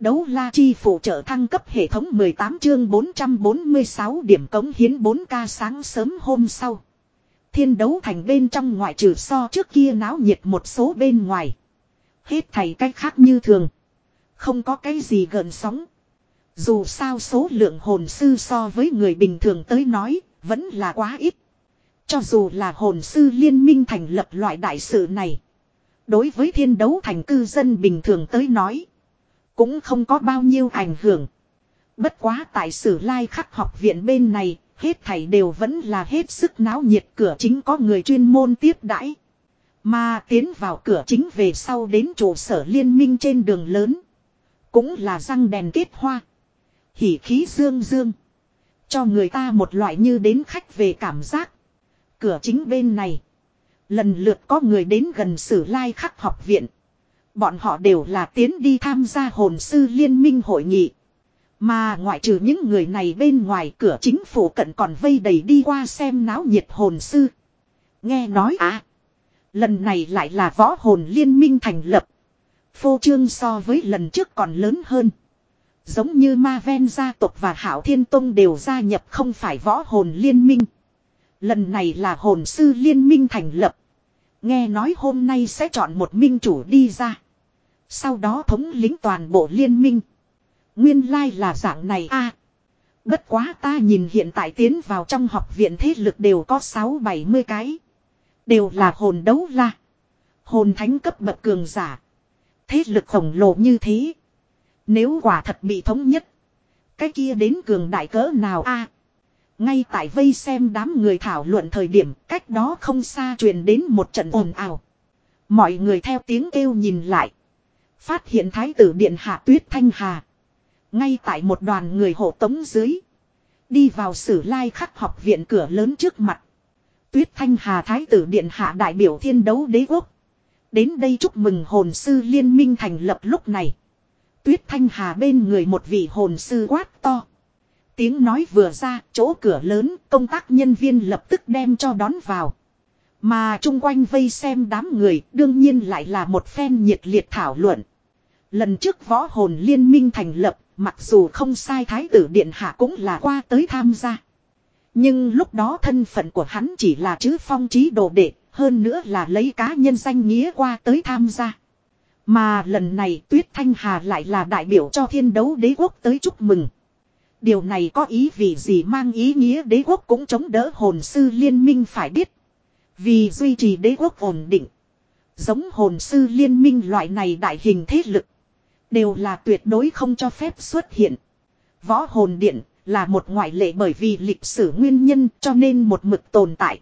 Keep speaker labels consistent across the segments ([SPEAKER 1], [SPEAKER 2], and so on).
[SPEAKER 1] Đấu la chi phụ trợ thăng cấp hệ thống 18 chương 446 điểm cống hiến 4K sáng sớm hôm sau. Thiên đấu thành bên trong ngoại trừ so trước kia náo nhiệt một số bên ngoài. Hết thầy cách khác như thường. Không có cái gì gần sóng. Dù sao số lượng hồn sư so với người bình thường tới nói, vẫn là quá ít. Cho dù là hồn sư liên minh thành lập loại đại sự này. Đối với thiên đấu thành cư dân bình thường tới nói. Cũng không có bao nhiêu ảnh hưởng. Bất quá tại sử lai khắc học viện bên này, hết thảy đều vẫn là hết sức náo nhiệt cửa chính có người chuyên môn tiếp đãi. Mà tiến vào cửa chính về sau đến trụ sở liên minh trên đường lớn. Cũng là răng đèn kết hoa. Hỉ khí dương dương. Cho người ta một loại như đến khách về cảm giác. Cửa chính bên này. Lần lượt có người đến gần sử lai khắc học viện. Bọn họ đều là tiến đi tham gia hồn sư liên minh hội nghị. Mà ngoại trừ những người này bên ngoài, cửa chính phủ cận còn vây đầy đi qua xem náo nhiệt hồn sư. Nghe nói à. Lần này lại là võ hồn liên minh thành lập. Phô trương so với lần trước còn lớn hơn. Giống như Ma Ven gia tộc và Hảo Thiên Tông đều gia nhập không phải võ hồn liên minh. Lần này là hồn sư liên minh thành lập. Nghe nói hôm nay sẽ chọn một minh chủ đi ra. Sau đó thống lĩnh toàn bộ liên minh. Nguyên lai là dạng này a. bất quá ta nhìn hiện tại tiến vào trong học viện thế lực đều có 6-70 cái. Đều là hồn đấu la. Hồn thánh cấp bậc cường giả. Thế lực khổng lồ như thế. Nếu quả thật bị thống nhất. Cái kia đến cường đại cỡ nào a? ngay tại vây xem đám người thảo luận thời điểm, cách đó không xa truyền đến một trận ồn ào. Mọi người theo tiếng kêu nhìn lại. Phát hiện thái tử điện hạ tuyết thanh hà. Ngay tại một đoàn người hộ tống dưới. Đi vào sử lai khắc học viện cửa lớn trước mặt. Tuyết thanh hà thái tử điện hạ đại biểu thiên đấu đế quốc. Đến đây chúc mừng hồn sư liên minh thành lập lúc này. Tuyết thanh hà bên người một vị hồn sư quát to. Tiếng nói vừa ra, chỗ cửa lớn, công tác nhân viên lập tức đem cho đón vào. Mà chung quanh vây xem đám người, đương nhiên lại là một phen nhiệt liệt thảo luận. Lần trước võ hồn liên minh thành lập, mặc dù không sai thái tử điện hạ cũng là qua tới tham gia. Nhưng lúc đó thân phận của hắn chỉ là chữ phong trí đồ đệ, hơn nữa là lấy cá nhân danh nghĩa qua tới tham gia. Mà lần này Tuyết Thanh Hà lại là đại biểu cho thiên đấu đế quốc tới chúc mừng. Điều này có ý vì gì mang ý nghĩa đế quốc cũng chống đỡ hồn sư liên minh phải biết. Vì duy trì đế quốc ổn định. Giống hồn sư liên minh loại này đại hình thế lực. Đều là tuyệt đối không cho phép xuất hiện. Võ hồn điện là một ngoại lệ bởi vì lịch sử nguyên nhân cho nên một mực tồn tại.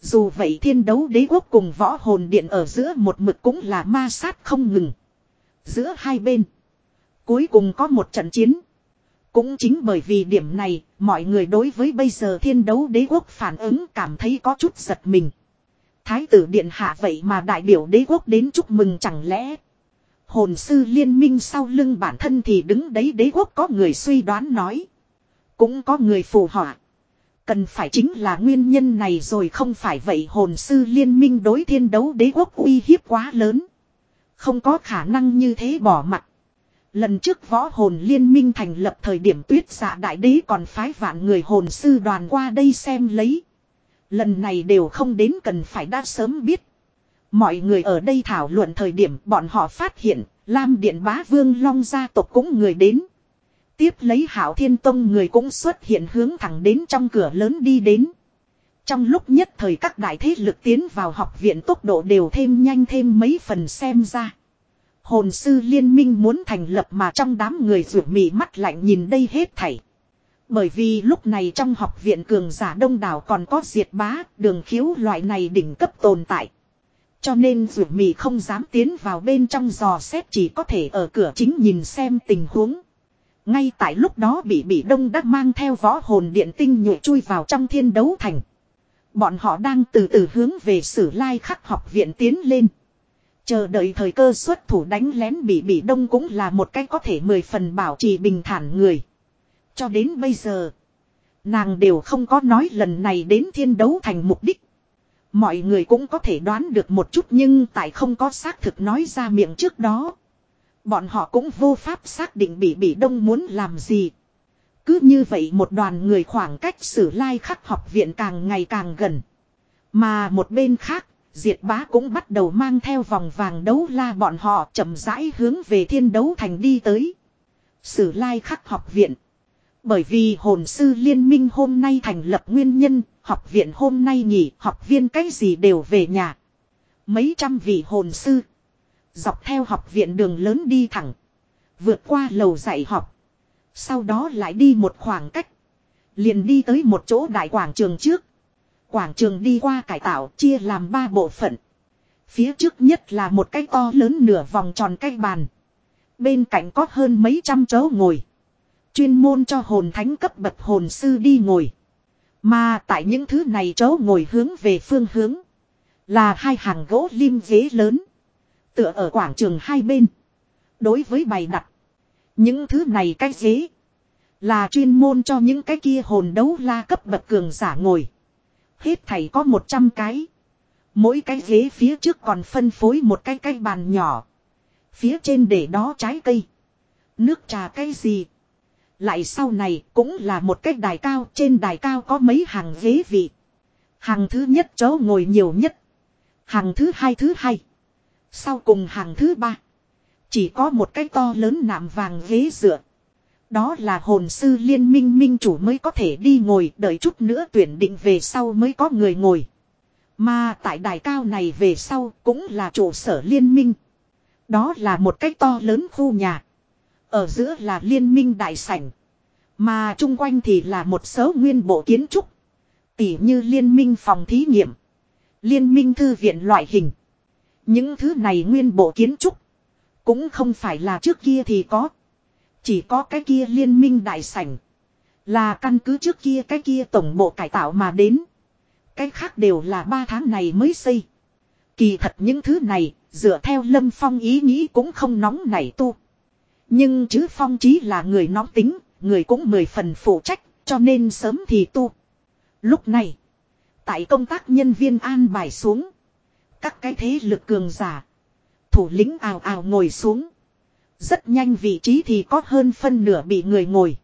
[SPEAKER 1] Dù vậy thiên đấu đế quốc cùng võ hồn điện ở giữa một mực cũng là ma sát không ngừng. Giữa hai bên. Cuối cùng có một trận chiến. Cũng chính bởi vì điểm này, mọi người đối với bây giờ thiên đấu đế quốc phản ứng cảm thấy có chút giật mình. Thái tử điện hạ vậy mà đại biểu đế quốc đến chúc mừng chẳng lẽ. Hồn sư liên minh sau lưng bản thân thì đứng đấy đế quốc có người suy đoán nói. Cũng có người phù họa. Cần phải chính là nguyên nhân này rồi không phải vậy hồn sư liên minh đối thiên đấu đế quốc uy hiếp quá lớn. Không có khả năng như thế bỏ mặt. Lần trước võ hồn liên minh thành lập thời điểm tuyết giả đại đế còn phái vạn người hồn sư đoàn qua đây xem lấy. Lần này đều không đến cần phải đã sớm biết. Mọi người ở đây thảo luận thời điểm bọn họ phát hiện, Lam Điện Bá Vương Long gia tộc cũng người đến. Tiếp lấy Hảo Thiên Tông người cũng xuất hiện hướng thẳng đến trong cửa lớn đi đến. Trong lúc nhất thời các đại thế lực tiến vào học viện tốc độ đều thêm nhanh thêm mấy phần xem ra. Hồn sư liên minh muốn thành lập mà trong đám người rủ mì mắt lạnh nhìn đây hết thảy. Bởi vì lúc này trong học viện cường giả đông đảo còn có diệt bá, đường khiếu loại này đỉnh cấp tồn tại. Cho nên rủ mì không dám tiến vào bên trong giò xét chỉ có thể ở cửa chính nhìn xem tình huống. Ngay tại lúc đó bị bị đông đã mang theo võ hồn điện tinh nhuệ chui vào trong thiên đấu thành. Bọn họ đang từ từ hướng về sử lai khắc học viện tiến lên. Chờ đợi thời cơ xuất thủ đánh lén bị bị đông cũng là một cách có thể mười phần bảo trì bình thản người. Cho đến bây giờ, nàng đều không có nói lần này đến thiên đấu thành mục đích. Mọi người cũng có thể đoán được một chút nhưng tại không có xác thực nói ra miệng trước đó. Bọn họ cũng vô pháp xác định bị bị đông muốn làm gì. Cứ như vậy một đoàn người khoảng cách sử lai khắc học viện càng ngày càng gần. Mà một bên khác, Diệt bá cũng bắt đầu mang theo vòng vàng đấu la bọn họ chậm rãi hướng về thiên đấu thành đi tới. Sử lai khắc học viện. Bởi vì hồn sư liên minh hôm nay thành lập nguyên nhân, học viện hôm nay nghỉ, học viên cái gì đều về nhà. Mấy trăm vị hồn sư. Dọc theo học viện đường lớn đi thẳng. Vượt qua lầu dạy học. Sau đó lại đi một khoảng cách. Liền đi tới một chỗ đại quảng trường trước. Quảng trường đi qua cải tạo chia làm ba bộ phận. Phía trước nhất là một cái to lớn nửa vòng tròn cái bàn. Bên cạnh có hơn mấy trăm chỗ ngồi. Chuyên môn cho hồn thánh cấp bậc hồn sư đi ngồi. Mà tại những thứ này chỗ ngồi hướng về phương hướng. Là hai hàng gỗ lim ghế lớn. Tựa ở quảng trường hai bên. Đối với bày đặt. Những thứ này cái ghế. Là chuyên môn cho những cái kia hồn đấu la cấp bậc cường giả ngồi. Hết thầy có 100 cái. Mỗi cái ghế phía trước còn phân phối một cái cái bàn nhỏ. Phía trên để đó trái cây. Nước trà cái gì. Lại sau này cũng là một cái đài cao. Trên đài cao có mấy hàng ghế vị. Hàng thứ nhất chỗ ngồi nhiều nhất. Hàng thứ hai thứ hai. Sau cùng hàng thứ ba. Chỉ có một cái to lớn nạm vàng ghế dựa. Đó là hồn sư liên minh minh chủ mới có thể đi ngồi, đợi chút nữa tuyển định về sau mới có người ngồi. Mà tại đài cao này về sau cũng là trụ sở liên minh. Đó là một cái to lớn khu nhà. Ở giữa là liên minh đại sảnh. Mà chung quanh thì là một số nguyên bộ kiến trúc. Tỉ như liên minh phòng thí nghiệm. Liên minh thư viện loại hình. Những thứ này nguyên bộ kiến trúc. Cũng không phải là trước kia thì có. Chỉ có cái kia liên minh đại sảnh. Là căn cứ trước kia cái kia tổng bộ cải tạo mà đến. Cái khác đều là ba tháng này mới xây. Kỳ thật những thứ này, dựa theo lâm phong ý nghĩ cũng không nóng nảy tu. Nhưng chứ phong chí là người nóng tính, người cũng mười phần phụ trách, cho nên sớm thì tu. Lúc này, tại công tác nhân viên an bài xuống. Các cái thế lực cường giả. Thủ lĩnh ào ào ngồi xuống. Rất nhanh vị trí thì có hơn phân nửa bị người ngồi.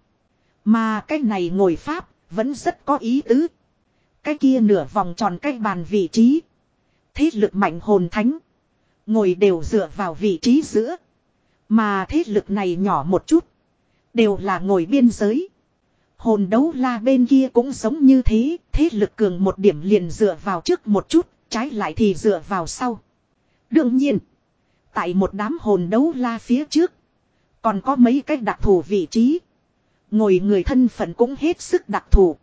[SPEAKER 1] Mà cái này ngồi pháp vẫn rất có ý tứ. Cái kia nửa vòng tròn cái bàn vị trí. Thế lực mạnh hồn thánh. Ngồi đều dựa vào vị trí giữa. Mà thế lực này nhỏ một chút. Đều là ngồi biên giới. Hồn đấu la bên kia cũng giống như thế. Thế lực cường một điểm liền dựa vào trước một chút. Trái lại thì dựa vào sau. Đương nhiên. Tại một đám hồn đấu la phía trước. Còn có mấy cách đặc thù vị trí. Ngồi người thân phận cũng hết sức đặc thù.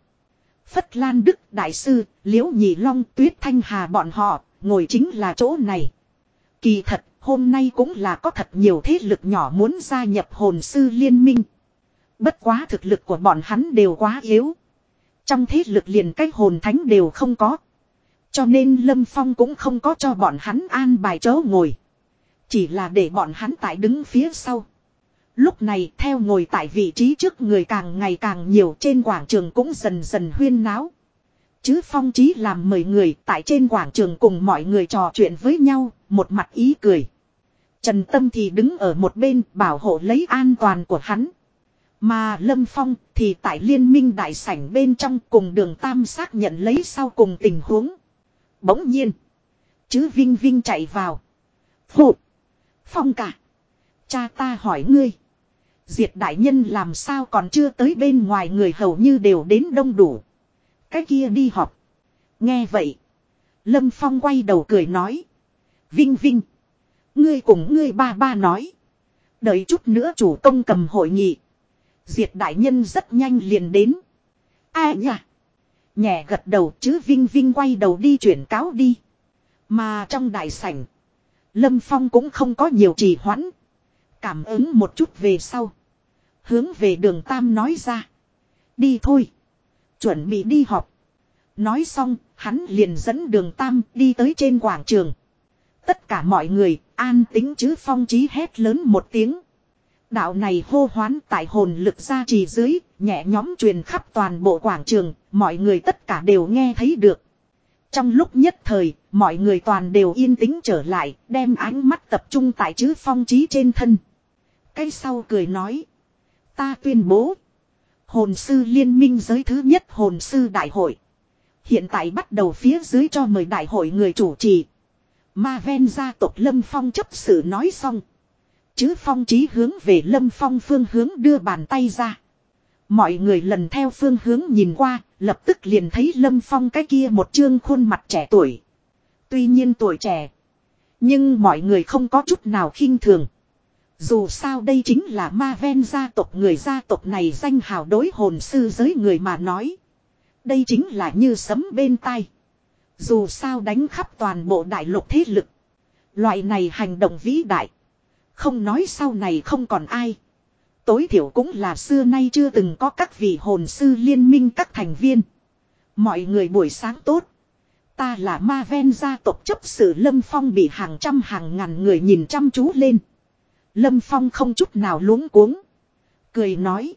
[SPEAKER 1] Phất Lan Đức Đại Sư, Liễu Nhị Long, Tuyết Thanh Hà bọn họ, ngồi chính là chỗ này. Kỳ thật, hôm nay cũng là có thật nhiều thế lực nhỏ muốn gia nhập hồn sư liên minh. Bất quá thực lực của bọn hắn đều quá yếu. Trong thế lực liền cách hồn thánh đều không có. Cho nên Lâm Phong cũng không có cho bọn hắn an bài chỗ ngồi. Chỉ là để bọn hắn tại đứng phía sau. Lúc này theo ngồi tại vị trí trước người càng ngày càng nhiều trên quảng trường cũng dần dần huyên náo. Chứ phong trí làm mời người tại trên quảng trường cùng mọi người trò chuyện với nhau, một mặt ý cười. Trần Tâm thì đứng ở một bên bảo hộ lấy an toàn của hắn. Mà Lâm Phong thì tại liên minh đại sảnh bên trong cùng đường Tam xác nhận lấy sau cùng tình huống. Bỗng nhiên. Chứ Vinh Vinh chạy vào. Phụ. Phong cả. Cha ta hỏi ngươi. Diệt đại nhân làm sao còn chưa tới bên ngoài người hầu như đều đến đông đủ. Cái kia đi họp. Nghe vậy. Lâm Phong quay đầu cười nói. Vinh Vinh. Ngươi cùng ngươi ba ba nói. Đợi chút nữa chủ công cầm hội nghị. Diệt đại nhân rất nhanh liền đến. Ai à nhỉ? Nhẹ gật đầu chứ Vinh Vinh quay đầu đi chuyển cáo đi. Mà trong đại sảnh. Lâm Phong cũng không có nhiều trì hoãn. Cảm ứng một chút về sau. Hướng về đường Tam nói ra. Đi thôi. Chuẩn bị đi họp. Nói xong, hắn liền dẫn đường Tam đi tới trên quảng trường. Tất cả mọi người, an tính chứ phong trí hét lớn một tiếng. Đạo này hô hoán tại hồn lực gia trì dưới, nhẹ nhóm truyền khắp toàn bộ quảng trường, mọi người tất cả đều nghe thấy được. Trong lúc nhất thời, mọi người toàn đều yên tĩnh trở lại, đem ánh mắt tập trung tại chữ phong trí trên thân. Cái sau cười nói. Ta tuyên bố. Hồn sư liên minh giới thứ nhất hồn sư đại hội. Hiện tại bắt đầu phía dưới cho mời đại hội người chủ trì. Ma ven gia tộc Lâm Phong chấp sự nói xong. Chứ Phong chí hướng về Lâm Phong phương hướng đưa bàn tay ra. Mọi người lần theo phương hướng nhìn qua, lập tức liền thấy Lâm Phong cái kia một trương khuôn mặt trẻ tuổi. Tuy nhiên tuổi trẻ. Nhưng mọi người không có chút nào khinh thường. Dù sao đây chính là ma ven gia tộc người gia tộc này danh hào đối hồn sư giới người mà nói. Đây chính là như sấm bên tai. Dù sao đánh khắp toàn bộ đại lục thế lực. Loại này hành động vĩ đại. Không nói sau này không còn ai. Tối thiểu cũng là xưa nay chưa từng có các vị hồn sư liên minh các thành viên. Mọi người buổi sáng tốt. Ta là ma ven gia tộc chấp sự Lâm Phong bị hàng trăm hàng ngàn người nhìn chăm chú lên. Lâm Phong không chút nào luống cuống. Cười nói.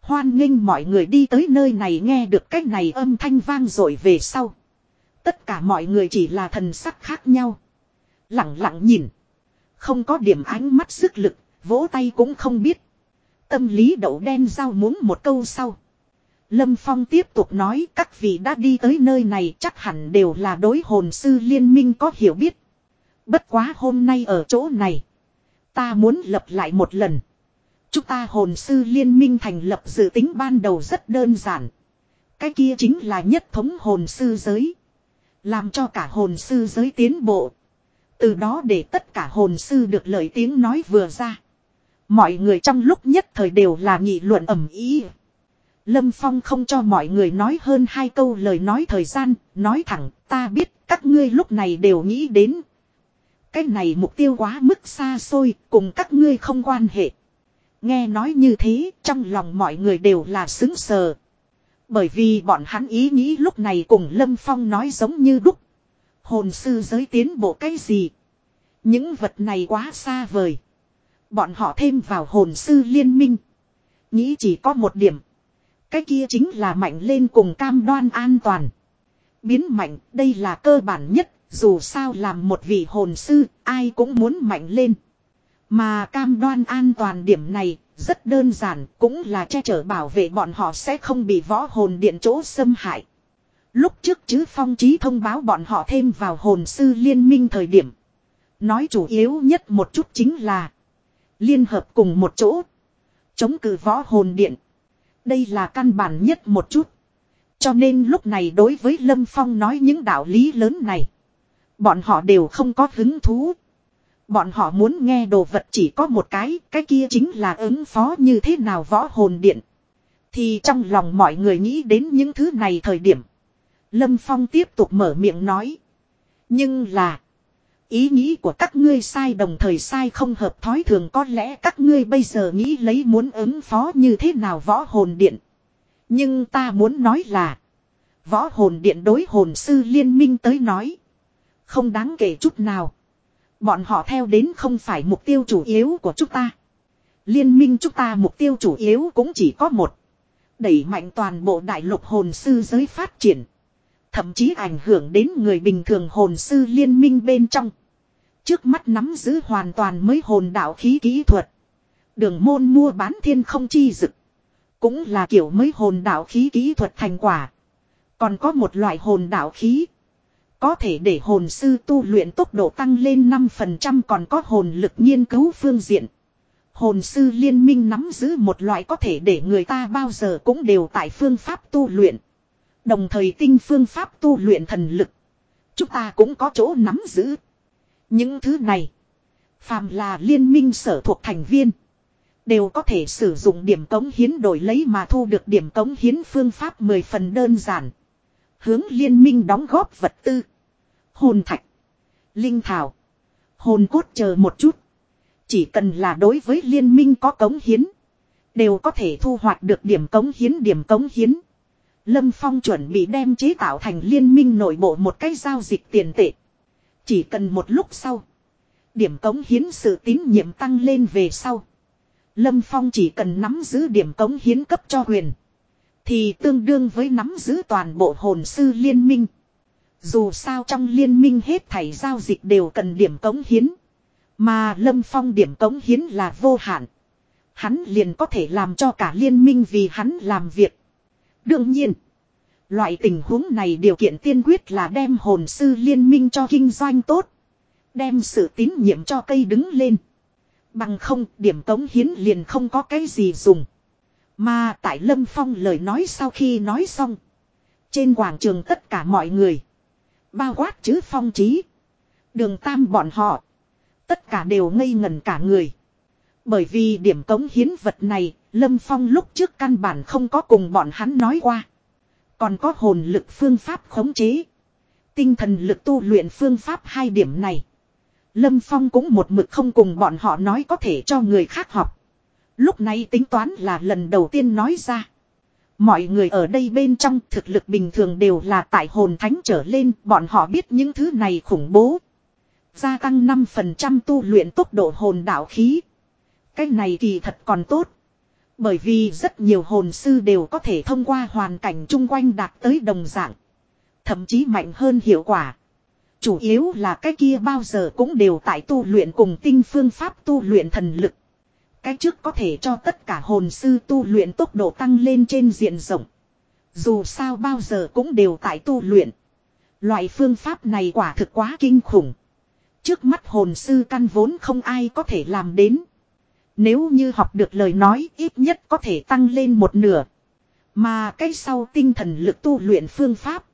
[SPEAKER 1] Hoan nghênh mọi người đi tới nơi này nghe được cách này âm thanh vang rồi về sau. Tất cả mọi người chỉ là thần sắc khác nhau. Lặng lặng nhìn. Không có điểm ánh mắt sức lực, vỗ tay cũng không biết. Tâm lý đậu đen giao muốn một câu sau. Lâm Phong tiếp tục nói các vị đã đi tới nơi này chắc hẳn đều là đối hồn sư liên minh có hiểu biết. Bất quá hôm nay ở chỗ này. Ta muốn lập lại một lần. Chúng ta hồn sư liên minh thành lập dự tính ban đầu rất đơn giản. Cái kia chính là nhất thống hồn sư giới. Làm cho cả hồn sư giới tiến bộ. Từ đó để tất cả hồn sư được lời tiếng nói vừa ra. Mọi người trong lúc nhất thời đều là nghị luận ẩm ý. Lâm Phong không cho mọi người nói hơn hai câu lời nói thời gian, nói thẳng, ta biết các ngươi lúc này đều nghĩ đến. Cái này mục tiêu quá mức xa xôi, cùng các ngươi không quan hệ. Nghe nói như thế, trong lòng mọi người đều là xứng sờ. Bởi vì bọn hắn ý nghĩ lúc này cùng Lâm Phong nói giống như đúc. Hồn sư giới tiến bộ cái gì? Những vật này quá xa vời. Bọn họ thêm vào hồn sư liên minh. Nghĩ chỉ có một điểm. Cái kia chính là mạnh lên cùng cam đoan an toàn. Biến mạnh, đây là cơ bản nhất, dù sao làm một vị hồn sư, ai cũng muốn mạnh lên. Mà cam đoan an toàn điểm này, rất đơn giản, cũng là che chở bảo vệ bọn họ sẽ không bị võ hồn điện chỗ xâm hại. Lúc trước chứ phong trí thông báo bọn họ thêm vào hồn sư liên minh thời điểm. Nói chủ yếu nhất một chút chính là liên hợp cùng một chỗ. Chống cự võ hồn điện. Đây là căn bản nhất một chút. Cho nên lúc này đối với Lâm Phong nói những đạo lý lớn này. Bọn họ đều không có hứng thú. Bọn họ muốn nghe đồ vật chỉ có một cái, cái kia chính là ứng phó như thế nào võ hồn điện. Thì trong lòng mọi người nghĩ đến những thứ này thời điểm. Lâm Phong tiếp tục mở miệng nói. Nhưng là. Ý nghĩ của các ngươi sai đồng thời sai không hợp thói thường có lẽ các ngươi bây giờ nghĩ lấy muốn ứng phó như thế nào võ hồn điện. Nhưng ta muốn nói là. Võ hồn điện đối hồn sư liên minh tới nói. Không đáng kể chút nào. Bọn họ theo đến không phải mục tiêu chủ yếu của chúng ta. Liên minh chúng ta mục tiêu chủ yếu cũng chỉ có một. Đẩy mạnh toàn bộ đại lục hồn sư giới phát triển. Thậm chí ảnh hưởng đến người bình thường hồn sư liên minh bên trong. Trước mắt nắm giữ hoàn toàn mới hồn đạo khí kỹ thuật. Đường môn mua bán thiên không chi dực. Cũng là kiểu mới hồn đạo khí kỹ thuật thành quả. Còn có một loại hồn đạo khí. Có thể để hồn sư tu luyện tốc độ tăng lên 5% còn có hồn lực nghiên cứu phương diện. Hồn sư liên minh nắm giữ một loại có thể để người ta bao giờ cũng đều tại phương pháp tu luyện. Đồng thời tinh phương pháp tu luyện thần lực. Chúng ta cũng có chỗ nắm giữ. Những thứ này. Phàm là liên minh sở thuộc thành viên. Đều có thể sử dụng điểm cống hiến đổi lấy mà thu được điểm cống hiến phương pháp 10 phần đơn giản. Hướng liên minh đóng góp vật tư. Hồn thạch. Linh thảo. Hồn cốt chờ một chút. Chỉ cần là đối với liên minh có cống hiến. Đều có thể thu hoạch được điểm cống hiến điểm cống hiến. Lâm Phong chuẩn bị đem chế tạo thành liên minh nội bộ một cái giao dịch tiền tệ. Chỉ cần một lúc sau. Điểm cống hiến sự tín nhiệm tăng lên về sau. Lâm Phong chỉ cần nắm giữ điểm cống hiến cấp cho huyền. Thì tương đương với nắm giữ toàn bộ hồn sư liên minh. Dù sao trong liên minh hết thảy giao dịch đều cần điểm cống hiến. Mà Lâm Phong điểm cống hiến là vô hạn. Hắn liền có thể làm cho cả liên minh vì hắn làm việc. Đương nhiên. Loại tình huống này điều kiện tiên quyết là đem hồn sư liên minh cho kinh doanh tốt. Đem sự tín nhiệm cho cây đứng lên. Bằng không, điểm cống hiến liền không có cái gì dùng. Mà tại Lâm Phong lời nói sau khi nói xong. Trên quảng trường tất cả mọi người. Bao quát chứ phong trí. Đường tam bọn họ. Tất cả đều ngây ngẩn cả người. Bởi vì điểm cống hiến vật này, Lâm Phong lúc trước căn bản không có cùng bọn hắn nói qua. Còn có hồn lực phương pháp khống chế. Tinh thần lực tu luyện phương pháp hai điểm này. Lâm Phong cũng một mực không cùng bọn họ nói có thể cho người khác học. Lúc này tính toán là lần đầu tiên nói ra. Mọi người ở đây bên trong thực lực bình thường đều là tại hồn thánh trở lên, bọn họ biết những thứ này khủng bố. Gia tăng 5% tu luyện tốc độ hồn đạo khí. Cái này thì thật còn tốt. Bởi vì rất nhiều hồn sư đều có thể thông qua hoàn cảnh chung quanh đạt tới đồng dạng. Thậm chí mạnh hơn hiệu quả. Chủ yếu là cái kia bao giờ cũng đều tại tu luyện cùng tinh phương pháp tu luyện thần lực. Cái trước có thể cho tất cả hồn sư tu luyện tốc độ tăng lên trên diện rộng. Dù sao bao giờ cũng đều tại tu luyện. Loại phương pháp này quả thực quá kinh khủng. Trước mắt hồn sư căn vốn không ai có thể làm đến. Nếu như học được lời nói, ít nhất có thể tăng lên một nửa. Mà cái sau tinh thần lực tu luyện phương pháp.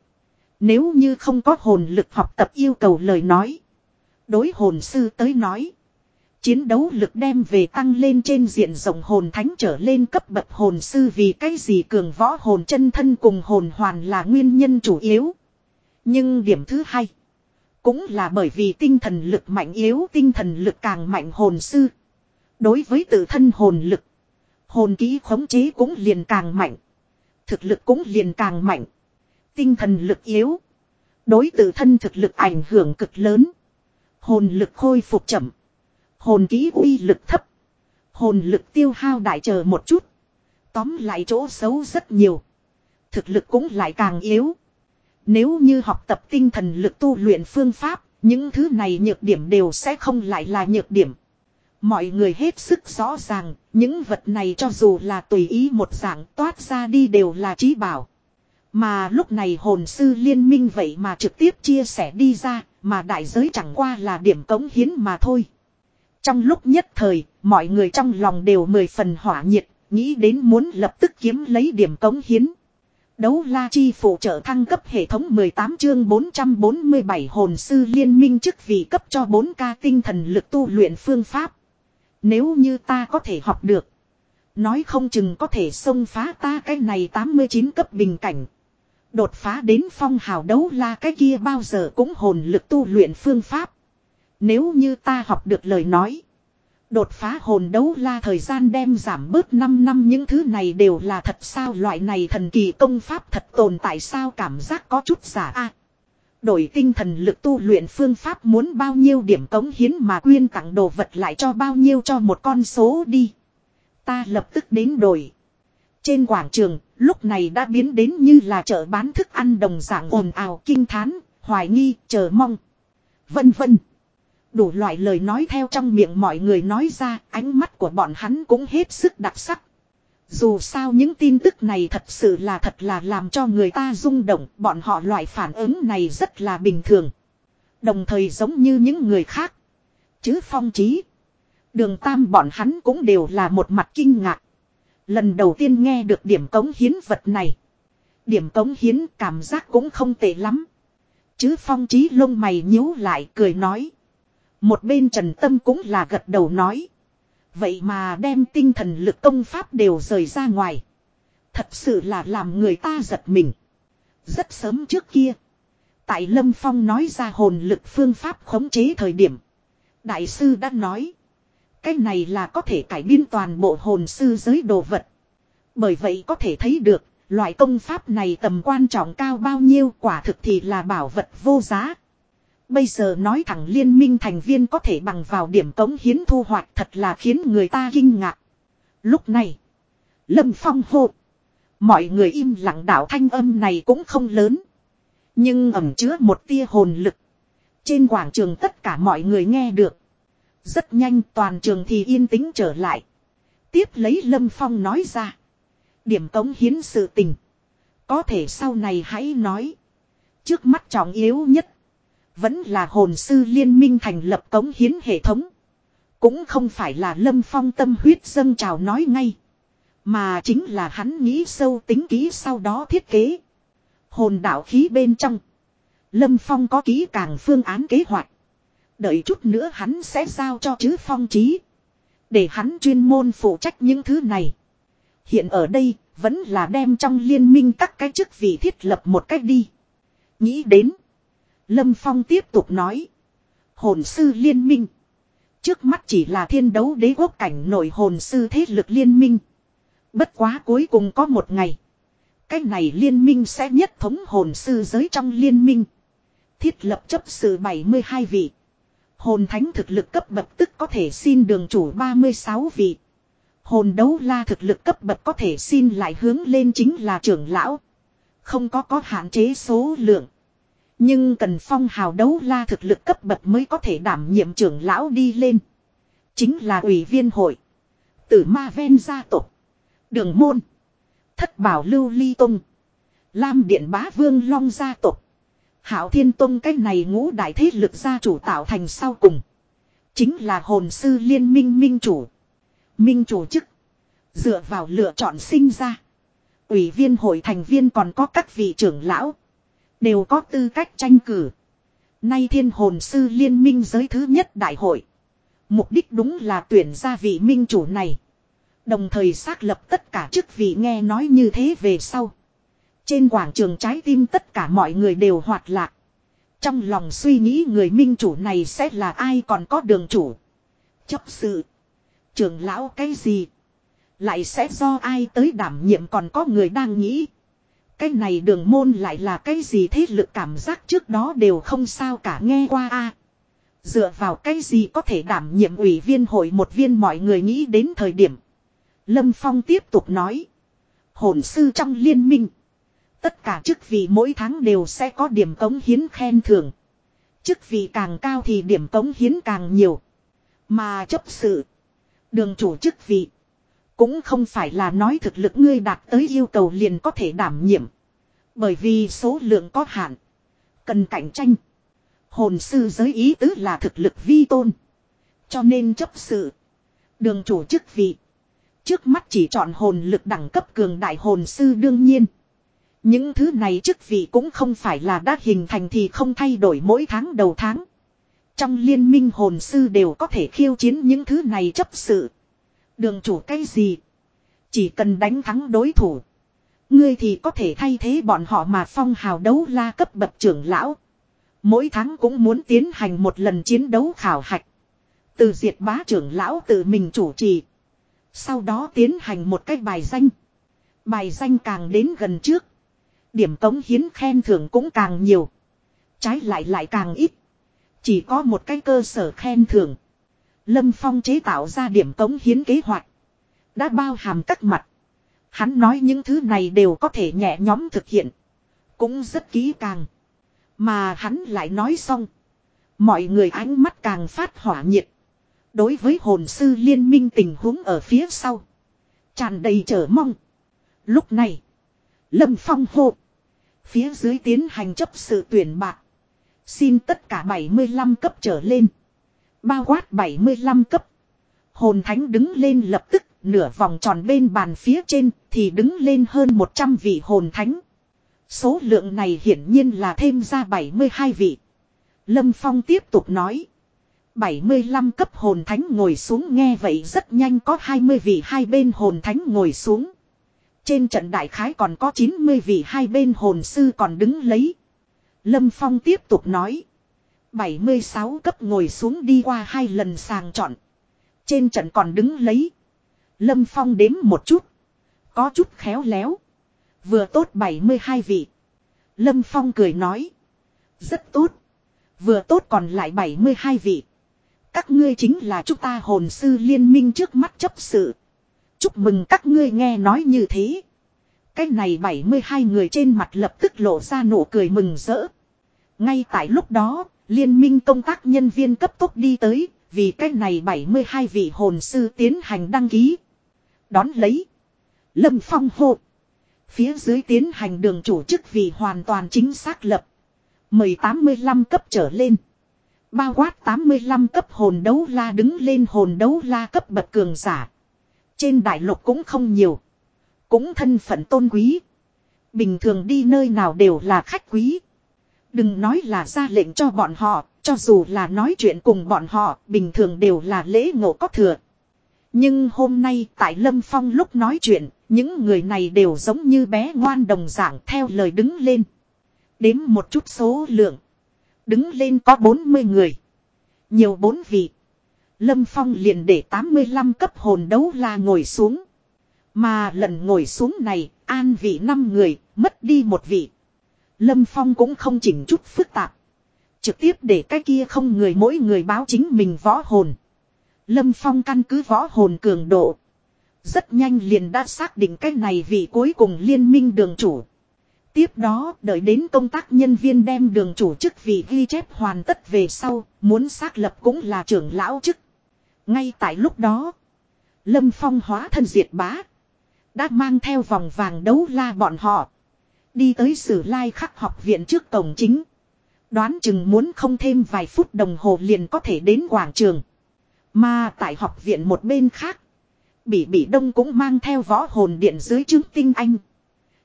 [SPEAKER 1] Nếu như không có hồn lực học tập yêu cầu lời nói. Đối hồn sư tới nói. Chiến đấu lực đem về tăng lên trên diện rộng hồn thánh trở lên cấp bậc hồn sư vì cái gì cường võ hồn chân thân cùng hồn hoàn là nguyên nhân chủ yếu. Nhưng điểm thứ hai. Cũng là bởi vì tinh thần lực mạnh yếu, tinh thần lực càng mạnh hồn sư. Đối với tự thân hồn lực. Hồn ký khống chế cũng liền càng mạnh. Thực lực cũng liền càng mạnh. Tinh thần lực yếu. Đối tự thân thực lực ảnh hưởng cực lớn. Hồn lực khôi phục chậm. Hồn ký uy lực thấp. Hồn lực tiêu hao đại chờ một chút. Tóm lại chỗ xấu rất nhiều. Thực lực cũng lại càng yếu. Nếu như học tập tinh thần lực tu luyện phương pháp, những thứ này nhược điểm đều sẽ không lại là nhược điểm. Mọi người hết sức rõ ràng, những vật này cho dù là tùy ý một dạng toát ra đi đều là trí bảo. Mà lúc này hồn sư liên minh vậy mà trực tiếp chia sẻ đi ra, mà đại giới chẳng qua là điểm cống hiến mà thôi. Trong lúc nhất thời, mọi người trong lòng đều mười phần hỏa nhiệt, nghĩ đến muốn lập tức kiếm lấy điểm cống hiến. Đấu la chi phụ trợ thăng cấp hệ thống 18 chương 447 hồn sư liên minh chức vị cấp cho 4K tinh thần lực tu luyện phương pháp. Nếu như ta có thể học được. Nói không chừng có thể xông phá ta cái này 89 cấp bình cảnh. Đột phá đến phong hào đấu la cái kia bao giờ cũng hồn lực tu luyện phương pháp. Nếu như ta học được lời nói. Đột phá hồn đấu la thời gian đem giảm bớt 5 năm những thứ này đều là thật sao loại này thần kỳ công pháp thật tồn tại sao cảm giác có chút giả a Đổi tinh thần lực tu luyện phương pháp muốn bao nhiêu điểm cống hiến mà quyên tặng đồ vật lại cho bao nhiêu cho một con số đi. Ta lập tức đến đổi. Trên quảng trường, lúc này đã biến đến như là chợ bán thức ăn đồng dạng ồn ào kinh thán, hoài nghi, chờ mong. Vân vân. Đủ loại lời nói theo trong miệng mọi người nói ra, ánh mắt của bọn hắn cũng hết sức đặc sắc. Dù sao những tin tức này thật sự là thật là làm cho người ta rung động, bọn họ loại phản ứng này rất là bình thường. Đồng thời giống như những người khác. Chứ phong trí. Đường tam bọn hắn cũng đều là một mặt kinh ngạc. Lần đầu tiên nghe được điểm cống hiến vật này. Điểm cống hiến cảm giác cũng không tệ lắm. Chứ phong trí lông mày nhíu lại cười nói. Một bên trần tâm cũng là gật đầu nói. Vậy mà đem tinh thần lực công pháp đều rời ra ngoài. Thật sự là làm người ta giật mình. Rất sớm trước kia. Tại Lâm Phong nói ra hồn lực phương pháp khống chế thời điểm. Đại sư đã nói. Cái này là có thể cải biến toàn bộ hồn sư giới đồ vật. Bởi vậy có thể thấy được, loại công pháp này tầm quan trọng cao bao nhiêu quả thực thì là bảo vật vô giá. Bây giờ nói thẳng liên minh thành viên có thể bằng vào điểm cống hiến thu hoạch thật là khiến người ta kinh ngạc. Lúc này, Lâm Phong hô. Mọi người im lặng đảo thanh âm này cũng không lớn. Nhưng ẩm chứa một tia hồn lực. Trên quảng trường tất cả mọi người nghe được. Rất nhanh toàn trường thì yên tĩnh trở lại. Tiếp lấy Lâm Phong nói ra. Điểm cống hiến sự tình. Có thể sau này hãy nói. Trước mắt trọng yếu nhất. Vẫn là hồn sư liên minh thành lập cống hiến hệ thống. Cũng không phải là Lâm Phong tâm huyết dâng trào nói ngay. Mà chính là hắn nghĩ sâu tính kỹ sau đó thiết kế. Hồn đạo khí bên trong. Lâm Phong có kỹ càng phương án kế hoạch. Đợi chút nữa hắn sẽ giao cho chứ phong trí. Để hắn chuyên môn phụ trách những thứ này. Hiện ở đây, vẫn là đem trong liên minh các cái chức vị thiết lập một cách đi. Nghĩ đến. Lâm Phong tiếp tục nói. Hồn sư liên minh. Trước mắt chỉ là thiên đấu đế quốc cảnh nội hồn sư thế lực liên minh. Bất quá cuối cùng có một ngày. Cái này liên minh sẽ nhất thống hồn sư giới trong liên minh. Thiết lập chấp sự 72 vị. Hồn thánh thực lực cấp bậc tức có thể xin đường chủ 36 vị. Hồn đấu la thực lực cấp bậc có thể xin lại hướng lên chính là trưởng lão. Không có có hạn chế số lượng. Nhưng cần phong hào đấu la thực lực cấp bậc mới có thể đảm nhiệm trưởng lão đi lên. Chính là ủy viên hội. Tử ma ven gia tộc Đường môn. Thất bảo lưu ly tông. Lam điện bá vương long gia tộc Hảo thiên tông cách này ngũ đại thế lực gia chủ tạo thành sau cùng. Chính là hồn sư liên minh minh chủ. Minh chủ chức. Dựa vào lựa chọn sinh ra. Ủy viên hội thành viên còn có các vị trưởng lão. Đều có tư cách tranh cử. Nay thiên hồn sư liên minh giới thứ nhất đại hội. Mục đích đúng là tuyển ra vị minh chủ này. Đồng thời xác lập tất cả chức vị nghe nói như thế về sau. Trên quảng trường trái tim tất cả mọi người đều hoạt lạc. Trong lòng suy nghĩ người minh chủ này sẽ là ai còn có đường chủ. Chấp sự. Trưởng lão cái gì. Lại sẽ do ai tới đảm nhiệm còn có người đang nghĩ. Cái này đường môn lại là cái gì thế lực cảm giác trước đó đều không sao cả nghe qua a Dựa vào cái gì có thể đảm nhiệm ủy viên hội một viên mọi người nghĩ đến thời điểm. Lâm Phong tiếp tục nói. Hồn sư trong liên minh. Tất cả chức vị mỗi tháng đều sẽ có điểm cống hiến khen thưởng. Chức vị càng cao thì điểm cống hiến càng nhiều. Mà chấp sự. Đường chủ chức vị. Cũng không phải là nói thực lực ngươi đạt tới yêu cầu liền có thể đảm nhiệm. Bởi vì số lượng có hạn. Cần cạnh tranh. Hồn sư giới ý tứ là thực lực vi tôn. Cho nên chấp sự. Đường chủ chức vị. Trước mắt chỉ chọn hồn lực đẳng cấp cường đại hồn sư đương nhiên. Những thứ này chức vị cũng không phải là đã hình thành thì không thay đổi mỗi tháng đầu tháng. Trong liên minh hồn sư đều có thể khiêu chiến những thứ này chấp sự. Đường chủ cái gì? Chỉ cần đánh thắng đối thủ. Ngươi thì có thể thay thế bọn họ mà phong hào đấu la cấp bậc trưởng lão. Mỗi tháng cũng muốn tiến hành một lần chiến đấu khảo hạch. Từ diệt bá trưởng lão tự mình chủ trì. Sau đó tiến hành một cái bài danh. Bài danh càng đến gần trước. Điểm cống hiến khen thưởng cũng càng nhiều. Trái lại lại càng ít. Chỉ có một cái cơ sở khen thưởng. Lâm Phong chế tạo ra điểm cống hiến kế hoạch. Đã bao hàm các mặt. Hắn nói những thứ này đều có thể nhẹ nhóm thực hiện. Cũng rất kỹ càng. Mà hắn lại nói xong. Mọi người ánh mắt càng phát hỏa nhiệt. Đối với hồn sư liên minh tình huống ở phía sau. tràn đầy chờ mong. Lúc này. Lâm Phong hô. Phía dưới tiến hành chấp sự tuyển bạc. Xin tất cả 75 cấp trở lên. Bao quát 75 cấp. Hồn thánh đứng lên lập tức, nửa vòng tròn bên bàn phía trên thì đứng lên hơn 100 vị hồn thánh. Số lượng này hiển nhiên là thêm ra 72 vị. Lâm Phong tiếp tục nói. 75 cấp hồn thánh ngồi xuống nghe vậy rất nhanh có 20 vị hai bên hồn thánh ngồi xuống. Trên trận đại khái còn có 90 vị hai bên hồn sư còn đứng lấy. Lâm Phong tiếp tục nói. 76 cấp ngồi xuống đi qua hai lần sàng chọn. Trên trận còn đứng lấy. Lâm Phong đếm một chút. Có chút khéo léo. Vừa tốt 72 vị. Lâm Phong cười nói. Rất tốt. Vừa tốt còn lại 72 vị. Các ngươi chính là chúng ta hồn sư liên minh trước mắt chấp sự. Chúc mừng các ngươi nghe nói như thế. Cái này 72 người trên mặt lập tức lộ ra nụ cười mừng rỡ. Ngay tại lúc đó, liên minh công tác nhân viên cấp tốc đi tới, vì cách này 72 vị hồn sư tiến hành đăng ký. Đón lấy. Lâm Phong hộ Phía dưới tiến hành đường chủ chức vì hoàn toàn chính xác lập. Mời 85 cấp trở lên. Bao quát 85 cấp hồn đấu la đứng lên hồn đấu la cấp bậc cường giả. Trên đại lục cũng không nhiều. Cũng thân phận tôn quý. Bình thường đi nơi nào đều là khách quý. Đừng nói là ra lệnh cho bọn họ, cho dù là nói chuyện cùng bọn họ, bình thường đều là lễ ngộ có thừa. Nhưng hôm nay tại Lâm Phong lúc nói chuyện, những người này đều giống như bé ngoan đồng dạng theo lời đứng lên. Đếm một chút số lượng. Đứng lên có 40 người. Nhiều bốn vị. Lâm Phong liền để 85 cấp hồn đấu la ngồi xuống. Mà lần ngồi xuống này, an vị năm người, mất đi một vị. Lâm Phong cũng không chỉnh chút phức tạp. Trực tiếp để cái kia không người mỗi người báo chính mình võ hồn. Lâm Phong căn cứ võ hồn cường độ. Rất nhanh liền đã xác định cái này vì cuối cùng liên minh đường chủ. Tiếp đó đợi đến công tác nhân viên đem đường chủ chức vị ghi chép hoàn tất về sau, muốn xác lập cũng là trưởng lão chức. Ngay tại lúc đó, Lâm Phong hóa thân diệt bá. Đã mang theo vòng vàng đấu la bọn họ. Đi tới sử lai khắc học viện trước cổng chính. Đoán chừng muốn không thêm vài phút đồng hồ liền có thể đến quảng trường. Mà tại học viện một bên khác. Bỉ Bỉ Đông cũng mang theo võ hồn điện dưới chứng tinh anh.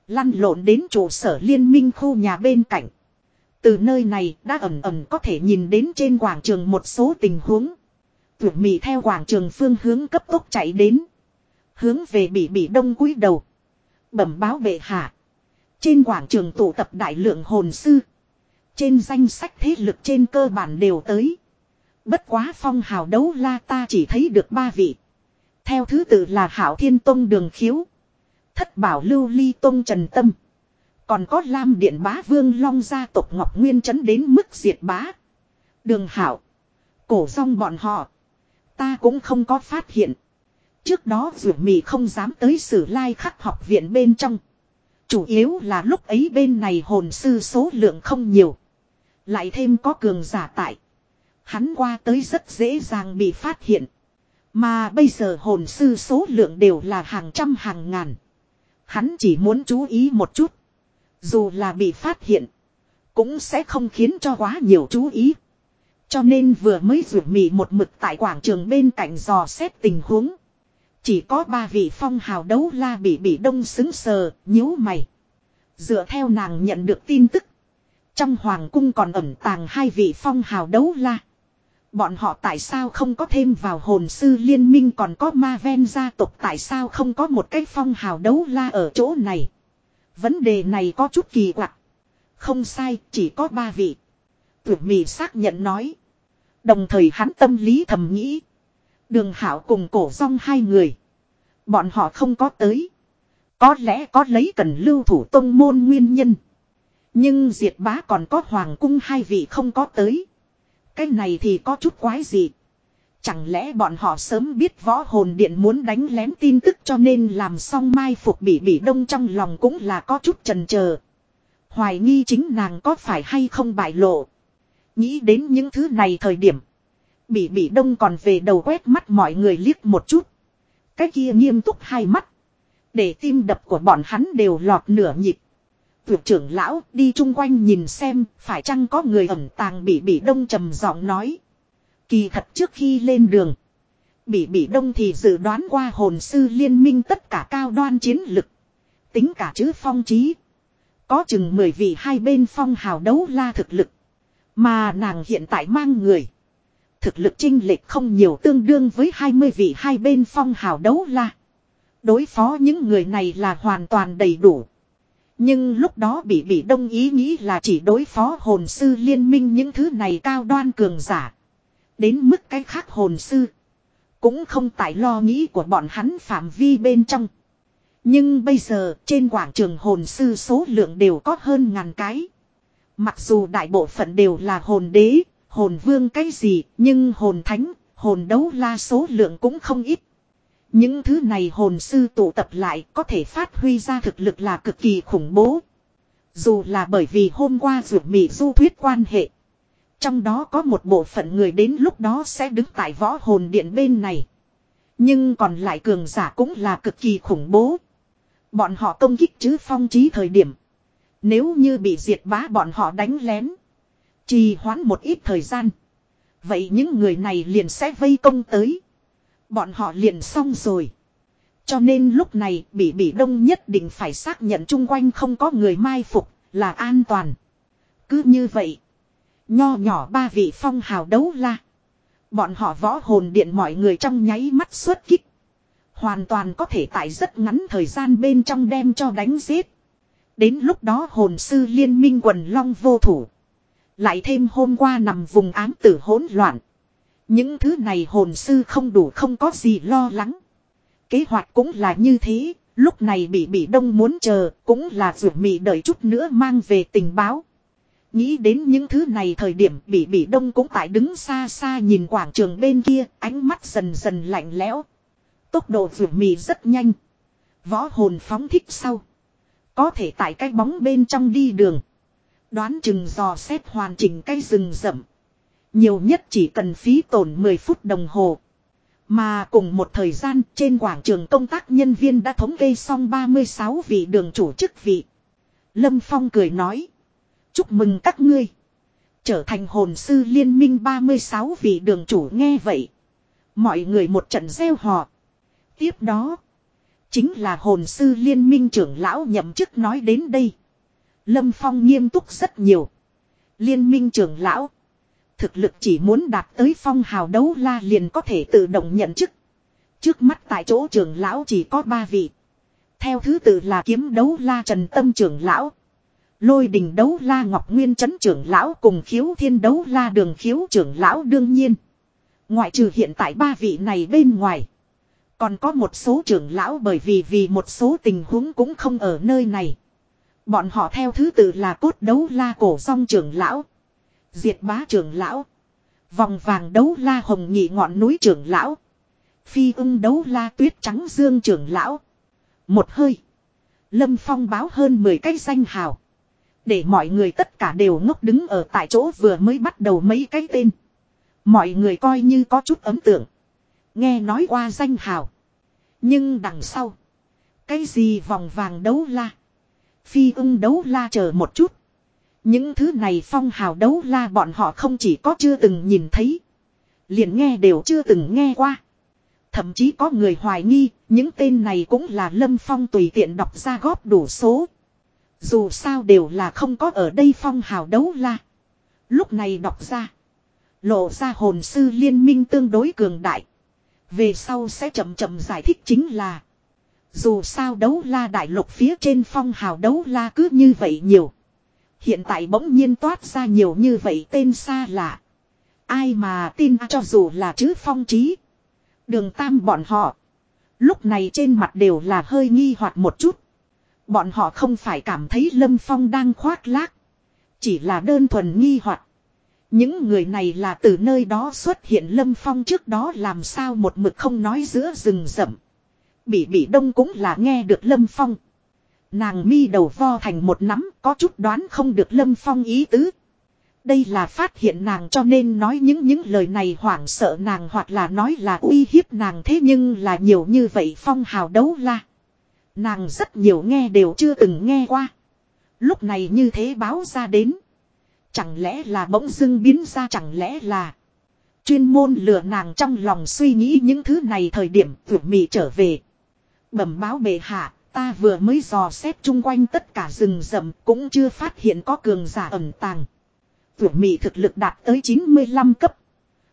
[SPEAKER 1] Lăn lộn đến trụ sở liên minh khu nhà bên cạnh. Từ nơi này đã ẩm ẩm có thể nhìn đến trên quảng trường một số tình huống. Tuyệt mị theo quảng trường phương hướng cấp tốc chạy đến. Hướng về Bỉ Bỉ Đông cúi đầu. Bẩm báo bệ hạ. Trên quảng trường tụ tập đại lượng hồn sư. Trên danh sách thế lực trên cơ bản đều tới. Bất quá phong hào đấu la ta chỉ thấy được ba vị. Theo thứ tự là Hảo Thiên Tông Đường Khiếu. Thất Bảo Lưu Ly Tông Trần Tâm. Còn có Lam Điện Bá Vương Long gia tộc Ngọc Nguyên chấn đến mức diệt bá. Đường Hảo. Cổ song bọn họ. Ta cũng không có phát hiện. Trước đó rượu mì không dám tới sử lai khắc học viện bên trong. Chủ yếu là lúc ấy bên này hồn sư số lượng không nhiều. Lại thêm có cường giả tại. Hắn qua tới rất dễ dàng bị phát hiện. Mà bây giờ hồn sư số lượng đều là hàng trăm hàng ngàn. Hắn chỉ muốn chú ý một chút. Dù là bị phát hiện. Cũng sẽ không khiến cho quá nhiều chú ý. Cho nên vừa mới rủ mì một mực tại quảng trường bên cạnh dò xét tình huống. Chỉ có ba vị phong hào đấu la bị bị đông xứng sờ, nhíu mày. Dựa theo nàng nhận được tin tức. Trong hoàng cung còn ẩn tàng hai vị phong hào đấu la. Bọn họ tại sao không có thêm vào hồn sư liên minh còn có ma ven gia tộc tại sao không có một cái phong hào đấu la ở chỗ này. Vấn đề này có chút kỳ quặc. Không sai, chỉ có ba vị. Tuyệt mì xác nhận nói. Đồng thời hắn tâm lý thầm nghĩ. Đường hảo cùng cổ rong hai người. Bọn họ không có tới. Có lẽ có lấy cần lưu thủ tông môn nguyên nhân. Nhưng diệt bá còn có hoàng cung hai vị không có tới. Cái này thì có chút quái gì. Chẳng lẽ bọn họ sớm biết võ hồn điện muốn đánh lén tin tức cho nên làm xong mai phục bị bị đông trong lòng cũng là có chút trần chờ Hoài nghi chính nàng có phải hay không bại lộ. Nghĩ đến những thứ này thời điểm. Bị bị đông còn về đầu quét mắt mọi người liếc một chút. Cái kia nghiêm túc hai mắt. Để tim đập của bọn hắn đều lọt nửa nhịp. Tuyệt trưởng lão, đi chung quanh nhìn xem, phải chăng có người ẩn tàng bị bị đông trầm giọng nói. Kỳ thật trước khi lên đường. Bị bị đông thì dự đoán qua hồn sư liên minh tất cả cao đoan chiến lực. Tính cả chữ phong trí. Có chừng 10 vị hai bên phong hào đấu la thực lực. Mà nàng hiện tại mang người. Thực lực chinh lệch không nhiều tương đương với 20 vị hai bên phong hào đấu la. Đối phó những người này là hoàn toàn đầy đủ. Nhưng lúc đó bị bị đông ý nghĩ là chỉ đối phó hồn sư liên minh những thứ này cao đoan cường giả. Đến mức cái khác hồn sư. Cũng không tại lo nghĩ của bọn hắn phạm vi bên trong. Nhưng bây giờ trên quảng trường hồn sư số lượng đều có hơn ngàn cái. Mặc dù đại bộ phận đều là hồn đế, hồn vương cái gì, nhưng hồn thánh, hồn đấu la số lượng cũng không ít. Những thứ này hồn sư tụ tập lại có thể phát huy ra thực lực là cực kỳ khủng bố. Dù là bởi vì hôm qua ruột mị du thuyết quan hệ. Trong đó có một bộ phận người đến lúc đó sẽ đứng tại võ hồn điện bên này. Nhưng còn lại cường giả cũng là cực kỳ khủng bố. Bọn họ công kích chứ phong trí thời điểm. Nếu như bị diệt bá bọn họ đánh lén. Trì hoãn một ít thời gian. Vậy những người này liền sẽ vây công tới. Bọn họ liền xong rồi. Cho nên lúc này bị bị đông nhất định phải xác nhận chung quanh không có người mai phục, là an toàn. Cứ như vậy. Nho nhỏ ba vị phong hào đấu la. Bọn họ võ hồn điện mọi người trong nháy mắt xuất kích. Hoàn toàn có thể tại rất ngắn thời gian bên trong đem cho đánh giết. Đến lúc đó hồn sư liên minh quần long vô thủ. Lại thêm hôm qua nằm vùng ám tử hỗn loạn. Những thứ này hồn sư không đủ không có gì lo lắng. Kế hoạch cũng là như thế, lúc này bị bị đông muốn chờ, cũng là rủ mị đợi chút nữa mang về tình báo. Nghĩ đến những thứ này thời điểm bị bị đông cũng tại đứng xa xa nhìn quảng trường bên kia, ánh mắt dần dần lạnh lẽo. Tốc độ rủ mị rất nhanh. Võ hồn phóng thích sau. Có thể tại cái bóng bên trong đi đường. Đoán chừng dò xét hoàn chỉnh cây rừng rậm. Nhiều nhất chỉ cần phí tổn 10 phút đồng hồ. Mà cùng một thời gian, trên quảng trường công tác nhân viên đã thống kê xong 36 vị đường chủ chức vị. Lâm Phong cười nói. Chúc mừng các ngươi. Trở thành hồn sư liên minh 36 vị đường chủ nghe vậy. Mọi người một trận gieo họ. Tiếp đó. Chính là hồn sư liên minh trưởng lão nhậm chức nói đến đây. Lâm Phong nghiêm túc rất nhiều. Liên minh trưởng lão. Thực lực chỉ muốn đạt tới phong hào đấu la liền có thể tự động nhận chức. Trước mắt tại chỗ trưởng lão chỉ có ba vị. Theo thứ tự là kiếm đấu la trần tâm trưởng lão. Lôi đình đấu la ngọc nguyên chấn trưởng lão cùng khiếu thiên đấu la đường khiếu trưởng lão đương nhiên. Ngoại trừ hiện tại ba vị này bên ngoài. Còn có một số trưởng lão bởi vì vì một số tình huống cũng không ở nơi này. Bọn họ theo thứ tự là cốt đấu la cổ song trưởng lão. Diệt bá trưởng lão. Vòng vàng đấu la hồng nhị ngọn núi trưởng lão. Phi ưng đấu la tuyết trắng dương trưởng lão. Một hơi. Lâm Phong báo hơn 10 cái danh hào. Để mọi người tất cả đều ngốc đứng ở tại chỗ vừa mới bắt đầu mấy cái tên. Mọi người coi như có chút ấn tượng. Nghe nói qua danh hào. Nhưng đằng sau. Cái gì vòng vàng đấu la. Phi ưng đấu la chờ một chút. Những thứ này phong hào đấu la bọn họ không chỉ có chưa từng nhìn thấy. Liền nghe đều chưa từng nghe qua. Thậm chí có người hoài nghi, những tên này cũng là Lâm Phong tùy tiện đọc ra góp đủ số. Dù sao đều là không có ở đây phong hào đấu la. Lúc này đọc ra. Lộ ra hồn sư liên minh tương đối cường đại. Về sau sẽ chậm chậm giải thích chính là. Dù sao đấu la đại lục phía trên phong hào đấu la cứ như vậy nhiều. Hiện tại bỗng nhiên toát ra nhiều như vậy tên xa lạ. Ai mà tin cho dù là chữ phong trí. Đường tam bọn họ. Lúc này trên mặt đều là hơi nghi hoặc một chút. Bọn họ không phải cảm thấy Lâm Phong đang khoác lác. Chỉ là đơn thuần nghi hoặc. Những người này là từ nơi đó xuất hiện Lâm Phong trước đó làm sao một mực không nói giữa rừng rậm. Bỉ bỉ đông cũng là nghe được Lâm Phong. Nàng mi đầu vo thành một nắm, có chút đoán không được Lâm Phong ý tứ. Đây là phát hiện nàng cho nên nói những những lời này hoảng sợ nàng hoặc là nói là uy hiếp nàng thế nhưng là nhiều như vậy Phong hào đấu la. Nàng rất nhiều nghe đều chưa từng nghe qua. Lúc này như thế báo ra đến. Chẳng lẽ là bỗng dưng biến ra chẳng lẽ là. Chuyên môn lừa nàng trong lòng suy nghĩ những thứ này thời điểm vượt mị trở về. Bẩm báo bệ hạ, ta vừa mới dò xét chung quanh tất cả rừng rậm cũng chưa phát hiện có cường giả ẩn tàng. Vượt mị thực lực đạt tới 95 cấp.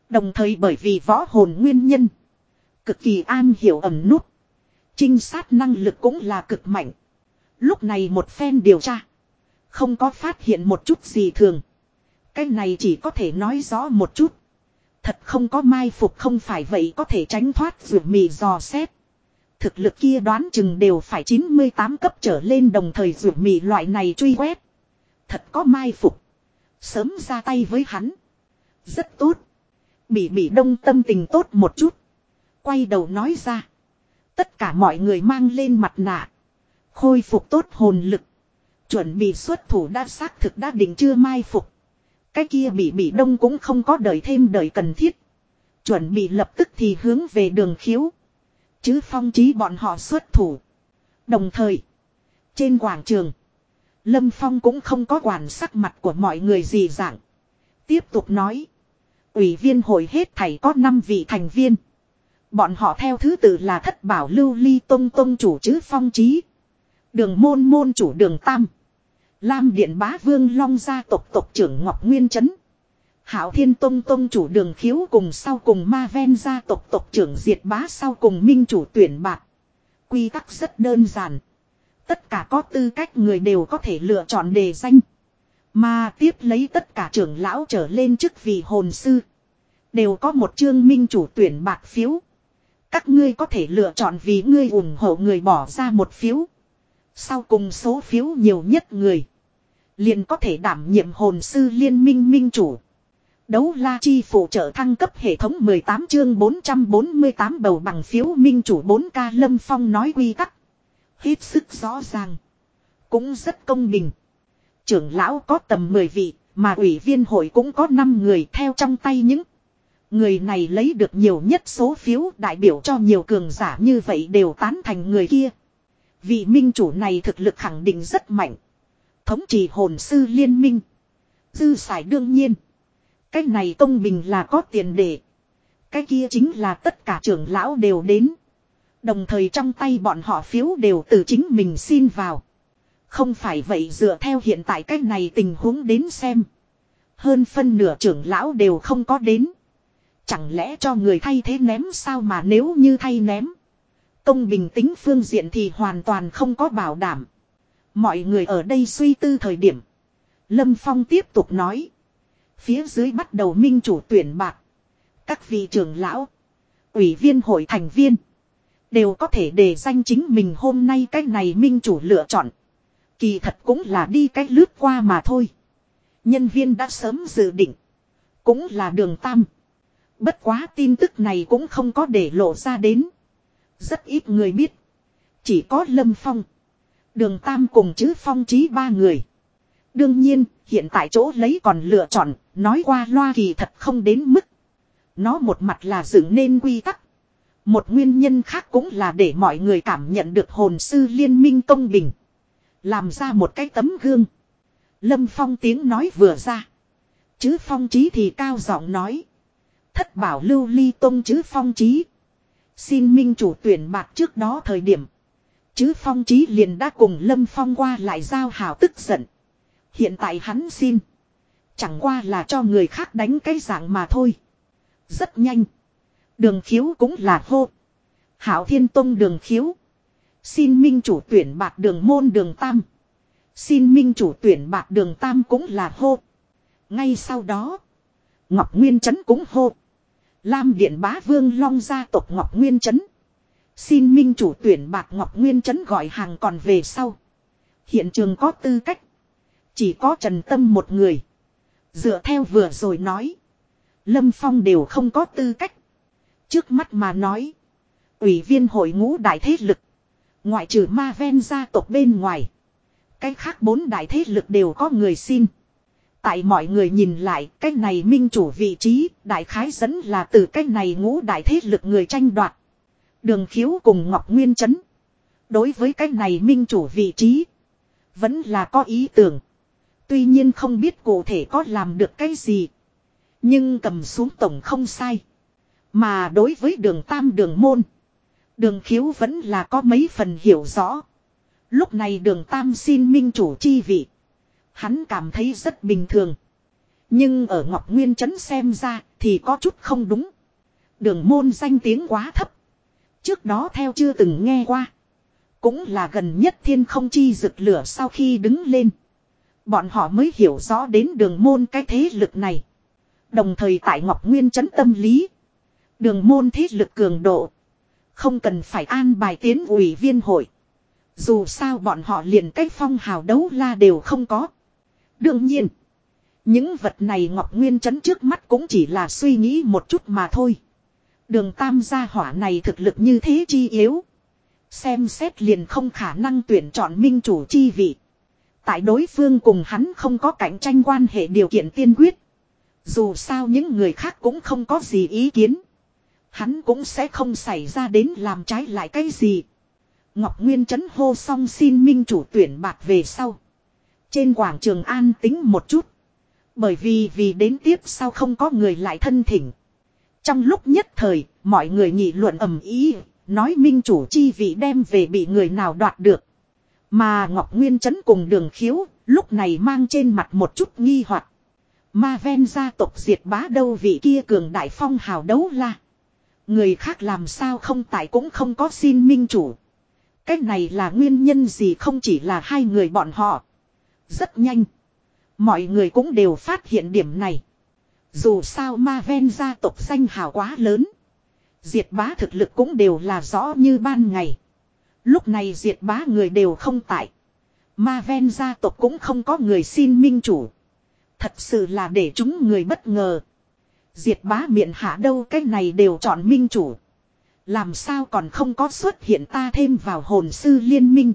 [SPEAKER 1] Đồng thời bởi vì võ hồn nguyên nhân. Cực kỳ an hiểu ẩn nút. Trinh sát năng lực cũng là cực mạnh. Lúc này một phen điều tra. Không có phát hiện một chút gì thường. Cái này chỉ có thể nói rõ một chút. Thật không có mai phục không phải vậy có thể tránh thoát rượu mì dò xét. Thực lực kia đoán chừng đều phải 98 cấp trở lên đồng thời rượu mì loại này truy quét. Thật có mai phục. Sớm ra tay với hắn. Rất tốt. Bỉ bỉ đông tâm tình tốt một chút. Quay đầu nói ra. Tất cả mọi người mang lên mặt nạ. Khôi phục tốt hồn lực. Chuẩn bị xuất thủ đã xác thực đã định chưa mai phục. Cái kia bị bị đông cũng không có đợi thêm đợi cần thiết. Chuẩn bị lập tức thì hướng về đường khiếu. Chứ phong trí bọn họ xuất thủ. Đồng thời. Trên quảng trường. Lâm Phong cũng không có quản sắc mặt của mọi người gì dạng. Tiếp tục nói. Ủy viên hội hết thảy có 5 vị thành viên. Bọn họ theo thứ tự là thất bảo lưu ly tông tông chủ Chứ phong trí. Đường môn môn chủ đường tam. Lam điện bá vương long gia tộc tộc trưởng Ngọc Nguyên Trấn. Hảo Thiên Tông Tông chủ đường khiếu cùng sau cùng ma ven gia tộc tộc trưởng diệt bá sau cùng minh chủ tuyển bạc. Quy tắc rất đơn giản. Tất cả có tư cách người đều có thể lựa chọn đề danh. Mà tiếp lấy tất cả trưởng lão trở lên chức vị hồn sư. Đều có một chương minh chủ tuyển bạc phiếu. Các ngươi có thể lựa chọn vì ngươi ủng hộ người bỏ ra một phiếu. Sau cùng số phiếu nhiều nhất người. Liền có thể đảm nhiệm hồn sư liên minh minh chủ. Đấu la chi phụ trợ thăng cấp hệ thống 18 chương 448 bầu bằng phiếu minh chủ 4K Lâm Phong nói quy tắc. Hết sức rõ ràng. Cũng rất công bình. Trưởng lão có tầm 10 vị, mà ủy viên hội cũng có 5 người theo trong tay những. Người này lấy được nhiều nhất số phiếu đại biểu cho nhiều cường giả như vậy đều tán thành người kia. Vị minh chủ này thực lực khẳng định rất mạnh. Thống trị hồn sư liên minh. Dư sải đương nhiên. Cái này công bình là có tiền để. Cái kia chính là tất cả trưởng lão đều đến. Đồng thời trong tay bọn họ phiếu đều từ chính mình xin vào. Không phải vậy dựa theo hiện tại cái này tình huống đến xem. Hơn phân nửa trưởng lão đều không có đến. Chẳng lẽ cho người thay thế ném sao mà nếu như thay ném. Công bình tính phương diện thì hoàn toàn không có bảo đảm. Mọi người ở đây suy tư thời điểm. Lâm Phong tiếp tục nói. Phía dưới bắt đầu minh chủ tuyển bạc. Các vị trưởng lão. Ủy viên hội thành viên. Đều có thể đề danh chính mình hôm nay cái này minh chủ lựa chọn. Kỳ thật cũng là đi cách lướt qua mà thôi. Nhân viên đã sớm dự định. Cũng là đường tam. Bất quá tin tức này cũng không có để lộ ra đến. Rất ít người biết. Chỉ có Lâm Phong. Đường Tam cùng chữ Phong trí ba người. Đương nhiên, hiện tại chỗ lấy còn lựa chọn, nói qua loa kỳ thật không đến mức. Nó một mặt là dựng nên quy tắc. Một nguyên nhân khác cũng là để mọi người cảm nhận được hồn sư liên minh công bình. Làm ra một cái tấm gương. Lâm Phong tiếng nói vừa ra. Chứ Phong trí thì cao giọng nói. Thất bảo lưu ly tông chứ Phong trí. Xin minh chủ tuyển bạc trước đó thời điểm. Chứ Phong trí liền đã cùng Lâm Phong qua lại giao hảo tức giận. Hiện tại hắn xin. Chẳng qua là cho người khác đánh cái dạng mà thôi. Rất nhanh. Đường khiếu cũng là hô. Hảo Thiên Tông đường khiếu. Xin minh chủ tuyển bạc đường môn đường tam. Xin minh chủ tuyển bạc đường tam cũng là hô. Ngay sau đó. Ngọc Nguyên Trấn cũng hô. Lam Điện Bá Vương Long gia tộc Ngọc Nguyên Trấn. Xin minh chủ tuyển bạc Ngọc Nguyên Trấn gọi hàng còn về sau. Hiện trường có tư cách. Chỉ có Trần Tâm một người. Dựa theo vừa rồi nói. Lâm Phong đều không có tư cách. Trước mắt mà nói. Ủy viên hội ngũ đại thế lực. Ngoại trừ ma ven gia tộc bên ngoài. Cái khác bốn đại thế lực đều có người xin. Tại mọi người nhìn lại, cái này minh chủ vị trí, đại khái dẫn là từ cái này ngũ đại thế lực người tranh đoạt. Đường khiếu cùng Ngọc Nguyên Trấn. Đối với cái này minh chủ vị trí, vẫn là có ý tưởng. Tuy nhiên không biết cụ thể có làm được cái gì. Nhưng cầm xuống tổng không sai. Mà đối với đường tam đường môn. Đường khiếu vẫn là có mấy phần hiểu rõ. Lúc này đường tam xin minh chủ chi vị. Hắn cảm thấy rất bình thường. Nhưng ở Ngọc Nguyên Trấn xem ra thì có chút không đúng. Đường môn danh tiếng quá thấp. Trước đó theo chưa từng nghe qua. Cũng là gần nhất thiên không chi rực lửa sau khi đứng lên. Bọn họ mới hiểu rõ đến đường môn cái thế lực này. Đồng thời tại Ngọc Nguyên Trấn tâm lý. Đường môn thế lực cường độ. Không cần phải an bài tiến ủy viên hội. Dù sao bọn họ liền cách phong hào đấu la đều không có. Đương nhiên. Những vật này Ngọc Nguyên chấn trước mắt cũng chỉ là suy nghĩ một chút mà thôi. Đường tam gia hỏa này thực lực như thế chi yếu. Xem xét liền không khả năng tuyển chọn minh chủ chi vị. Tại đối phương cùng hắn không có cạnh tranh quan hệ điều kiện tiên quyết. Dù sao những người khác cũng không có gì ý kiến. Hắn cũng sẽ không xảy ra đến làm trái lại cái gì. Ngọc Nguyên chấn hô xong xin minh chủ tuyển bạc về sau. Trên quảng trường an tính một chút. Bởi vì vì đến tiếp sau không có người lại thân thỉnh. Trong lúc nhất thời, mọi người nghị luận ầm ý, nói minh chủ chi vị đem về bị người nào đoạt được. Mà Ngọc Nguyên Trấn cùng đường khiếu, lúc này mang trên mặt một chút nghi hoặc Ma ven gia tộc diệt bá đâu vị kia cường đại phong hào đấu la. Người khác làm sao không tại cũng không có xin minh chủ. Cái này là nguyên nhân gì không chỉ là hai người bọn họ. Rất nhanh. Mọi người cũng đều phát hiện điểm này. Dù sao ma ven gia tộc danh hào quá lớn. Diệt bá thực lực cũng đều là rõ như ban ngày. Lúc này diệt bá người đều không tại. Ma ven gia tộc cũng không có người xin minh chủ. Thật sự là để chúng người bất ngờ. Diệt bá miệng hạ đâu cái này đều chọn minh chủ. Làm sao còn không có xuất hiện ta thêm vào hồn sư liên minh.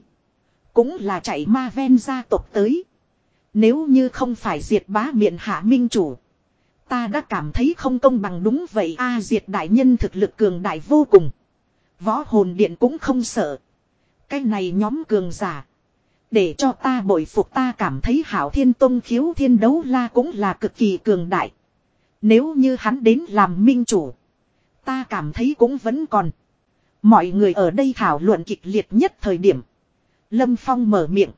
[SPEAKER 1] Cũng là chạy ma ven gia tộc tới. Nếu như không phải diệt bá miệng hạ minh chủ. Ta đã cảm thấy không công bằng đúng vậy a à, diệt đại nhân thực lực cường đại vô cùng. Võ hồn điện cũng không sợ. Cái này nhóm cường giả. Để cho ta bội phục ta cảm thấy hảo thiên tông khiếu thiên đấu la cũng là cực kỳ cường đại. Nếu như hắn đến làm minh chủ. Ta cảm thấy cũng vẫn còn. Mọi người ở đây thảo luận kịch liệt nhất thời điểm. Lâm Phong mở miệng.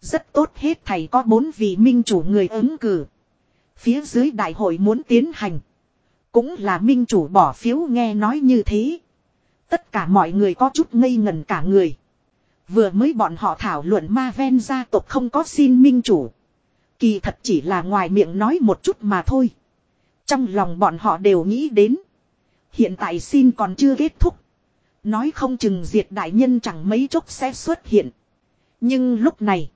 [SPEAKER 1] Rất tốt hết thầy có bốn vị minh chủ người ứng cử. Phía dưới đại hội muốn tiến hành. Cũng là minh chủ bỏ phiếu nghe nói như thế. Tất cả mọi người có chút ngây ngần cả người. Vừa mới bọn họ thảo luận ma ven gia tộc không có xin minh chủ. Kỳ thật chỉ là ngoài miệng nói một chút mà thôi. Trong lòng bọn họ đều nghĩ đến. Hiện tại xin còn chưa kết thúc. Nói không chừng diệt đại nhân chẳng mấy chốc sẽ xuất hiện. Nhưng lúc này.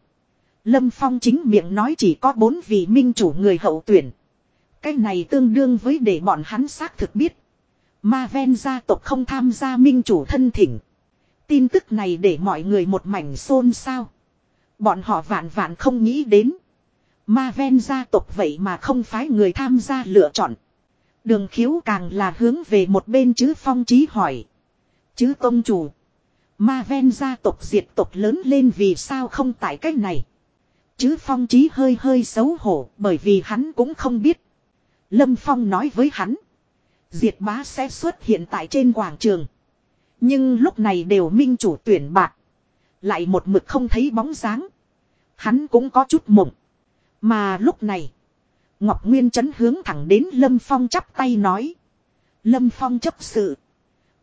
[SPEAKER 1] Lâm Phong chính miệng nói chỉ có bốn vị minh chủ người hậu tuyển. Cái này tương đương với để bọn hắn xác thực biết. Ma ven gia tộc không tham gia minh chủ thân thỉnh. Tin tức này để mọi người một mảnh xôn xao. Bọn họ vạn vạn không nghĩ đến. Ma ven gia tộc vậy mà không phái người tham gia lựa chọn. Đường khiếu càng là hướng về một bên chứ phong trí hỏi. Chứ công chủ. Ma ven gia tộc diệt tộc lớn lên vì sao không tại cách này. Chứ phong trí hơi hơi xấu hổ bởi vì hắn cũng không biết. Lâm Phong nói với hắn. Diệt bá sẽ xuất hiện tại trên quảng trường. Nhưng lúc này đều minh chủ tuyển bạc. Lại một mực không thấy bóng dáng. Hắn cũng có chút mộng. Mà lúc này. Ngọc Nguyên chấn hướng thẳng đến Lâm Phong chắp tay nói. Lâm Phong chấp sự.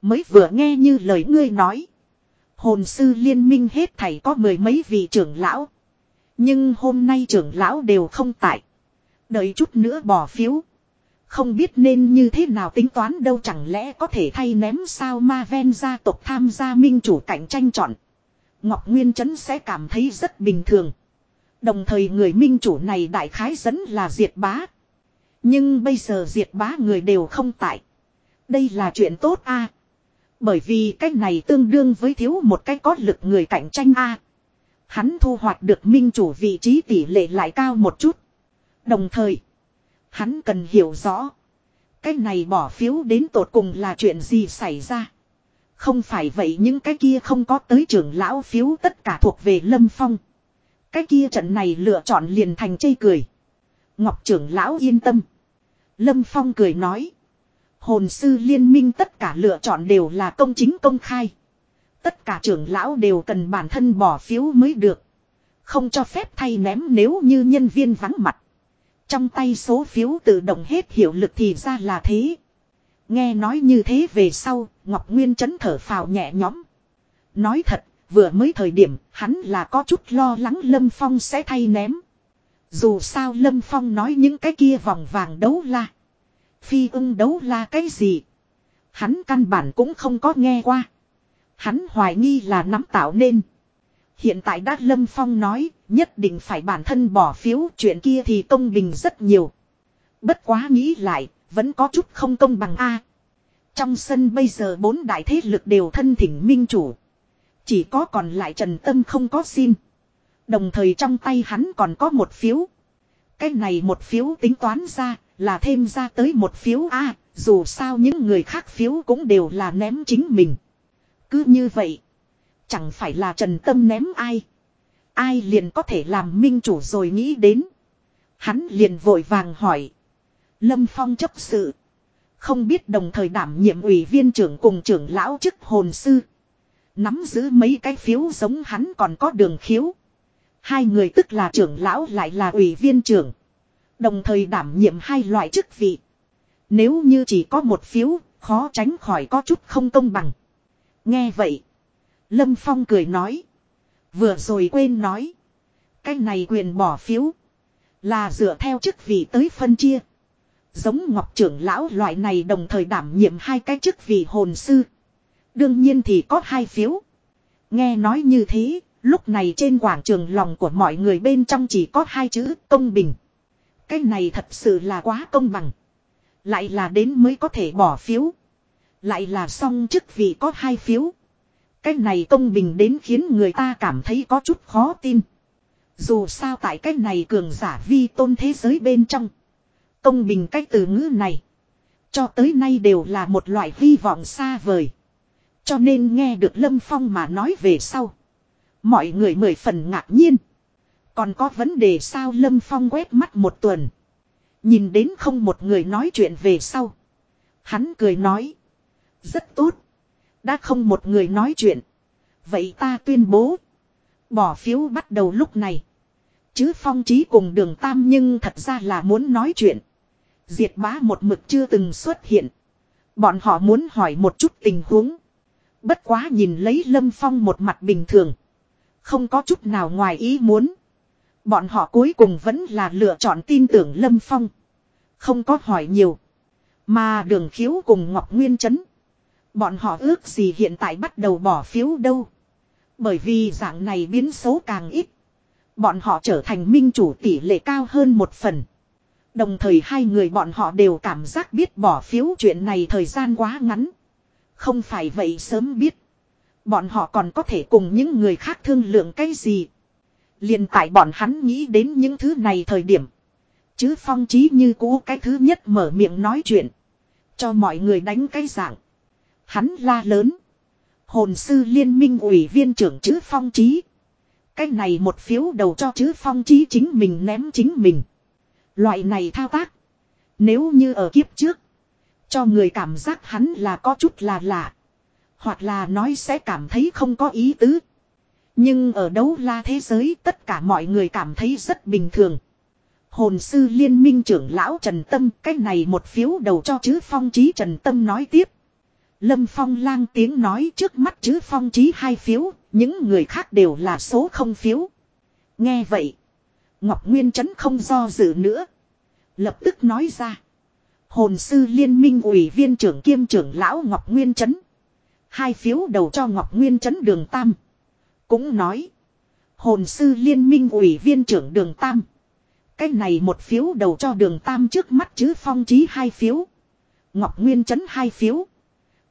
[SPEAKER 1] Mới vừa nghe như lời ngươi nói. Hồn sư liên minh hết thảy có mười mấy vị trưởng lão. Nhưng hôm nay trưởng lão đều không tại. Đợi chút nữa bỏ phiếu. Không biết nên như thế nào tính toán đâu chẳng lẽ có thể thay ném sao ma ven gia tộc tham gia minh chủ cạnh tranh chọn. Ngọc Nguyên Trấn sẽ cảm thấy rất bình thường. Đồng thời người minh chủ này đại khái dẫn là diệt bá. Nhưng bây giờ diệt bá người đều không tại. Đây là chuyện tốt a Bởi vì cái này tương đương với thiếu một cái có lực người cạnh tranh a Hắn thu hoạch được minh chủ vị trí tỷ lệ lại cao một chút. Đồng thời, hắn cần hiểu rõ. Cái này bỏ phiếu đến tột cùng là chuyện gì xảy ra. Không phải vậy những cái kia không có tới trưởng lão phiếu tất cả thuộc về Lâm Phong. Cái kia trận này lựa chọn liền thành chây cười. Ngọc trưởng lão yên tâm. Lâm Phong cười nói. Hồn sư liên minh tất cả lựa chọn đều là công chính công khai. Tất cả trưởng lão đều cần bản thân bỏ phiếu mới được. Không cho phép thay ném nếu như nhân viên vắng mặt. Trong tay số phiếu tự động hết hiệu lực thì ra là thế. Nghe nói như thế về sau, Ngọc Nguyên chấn thở phào nhẹ nhõm. Nói thật, vừa mới thời điểm, hắn là có chút lo lắng Lâm Phong sẽ thay ném. Dù sao Lâm Phong nói những cái kia vòng vàng đấu la. Phi ưng đấu la cái gì. Hắn căn bản cũng không có nghe qua. Hắn hoài nghi là nắm tạo nên. Hiện tại đã Lâm Phong nói, nhất định phải bản thân bỏ phiếu chuyện kia thì công bình rất nhiều. Bất quá nghĩ lại, vẫn có chút không công bằng A. Trong sân bây giờ bốn đại thế lực đều thân thỉnh minh chủ. Chỉ có còn lại Trần Tâm không có xin. Đồng thời trong tay hắn còn có một phiếu. Cái này một phiếu tính toán ra, Là thêm ra tới một phiếu A, dù sao những người khác phiếu cũng đều là ném chính mình. Cứ như vậy. Chẳng phải là Trần Tâm ném ai. Ai liền có thể làm minh chủ rồi nghĩ đến. Hắn liền vội vàng hỏi. Lâm Phong chấp sự. Không biết đồng thời đảm nhiệm ủy viên trưởng cùng trưởng lão chức hồn sư. Nắm giữ mấy cái phiếu giống hắn còn có đường khiếu. Hai người tức là trưởng lão lại là ủy viên trưởng. Đồng thời đảm nhiệm hai loại chức vị. Nếu như chỉ có một phiếu, khó tránh khỏi có chút không công bằng. Nghe vậy. Lâm Phong cười nói. Vừa rồi quên nói. Cái này quyền bỏ phiếu. Là dựa theo chức vị tới phân chia. Giống Ngọc trưởng lão loại này đồng thời đảm nhiệm hai cái chức vị hồn sư. Đương nhiên thì có hai phiếu. Nghe nói như thế, lúc này trên quảng trường lòng của mọi người bên trong chỉ có hai chữ công bình. Cái này thật sự là quá công bằng. Lại là đến mới có thể bỏ phiếu. Lại là xong chức vị có hai phiếu. Cái này công bình đến khiến người ta cảm thấy có chút khó tin. Dù sao tại cái này cường giả vi tôn thế giới bên trong. Công bình cái từ ngữ này. Cho tới nay đều là một loại hy vọng xa vời. Cho nên nghe được Lâm Phong mà nói về sau. Mọi người mười phần ngạc nhiên. Còn có vấn đề sao Lâm Phong quét mắt một tuần. Nhìn đến không một người nói chuyện về sau. Hắn cười nói. Rất tốt. Đã không một người nói chuyện. Vậy ta tuyên bố. Bỏ phiếu bắt đầu lúc này. Chứ phong trí cùng đường tam nhưng thật ra là muốn nói chuyện. Diệt bá một mực chưa từng xuất hiện. Bọn họ muốn hỏi một chút tình huống. Bất quá nhìn lấy lâm phong một mặt bình thường. Không có chút nào ngoài ý muốn. Bọn họ cuối cùng vẫn là lựa chọn tin tưởng lâm phong. Không có hỏi nhiều. Mà đường khiếu cùng Ngọc Nguyên Trấn. Bọn họ ước gì hiện tại bắt đầu bỏ phiếu đâu. Bởi vì dạng này biến số càng ít. Bọn họ trở thành minh chủ tỷ lệ cao hơn một phần. Đồng thời hai người bọn họ đều cảm giác biết bỏ phiếu chuyện này thời gian quá ngắn. Không phải vậy sớm biết. Bọn họ còn có thể cùng những người khác thương lượng cái gì. liền tại bọn hắn nghĩ đến những thứ này thời điểm. Chứ phong trí như cũ cái thứ nhất mở miệng nói chuyện. Cho mọi người đánh cái dạng. Hắn la lớn. Hồn sư liên minh ủy viên trưởng chữ phong trí. Cái này một phiếu đầu cho chữ phong trí chính mình ném chính mình. Loại này thao tác. Nếu như ở kiếp trước. Cho người cảm giác hắn là có chút là lạ. Hoặc là nói sẽ cảm thấy không có ý tứ. Nhưng ở đấu la thế giới tất cả mọi người cảm thấy rất bình thường. Hồn sư liên minh trưởng lão Trần Tâm, cái này một phiếu đầu cho chữ phong trí Trần Tâm nói tiếp. Lâm Phong lang tiếng nói trước mắt chữ phong trí hai phiếu, những người khác đều là số không phiếu. Nghe vậy, Ngọc Nguyên Trấn không do dự nữa. Lập tức nói ra. Hồn sư liên minh ủy viên trưởng kiêm trưởng lão Ngọc Nguyên Trấn. Hai phiếu đầu cho Ngọc Nguyên Trấn đường Tam. Cũng nói. Hồn sư liên minh ủy viên trưởng đường Tam. Cái này một phiếu đầu cho đường Tam trước mắt chứ phong trí hai phiếu. Ngọc Nguyên Trấn hai phiếu.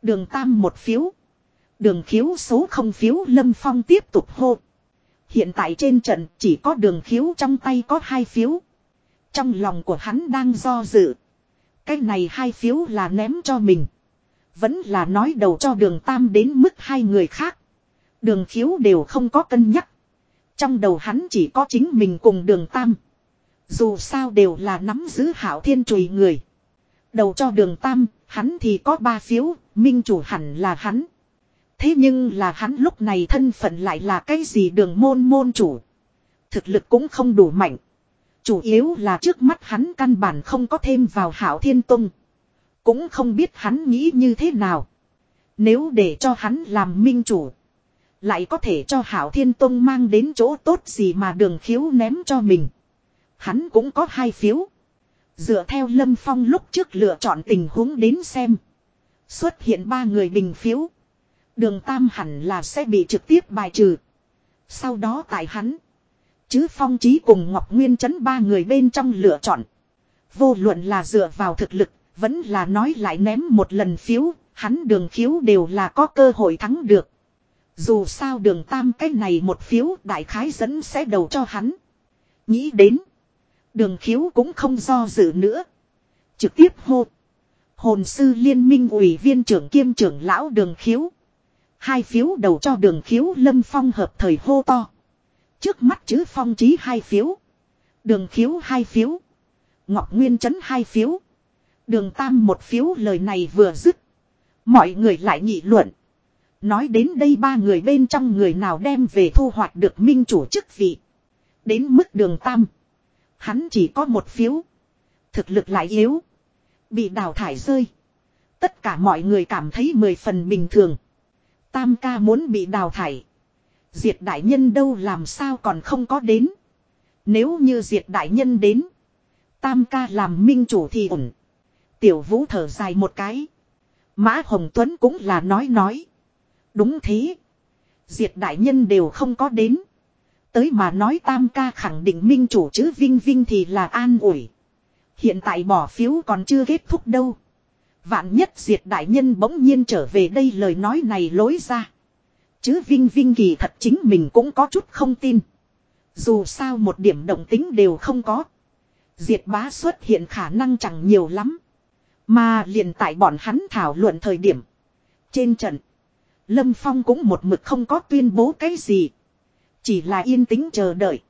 [SPEAKER 1] Đường Tam một phiếu. Đường khiếu số không phiếu Lâm Phong tiếp tục hô. Hiện tại trên trận chỉ có đường khiếu trong tay có hai phiếu. Trong lòng của hắn đang do dự. Cái này hai phiếu là ném cho mình. Vẫn là nói đầu cho đường Tam đến mức hai người khác. Đường khiếu đều không có cân nhắc. Trong đầu hắn chỉ có chính mình cùng đường Tam. Dù sao đều là nắm giữ hảo thiên chùy người. Đầu cho đường Tam, hắn thì có ba phiếu, minh chủ hẳn là hắn. Thế nhưng là hắn lúc này thân phận lại là cái gì đường môn môn chủ. Thực lực cũng không đủ mạnh. Chủ yếu là trước mắt hắn căn bản không có thêm vào hảo thiên tông. Cũng không biết hắn nghĩ như thế nào. Nếu để cho hắn làm minh chủ. Lại có thể cho hảo thiên tông mang đến chỗ tốt gì mà đường khiếu ném cho mình. Hắn cũng có hai phiếu. Dựa theo Lâm Phong lúc trước lựa chọn tình huống đến xem. Xuất hiện ba người bình phiếu. Đường Tam hẳn là sẽ bị trực tiếp bài trừ. Sau đó tại hắn. Chứ Phong Trí cùng Ngọc Nguyên chấn ba người bên trong lựa chọn. Vô luận là dựa vào thực lực. Vẫn là nói lại ném một lần phiếu. Hắn đường khiếu đều là có cơ hội thắng được. Dù sao đường Tam cái này một phiếu đại khái dẫn sẽ đầu cho hắn. Nghĩ đến. Đường khiếu cũng không do dự nữa. trực tiếp hô. Hồn sư liên minh ủy viên trưởng kiêm trưởng lão đường khiếu. Hai phiếu đầu cho đường khiếu lâm phong hợp thời hô to. Trước mắt chữ phong trí hai phiếu. Đường khiếu hai phiếu. Ngọc Nguyên chấn hai phiếu. Đường tam một phiếu lời này vừa dứt. Mọi người lại nghị luận. Nói đến đây ba người bên trong người nào đem về thu hoạch được minh chủ chức vị. Đến mức đường tam. Hắn chỉ có một phiếu. Thực lực lại yếu. Bị đào thải rơi. Tất cả mọi người cảm thấy mười phần bình thường. Tam ca muốn bị đào thải. Diệt đại nhân đâu làm sao còn không có đến. Nếu như diệt đại nhân đến. Tam ca làm minh chủ thì ổn. Tiểu vũ thở dài một cái. Mã Hồng Tuấn cũng là nói nói. Đúng thế. Diệt đại nhân đều không có đến. Tới mà nói tam ca khẳng định minh chủ chứ Vinh Vinh thì là an ủi. Hiện tại bỏ phiếu còn chưa kết thúc đâu. Vạn nhất diệt đại nhân bỗng nhiên trở về đây lời nói này lối ra. Chứ Vinh Vinh kỳ thật chính mình cũng có chút không tin. Dù sao một điểm động tính đều không có. Diệt bá xuất hiện khả năng chẳng nhiều lắm. Mà liền tại bọn hắn thảo luận thời điểm. Trên trận. Lâm Phong cũng một mực không có tuyên bố cái gì. Chỉ là yên tĩnh chờ đợi.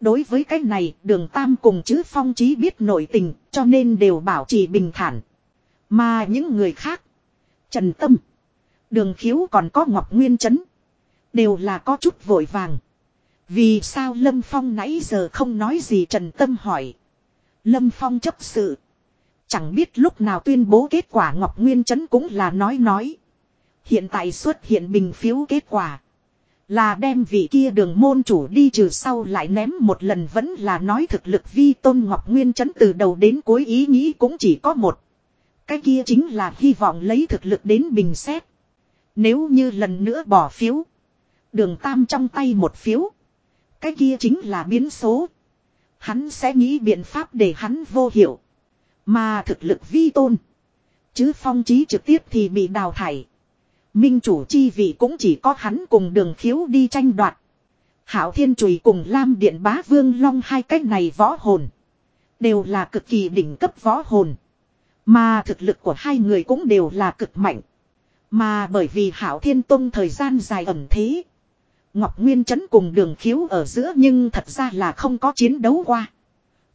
[SPEAKER 1] Đối với cái này, đường Tam cùng chữ Phong chí biết nội tình, cho nên đều bảo trì bình thản. Mà những người khác. Trần Tâm. Đường khiếu còn có Ngọc Nguyên Trấn. Đều là có chút vội vàng. Vì sao Lâm Phong nãy giờ không nói gì Trần Tâm hỏi. Lâm Phong chấp sự. Chẳng biết lúc nào tuyên bố kết quả Ngọc Nguyên Trấn cũng là nói nói. Hiện tại xuất hiện bình phiếu kết quả. Là đem vị kia đường môn chủ đi trừ sau lại ném một lần vẫn là nói thực lực vi tôn Ngọc Nguyên chấn từ đầu đến cuối ý nghĩ cũng chỉ có một. Cái kia chính là hy vọng lấy thực lực đến bình xét. Nếu như lần nữa bỏ phiếu. Đường tam trong tay một phiếu. Cái kia chính là biến số. Hắn sẽ nghĩ biện pháp để hắn vô hiệu. Mà thực lực vi tôn. Chứ phong trí trực tiếp thì bị đào thải. Minh chủ chi vị cũng chỉ có hắn cùng đường khiếu đi tranh đoạt. Hảo Thiên Chùy cùng Lam Điện Bá Vương Long hai cách này võ hồn. Đều là cực kỳ đỉnh cấp võ hồn. Mà thực lực của hai người cũng đều là cực mạnh. Mà bởi vì Hảo Thiên Tông thời gian dài ẩn thế. Ngọc Nguyên Trấn cùng đường khiếu ở giữa nhưng thật ra là không có chiến đấu qua.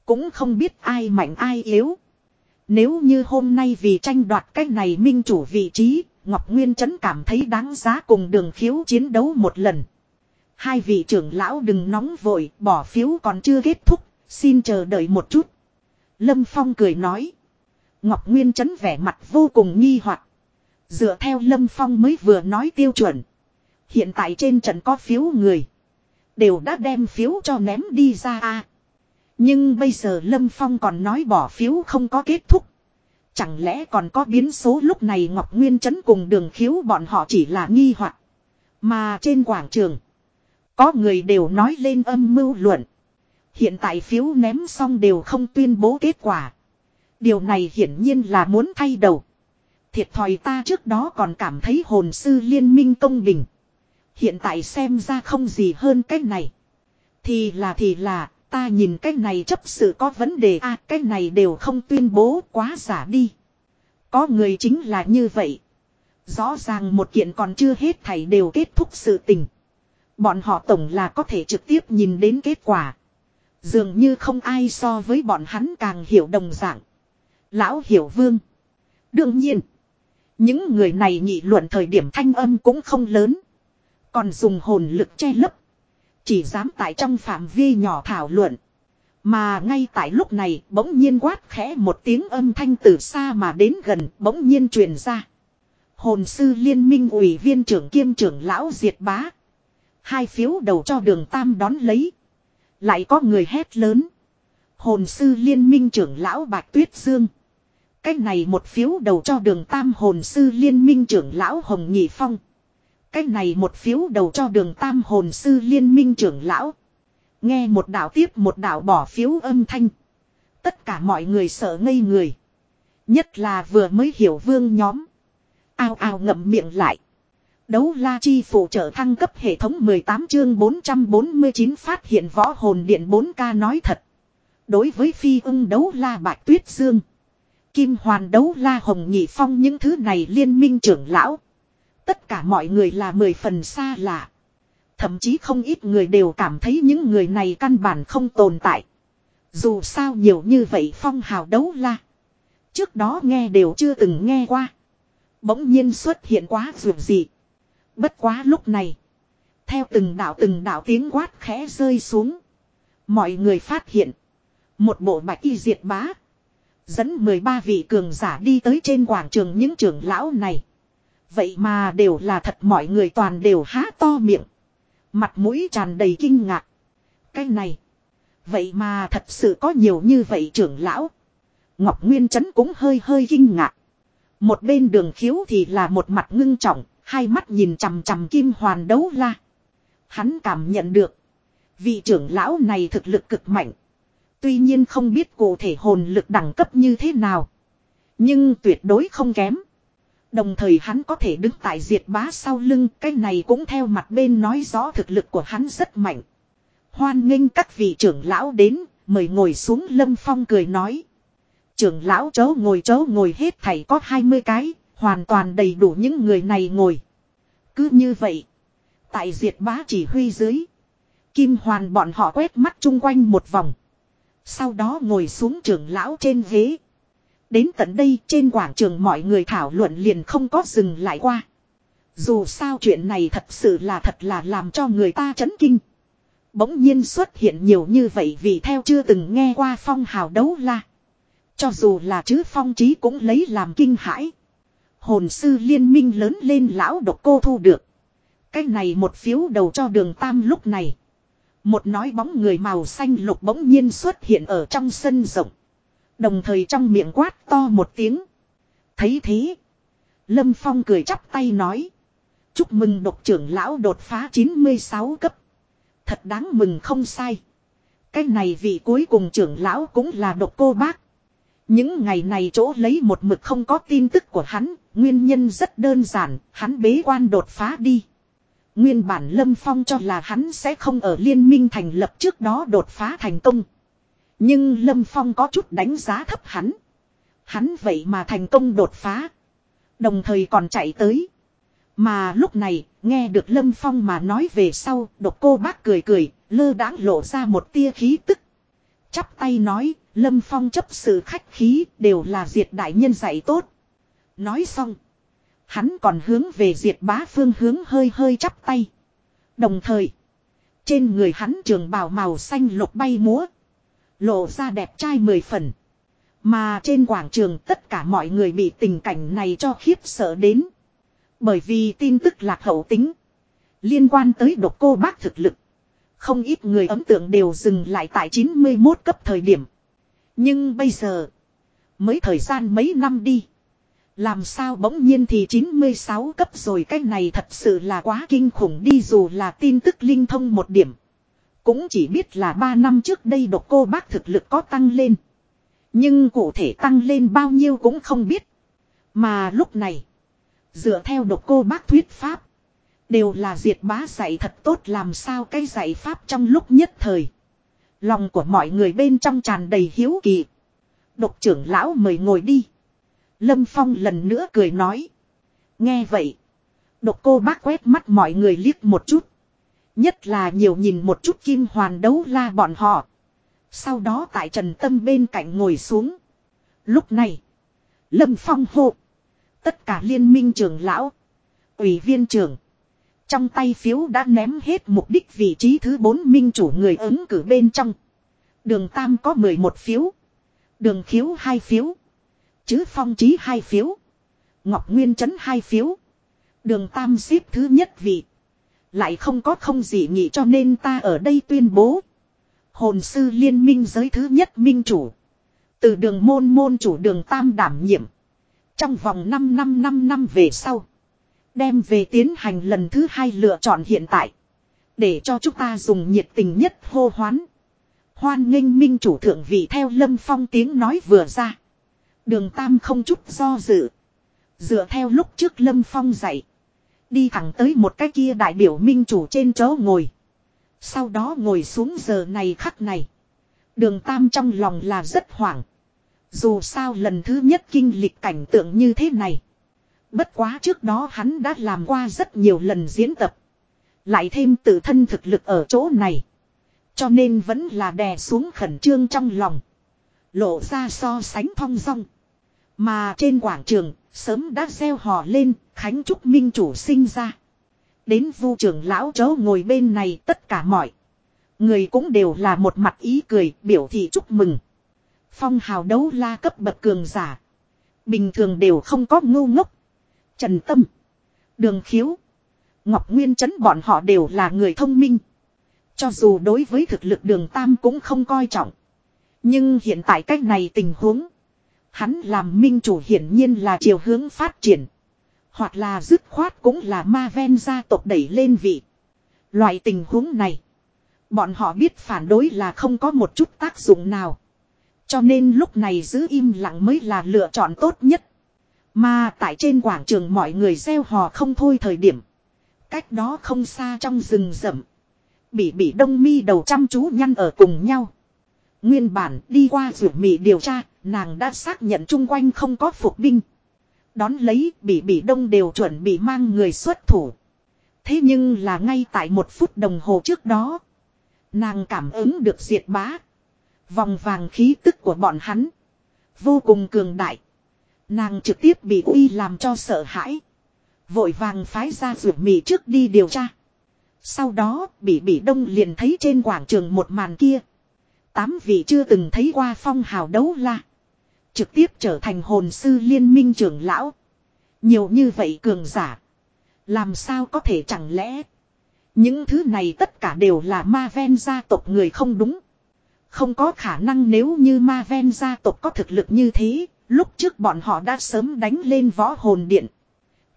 [SPEAKER 1] Cũng không biết ai mạnh ai yếu. Nếu như hôm nay vì tranh đoạt cách này minh chủ vị trí, Ngọc Nguyên Trấn cảm thấy đáng giá cùng đường khiếu chiến đấu một lần. Hai vị trưởng lão đừng nóng vội, bỏ phiếu còn chưa kết thúc, xin chờ đợi một chút. Lâm Phong cười nói. Ngọc Nguyên Trấn vẻ mặt vô cùng nghi hoặc. Dựa theo Lâm Phong mới vừa nói tiêu chuẩn. Hiện tại trên trận có phiếu người. Đều đã đem phiếu cho ném đi ra a. Nhưng bây giờ Lâm Phong còn nói bỏ phiếu không có kết thúc. Chẳng lẽ còn có biến số lúc này Ngọc Nguyên Trấn cùng đường khiếu bọn họ chỉ là nghi hoặc Mà trên quảng trường. Có người đều nói lên âm mưu luận. Hiện tại phiếu ném xong đều không tuyên bố kết quả. Điều này hiển nhiên là muốn thay đầu. Thiệt thòi ta trước đó còn cảm thấy hồn sư liên minh công bình. Hiện tại xem ra không gì hơn cách này. Thì là thì là, ta nhìn cái này chấp sự có vấn đề a à, cái này đều không tuyên bố quá giả đi. Có người chính là như vậy. Rõ ràng một kiện còn chưa hết thảy đều kết thúc sự tình. Bọn họ tổng là có thể trực tiếp nhìn đến kết quả. Dường như không ai so với bọn hắn càng hiểu đồng dạng. Lão hiểu vương. Đương nhiên. Những người này nhị luận thời điểm thanh âm cũng không lớn. Còn dùng hồn lực che lấp. Chỉ dám tại trong phạm vi nhỏ thảo luận. Mà ngay tại lúc này, bỗng nhiên quát khẽ một tiếng âm thanh từ xa mà đến gần, bỗng nhiên truyền ra. Hồn sư liên minh ủy viên trưởng kiêm trưởng lão diệt bá. Hai phiếu đầu cho đường tam đón lấy. Lại có người hét lớn. Hồn sư liên minh trưởng lão Bạch Tuyết Dương. Cách này một phiếu đầu cho đường tam hồn sư liên minh trưởng lão Hồng Nhị Phong. Cách này một phiếu đầu cho đường tam hồn sư liên minh trưởng lão. Nghe một đạo tiếp một đạo bỏ phiếu âm thanh. Tất cả mọi người sợ ngây người. Nhất là vừa mới hiểu vương nhóm. Ao ao ngậm miệng lại. Đấu la chi phụ trợ thăng cấp hệ thống 18 chương 449 phát hiện võ hồn điện 4K nói thật. Đối với phi ưng đấu la bạch tuyết dương. Kim Hoàn đấu la hồng nhị phong những thứ này liên minh trưởng lão. Tất cả mọi người là mười phần xa lạ. Thậm chí không ít người đều cảm thấy những người này căn bản không tồn tại. Dù sao nhiều như vậy phong hào đấu la. Trước đó nghe đều chưa từng nghe qua. Bỗng nhiên xuất hiện quá dù gì. Bất quá lúc này. Theo từng đạo từng đạo tiếng quát khẽ rơi xuống. Mọi người phát hiện. Một bộ bạch y diệt bá. Dẫn 13 vị cường giả đi tới trên quảng trường những trưởng lão này. Vậy mà đều là thật mọi người toàn đều há to miệng. Mặt mũi tràn đầy kinh ngạc. Cái này. Vậy mà thật sự có nhiều như vậy trưởng lão. Ngọc Nguyên Trấn cũng hơi hơi kinh ngạc. Một bên đường khiếu thì là một mặt ngưng trọng, hai mắt nhìn chằm chằm kim hoàn đấu la. Hắn cảm nhận được. Vị trưởng lão này thực lực cực mạnh. Tuy nhiên không biết cụ thể hồn lực đẳng cấp như thế nào. Nhưng tuyệt đối không kém. Đồng thời hắn có thể đứng tại diệt bá sau lưng. Cái này cũng theo mặt bên nói rõ thực lực của hắn rất mạnh. Hoan nghênh các vị trưởng lão đến. Mời ngồi xuống, lâm phong cười nói. Trưởng lão chớ ngồi chớ ngồi, hết thảy có 20 cái. Hoàn toàn đầy đủ những người này ngồi. Cứ như vậy. Tại diệt bá chỉ huy dưới. Kim hoàn bọn họ quét mắt chung quanh một vòng. Sau đó ngồi xuống trưởng lão trên ghế. Đến tận đây trên quảng trường mọi người thảo luận liền không có dừng lại qua. Dù sao chuyện này thật sự là thật là làm cho người ta chấn kinh. Bỗng nhiên xuất hiện nhiều như vậy vì theo chưa từng nghe qua phong hào đấu la. Cho dù là chứ phong trí cũng lấy làm kinh hãi. Hồn sư liên minh lớn lên lão độc cô thu được. Cái này một phiếu đầu cho đường tam lúc này. Một nói bóng người màu xanh lục bỗng nhiên xuất hiện ở trong sân rộng. Đồng thời trong miệng quát to một tiếng. Thấy thế. Lâm Phong cười chắp tay nói. Chúc mừng độc trưởng lão đột phá 96 cấp. Thật đáng mừng không sai. Cái này vị cuối cùng trưởng lão cũng là độc cô bác. Những ngày này chỗ lấy một mực không có tin tức của hắn, nguyên nhân rất đơn giản, hắn bế quan đột phá đi. Nguyên bản Lâm Phong cho là hắn sẽ không ở liên minh thành lập trước đó đột phá thành công. Nhưng Lâm Phong có chút đánh giá thấp hắn. Hắn vậy mà thành công đột phá. Đồng thời còn chạy tới. Mà lúc này, nghe được Lâm Phong mà nói về sau, độc cô bác cười cười, lơ đãng lộ ra một tia khí tức. Chắp tay nói, Lâm Phong chấp sự khách khí, đều là diệt đại nhân dạy tốt. Nói xong. Hắn còn hướng về diệt bá phương hướng hơi hơi chắp tay. Đồng thời. Trên người hắn trường bào màu xanh lục bay múa. Lộ ra đẹp trai mười phần. Mà trên quảng trường tất cả mọi người bị tình cảnh này cho khiếp sợ đến. Bởi vì tin tức lạc hậu tính. Liên quan tới độc cô bác thực lực. Không ít người ấn tượng đều dừng lại tại 91 cấp thời điểm. Nhưng bây giờ. Mới thời gian mấy năm đi. Làm sao bỗng nhiên thì 96 cấp rồi, cái này thật sự là quá kinh khủng đi, dù là tin tức linh thông một điểm. Cũng chỉ biết là 3 năm trước đây độc cô bác thực lực có tăng lên. Nhưng cụ thể tăng lên bao nhiêu cũng không biết. Mà lúc này, dựa theo độc cô bác thuyết pháp, đều là diệt bá dạy thật tốt làm sao cái dạy pháp trong lúc nhất thời. Lòng của mọi người bên trong tràn đầy hiếu kỳ. Độc trưởng lão mời ngồi đi. Lâm Phong lần nữa cười nói. Nghe vậy. Độc cô bác quét mắt mọi người liếc một chút. Nhất là nhiều nhìn một chút kim hoàn đấu la bọn họ. Sau đó tại trần tâm bên cạnh ngồi xuống. Lúc này. Lâm Phong hô. Tất cả liên minh trưởng lão. Ủy viên trưởng. Trong tay phiếu đã ném hết mục đích vị trí thứ bốn minh chủ người ứng cử bên trong. Đường Tam có 11 phiếu. Đường khiếu 2 phiếu. Chứ phong trí hai phiếu. Ngọc Nguyên chấn hai phiếu. Đường tam xếp thứ nhất vị. Lại không có không gì nghĩ cho nên ta ở đây tuyên bố. Hồn sư liên minh giới thứ nhất minh chủ. Từ đường môn môn chủ đường tam đảm nhiệm. Trong vòng 5 năm 5 năm về sau. Đem về tiến hành lần thứ hai lựa chọn hiện tại. Để cho chúng ta dùng nhiệt tình nhất hô hoán. Hoan nghênh minh chủ thượng vị theo lâm phong tiếng nói vừa ra. Đường Tam không chút do dự. Dựa theo lúc trước Lâm Phong dạy. Đi thẳng tới một cái kia đại biểu minh chủ trên chỗ ngồi. Sau đó ngồi xuống giờ này khắc này. Đường Tam trong lòng là rất hoảng. Dù sao lần thứ nhất kinh lịch cảnh tượng như thế này. Bất quá trước đó hắn đã làm qua rất nhiều lần diễn tập. Lại thêm tự thân thực lực ở chỗ này. Cho nên vẫn là đè xuống khẩn trương trong lòng. Lộ ra so sánh thong dong. Mà trên quảng trường, sớm đã gieo hò lên, Khánh chúc Minh chủ sinh ra. Đến vu trưởng lão chó ngồi bên này tất cả mọi. Người cũng đều là một mặt ý cười, biểu thị chúc mừng. Phong hào đấu la cấp bậc cường giả. Bình thường đều không có ngu ngốc. Trần Tâm. Đường Khiếu. Ngọc Nguyên chấn bọn họ đều là người thông minh. Cho dù đối với thực lực đường Tam cũng không coi trọng. Nhưng hiện tại cách này tình huống. Hắn làm minh chủ hiển nhiên là chiều hướng phát triển. Hoặc là dứt khoát cũng là ma ven gia tộc đẩy lên vị. Loại tình huống này. Bọn họ biết phản đối là không có một chút tác dụng nào. Cho nên lúc này giữ im lặng mới là lựa chọn tốt nhất. Mà tại trên quảng trường mọi người gieo hò không thôi thời điểm. Cách đó không xa trong rừng rậm. Bị bị đông mi đầu chăm chú nhăn ở cùng nhau. Nguyên bản đi qua rủ mị điều tra, nàng đã xác nhận chung quanh không có phục binh. Đón lấy, bị bị đông đều chuẩn bị mang người xuất thủ. Thế nhưng là ngay tại một phút đồng hồ trước đó. Nàng cảm ứng được diệt bá. Vòng vàng khí tức của bọn hắn. Vô cùng cường đại. Nàng trực tiếp bị uy làm cho sợ hãi. Vội vàng phái ra rượu mì trước đi điều tra. Sau đó, bị bị đông liền thấy trên quảng trường một màn kia. Tám vị chưa từng thấy qua phong hào đấu la. Trực tiếp trở thành hồn sư liên minh trưởng lão. Nhiều như vậy cường giả. Làm sao có thể chẳng lẽ. Những thứ này tất cả đều là ma ven gia tộc người không đúng. Không có khả năng nếu như ma ven gia tộc có thực lực như thế. Lúc trước bọn họ đã sớm đánh lên võ hồn điện.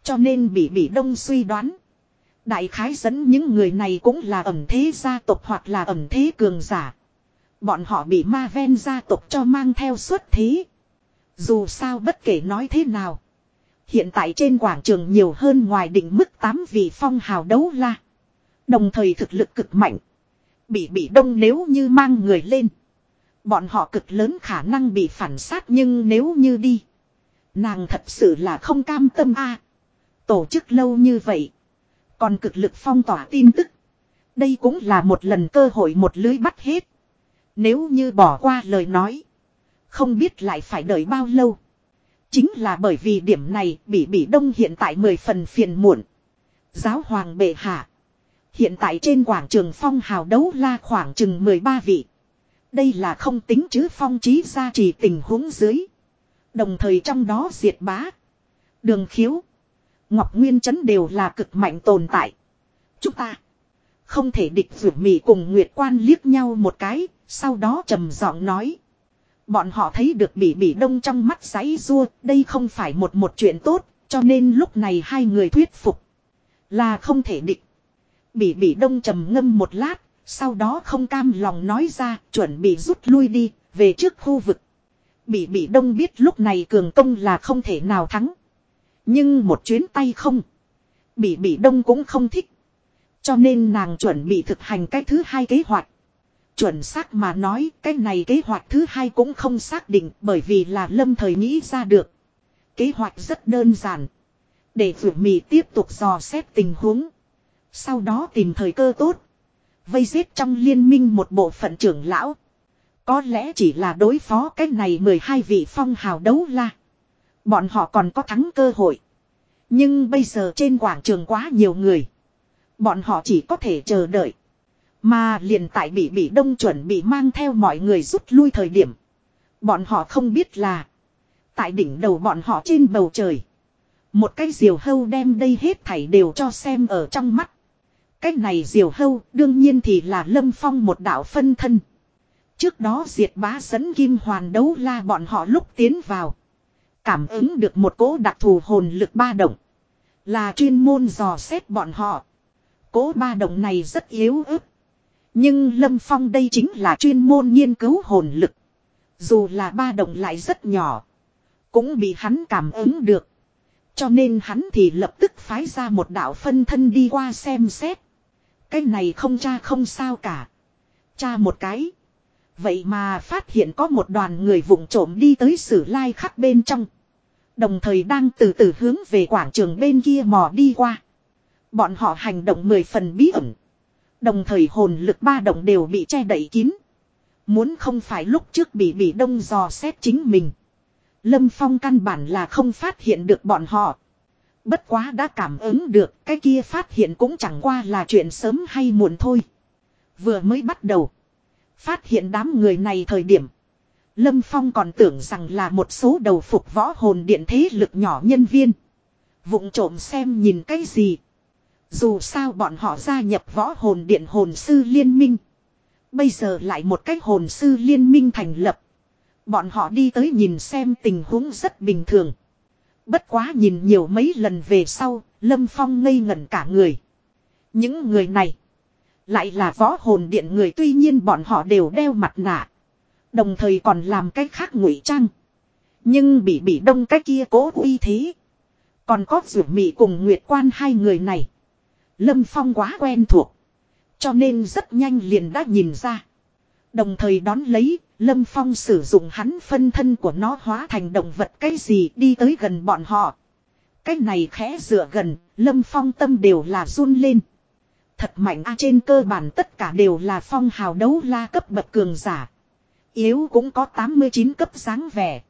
[SPEAKER 1] Cho nên bị bị đông suy đoán. Đại khái dẫn những người này cũng là ẩm thế gia tộc hoặc là ẩm thế cường giả. Bọn họ bị ma ven gia tộc cho mang theo suốt thế. Dù sao bất kể nói thế nào. Hiện tại trên quảng trường nhiều hơn ngoài định mức 8 vị phong hào đấu la. Đồng thời thực lực cực mạnh. Bị bị đông nếu như mang người lên. Bọn họ cực lớn khả năng bị phản sát nhưng nếu như đi. Nàng thật sự là không cam tâm a Tổ chức lâu như vậy. Còn cực lực phong tỏa tin tức. Đây cũng là một lần cơ hội một lưới bắt hết. Nếu như bỏ qua lời nói. Không biết lại phải đợi bao lâu. Chính là bởi vì điểm này bị bị đông hiện tại mười phần phiền muộn. Giáo hoàng bệ hạ. Hiện tại trên quảng trường phong hào đấu la khoảng chừng 13 vị. Đây là không tính chứ phong trí gia trì tình huống dưới. Đồng thời trong đó diệt bá. Đường khiếu. Ngọc Nguyên Trấn đều là cực mạnh tồn tại. Chúng ta. Không thể địch vượt mị cùng Nguyệt Quan liếc nhau một cái. Sau đó trầm giọng nói. Bọn họ thấy được bị bị đông trong mắt giấy rua. Đây không phải một một chuyện tốt. Cho nên lúc này hai người thuyết phục. Là không thể định. Bị bị đông trầm ngâm một lát. Sau đó không cam lòng nói ra, chuẩn bị rút lui đi. Về trước khu vực. Bị bị đông biết lúc này cường công là không thể nào thắng. Nhưng một chuyến tay không. Bị bị đông cũng không thích. Cho nên nàng chuẩn bị thực hành cái thứ hai kế hoạch. Chuẩn xác mà nói, cái này kế hoạch thứ hai cũng không xác định bởi vì là lâm thời nghĩ ra được. Kế hoạch rất đơn giản. Để vượt mì tiếp tục dò xét tình huống. Sau đó tìm thời cơ tốt. Vây giết trong liên minh một bộ phận trưởng lão. Có lẽ chỉ là đối phó cái này 12 vị phong hào đấu la. Bọn họ còn có thắng cơ hội. Nhưng bây giờ trên quảng trường quá nhiều người. Bọn họ chỉ có thể chờ đợi. Mà liền tại bị bị đông chuẩn bị mang theo mọi người rút lui thời điểm. Bọn họ không biết là. Tại đỉnh đầu bọn họ trên bầu trời. Một cái diều hâu đem đây hết thảy đều cho xem ở trong mắt. Cái này diều hâu đương nhiên thì là lâm phong một đạo phân thân. Trước đó diệt bá dẫn kim hoàn đấu la bọn họ lúc tiến vào. Cảm ứng được một cỗ đặc thù hồn lực ba động. Là chuyên môn dò xét bọn họ. Cỗ ba động này rất yếu ớt. Nhưng Lâm Phong đây chính là chuyên môn nghiên cứu hồn lực. Dù là ba động lại rất nhỏ. Cũng bị hắn cảm ứng được. Cho nên hắn thì lập tức phái ra một đạo phân thân đi qua xem xét. Cái này không cha không sao cả. Cha một cái. Vậy mà phát hiện có một đoàn người vụng trộm đi tới sử lai khắc bên trong. Đồng thời đang từ từ hướng về quảng trường bên kia mò đi qua. Bọn họ hành động mười phần bí ẩn. Đồng thời hồn lực ba động đều bị che đậy kín. Muốn không phải lúc trước bị bị đông dò xét chính mình. Lâm Phong căn bản là không phát hiện được bọn họ. Bất quá đã cảm ứng được, cái kia phát hiện cũng chẳng qua là chuyện sớm hay muộn thôi. Vừa mới bắt đầu. Phát hiện đám người này thời điểm. Lâm Phong còn tưởng rằng là một số đầu phục võ hồn điện thế lực nhỏ nhân viên. vụng trộm xem nhìn cái gì. Dù sao bọn họ gia nhập võ hồn điện hồn sư liên minh. Bây giờ lại một cách hồn sư liên minh thành lập. Bọn họ đi tới nhìn xem tình huống rất bình thường. Bất quá nhìn nhiều mấy lần về sau, Lâm Phong ngây ngẩn cả người. Những người này, lại là võ hồn điện người tuy nhiên bọn họ đều đeo mặt nạ. Đồng thời còn làm cách khác ngụy trang. Nhưng bị bị đông cái kia cố uy thế. Còn có rủ mị cùng Nguyệt Quan hai người này. Lâm Phong quá quen thuộc. Cho nên rất nhanh liền đã nhìn ra. Đồng thời đón lấy, Lâm Phong sử dụng hắn phân thân của nó hóa thành động vật cái gì đi tới gần bọn họ. Cái này khẽ dựa gần, Lâm Phong tâm đều là run lên. Thật mạnh a trên cơ bản tất cả đều là phong hào đấu la cấp bậc cường giả. Yếu cũng có 89 cấp dáng vẻ.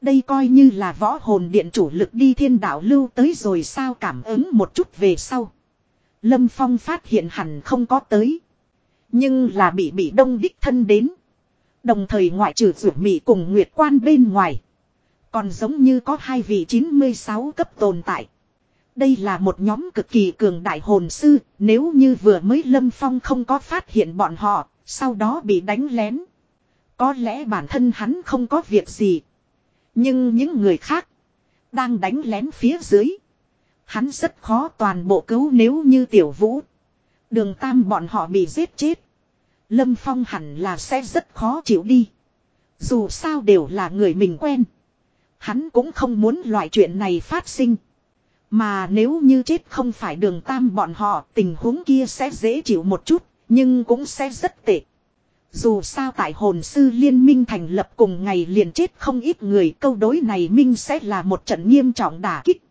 [SPEAKER 1] Đây coi như là võ hồn điện chủ lực đi thiên đạo lưu tới rồi sao cảm ứng một chút về sau. Lâm Phong phát hiện hẳn không có tới. Nhưng là bị bị đông đích thân đến. Đồng thời ngoại trừ rủ mị cùng Nguyệt Quan bên ngoài. Còn giống như có hai vị 96 cấp tồn tại. Đây là một nhóm cực kỳ cường đại hồn sư, nếu như vừa mới Lâm Phong không có phát hiện bọn họ, sau đó bị đánh lén. Có lẽ bản thân hắn không có việc gì. Nhưng những người khác, đang đánh lén phía dưới. Hắn rất khó toàn bộ cứu nếu như tiểu vũ. Đường tam bọn họ bị giết chết. Lâm Phong hẳn là sẽ rất khó chịu đi. Dù sao đều là người mình quen. Hắn cũng không muốn loại chuyện này phát sinh. Mà nếu như chết không phải đường tam bọn họ, tình huống kia sẽ dễ chịu một chút. Nhưng cũng sẽ rất tệ. Dù sao tại hồn sư liên minh thành lập cùng ngày liền chết không ít người, câu đối này minh sẽ là một trận nghiêm trọng đả kích.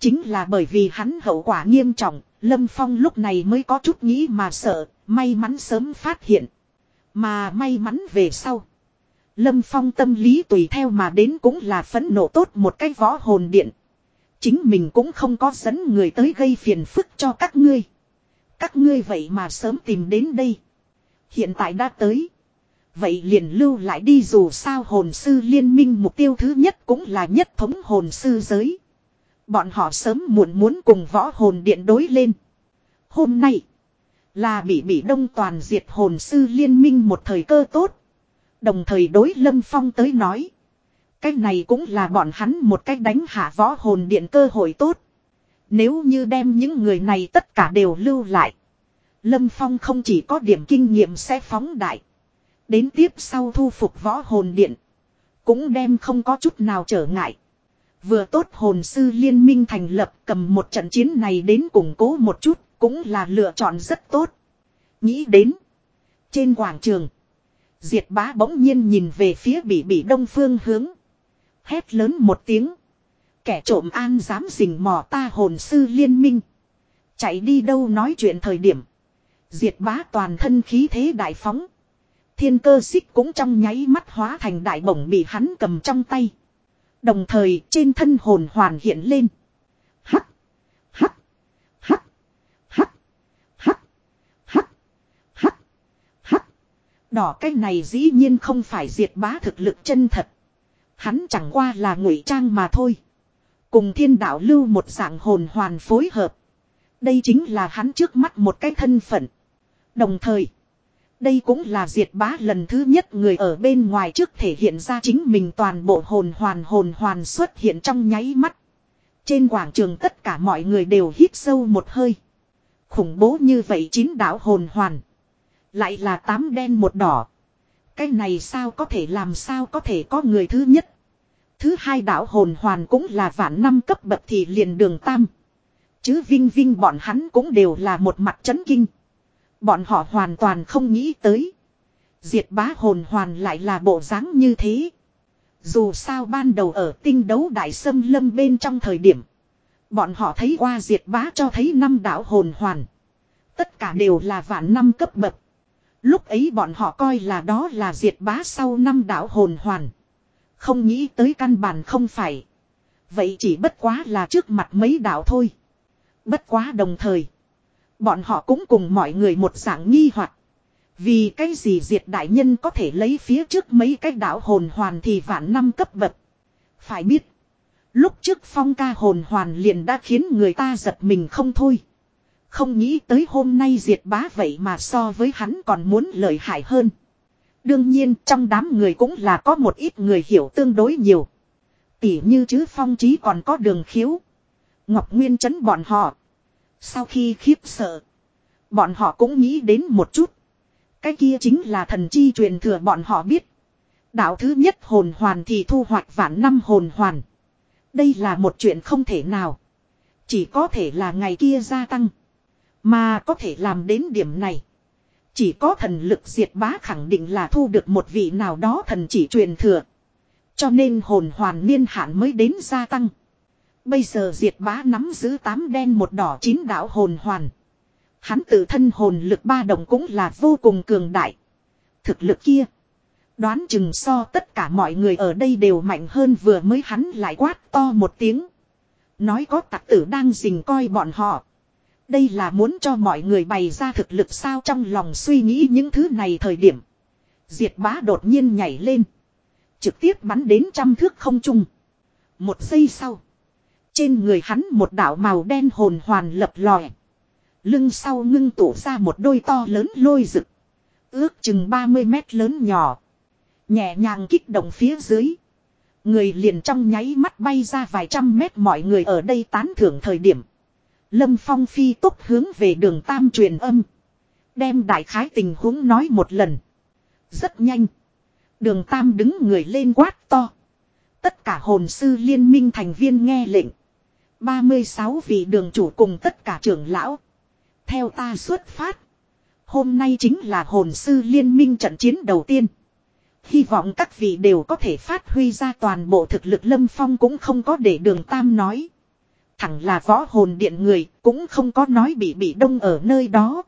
[SPEAKER 1] Chính là bởi vì hắn hậu quả nghiêm trọng, Lâm Phong lúc này mới có chút nghĩ mà sợ, may mắn sớm phát hiện. Mà may mắn về sau. Lâm Phong tâm lý tùy theo mà đến cũng là phấn nộ tốt một cái võ hồn điện. Chính mình cũng không có dẫn người tới gây phiền phức cho các ngươi. Các ngươi vậy mà sớm tìm đến đây. Hiện tại đã tới. Vậy liền lưu lại đi dù sao hồn sư liên minh mục tiêu thứ nhất cũng là nhất thống hồn sư giới. Bọn họ sớm muộn muốn cùng võ hồn điện đối lên. Hôm nay. Là bị bị đông toàn diệt hồn sư liên minh một thời cơ tốt. Đồng thời đối lâm phong tới nói. Cái này cũng là bọn hắn một cách đánh hạ võ hồn điện cơ hội tốt. Nếu như đem những người này tất cả đều lưu lại. Lâm Phong không chỉ có điểm kinh nghiệm sẽ phóng đại. Đến tiếp sau thu phục võ hồn điện. Cũng đem không có chút nào trở ngại. Vừa tốt hồn sư liên minh thành lập cầm một trận chiến này đến củng cố một chút cũng là lựa chọn rất tốt. Nghĩ đến. Trên quảng trường. Diệt bá bỗng nhiên nhìn về phía bị bị đông phương hướng. Hét lớn một tiếng. Kẻ trộm an dám rình mò ta hồn sư liên minh. Chạy đi đâu nói chuyện thời điểm. Diệt bá toàn thân khí thế đại phóng. Thiên cơ xích cũng trong nháy mắt hóa thành đại bổng bị hắn cầm trong tay. Đồng thời, trên thân hồn hoàn hiện lên. Hắc. Hắc. Hắc. Hắc. Hắc. Hắc. Hắc. Hắc. Đỏ cái này dĩ nhiên không phải diệt bá thực lực chân thật. Hắn chẳng qua là ngụy trang mà thôi. Cùng thiên đạo lưu một dạng hồn hoàn phối hợp. Đây chính là hắn trước mắt một cái thân phận. Đồng thời. Đây cũng là diệt bá lần thứ nhất người ở bên ngoài trước thể hiện ra chính mình toàn bộ hồn hoàn hồn hoàn xuất hiện trong nháy mắt. Trên quảng trường tất cả mọi người đều hít sâu một hơi. Khủng bố như vậy chín đảo hồn hoàn. Lại là tám đen một đỏ. Cái này sao có thể làm sao có thể có người thứ nhất. Thứ hai đảo hồn hoàn cũng là vạn năm cấp bậc thì liền đường tam. Chứ vinh vinh bọn hắn cũng đều là một mặt chấn kinh. Bọn họ hoàn toàn không nghĩ tới. Diệt bá hồn hoàn lại là bộ dáng như thế. Dù sao ban đầu ở tinh đấu đại sâm lâm bên trong thời điểm. Bọn họ thấy qua diệt bá cho thấy năm đạo hồn hoàn. Tất cả đều là vạn năm cấp bậc. Lúc ấy bọn họ coi là đó là diệt bá sau năm đạo hồn hoàn. Không nghĩ tới căn bản không phải. Vậy chỉ bất quá là trước mặt mấy đạo thôi. Bất quá đồng thời. Bọn họ cũng cùng mọi người một dạng nghi hoặc Vì cái gì diệt đại nhân có thể lấy phía trước mấy cái đảo hồn hoàn thì vạn năm cấp bậc. Phải biết. Lúc trước phong ca hồn hoàn liền đã khiến người ta giật mình không thôi. Không nghĩ tới hôm nay diệt bá vậy mà so với hắn còn muốn lợi hại hơn. Đương nhiên, trong đám người cũng là có một ít người hiểu tương đối nhiều. Tỉ như chứ phong trí còn có đường khiếu. Ngọc Nguyên chấn bọn họ. Sau khi khiếp sợ. Bọn họ cũng nghĩ đến một chút. Cái kia chính là thần chi truyền thừa bọn họ biết. Đạo thứ nhất hồn hoàn thì thu hoạch vạn năm hồn hoàn. Đây là một chuyện không thể nào. Chỉ có thể là ngày kia gia tăng. Mà có thể làm đến điểm này. Chỉ có thần lực diệt bá khẳng định là thu được một vị nào đó thần chỉ truyền thừa. Cho nên hồn hoàn niên hạn mới đến gia tăng. Bây giờ diệt bá nắm giữ tám đen một đỏ chín đạo hồn hoàn. Hắn tự thân hồn lực ba đồng cũng là vô cùng cường đại. Thực lực kia. Đoán chừng so tất cả mọi người ở đây đều mạnh hơn vừa mới hắn lại quát to một tiếng. Nói có tặc tử đang dình coi bọn họ. Đây là muốn cho mọi người bày ra thực lực sao trong lòng suy nghĩ những thứ này thời điểm. Diệt bá đột nhiên nhảy lên. Trực tiếp bắn đến trăm thước không trung. Một giây sau. Trên người hắn một đạo màu đen hồn hoàn lập lòe. Lưng sau ngưng tụ ra một đôi to lớn lôi rực. Ước chừng 30 mét lớn nhỏ. Nhẹ nhàng kích động phía dưới. Người liền trong nháy mắt bay ra vài trăm mét mọi người ở đây tán thưởng thời điểm. Lâm Phong phi tốc hướng về đường Tam truyền âm. Đem đại khái tình huống nói một lần. Rất nhanh. Đường Tam đứng người lên quát to. Tất cả hồn sư liên minh thành viên nghe lệnh. 36 vị đường chủ cùng tất cả trưởng lão. Theo ta xuất phát. Hôm nay chính là hồn sư liên minh trận chiến đầu tiên. Hy vọng các vị đều có thể phát huy ra toàn bộ thực lực lâm phong cũng không có để đường tam nói. Thẳng là võ hồn điện người cũng không có nói bị bị đông ở nơi đó.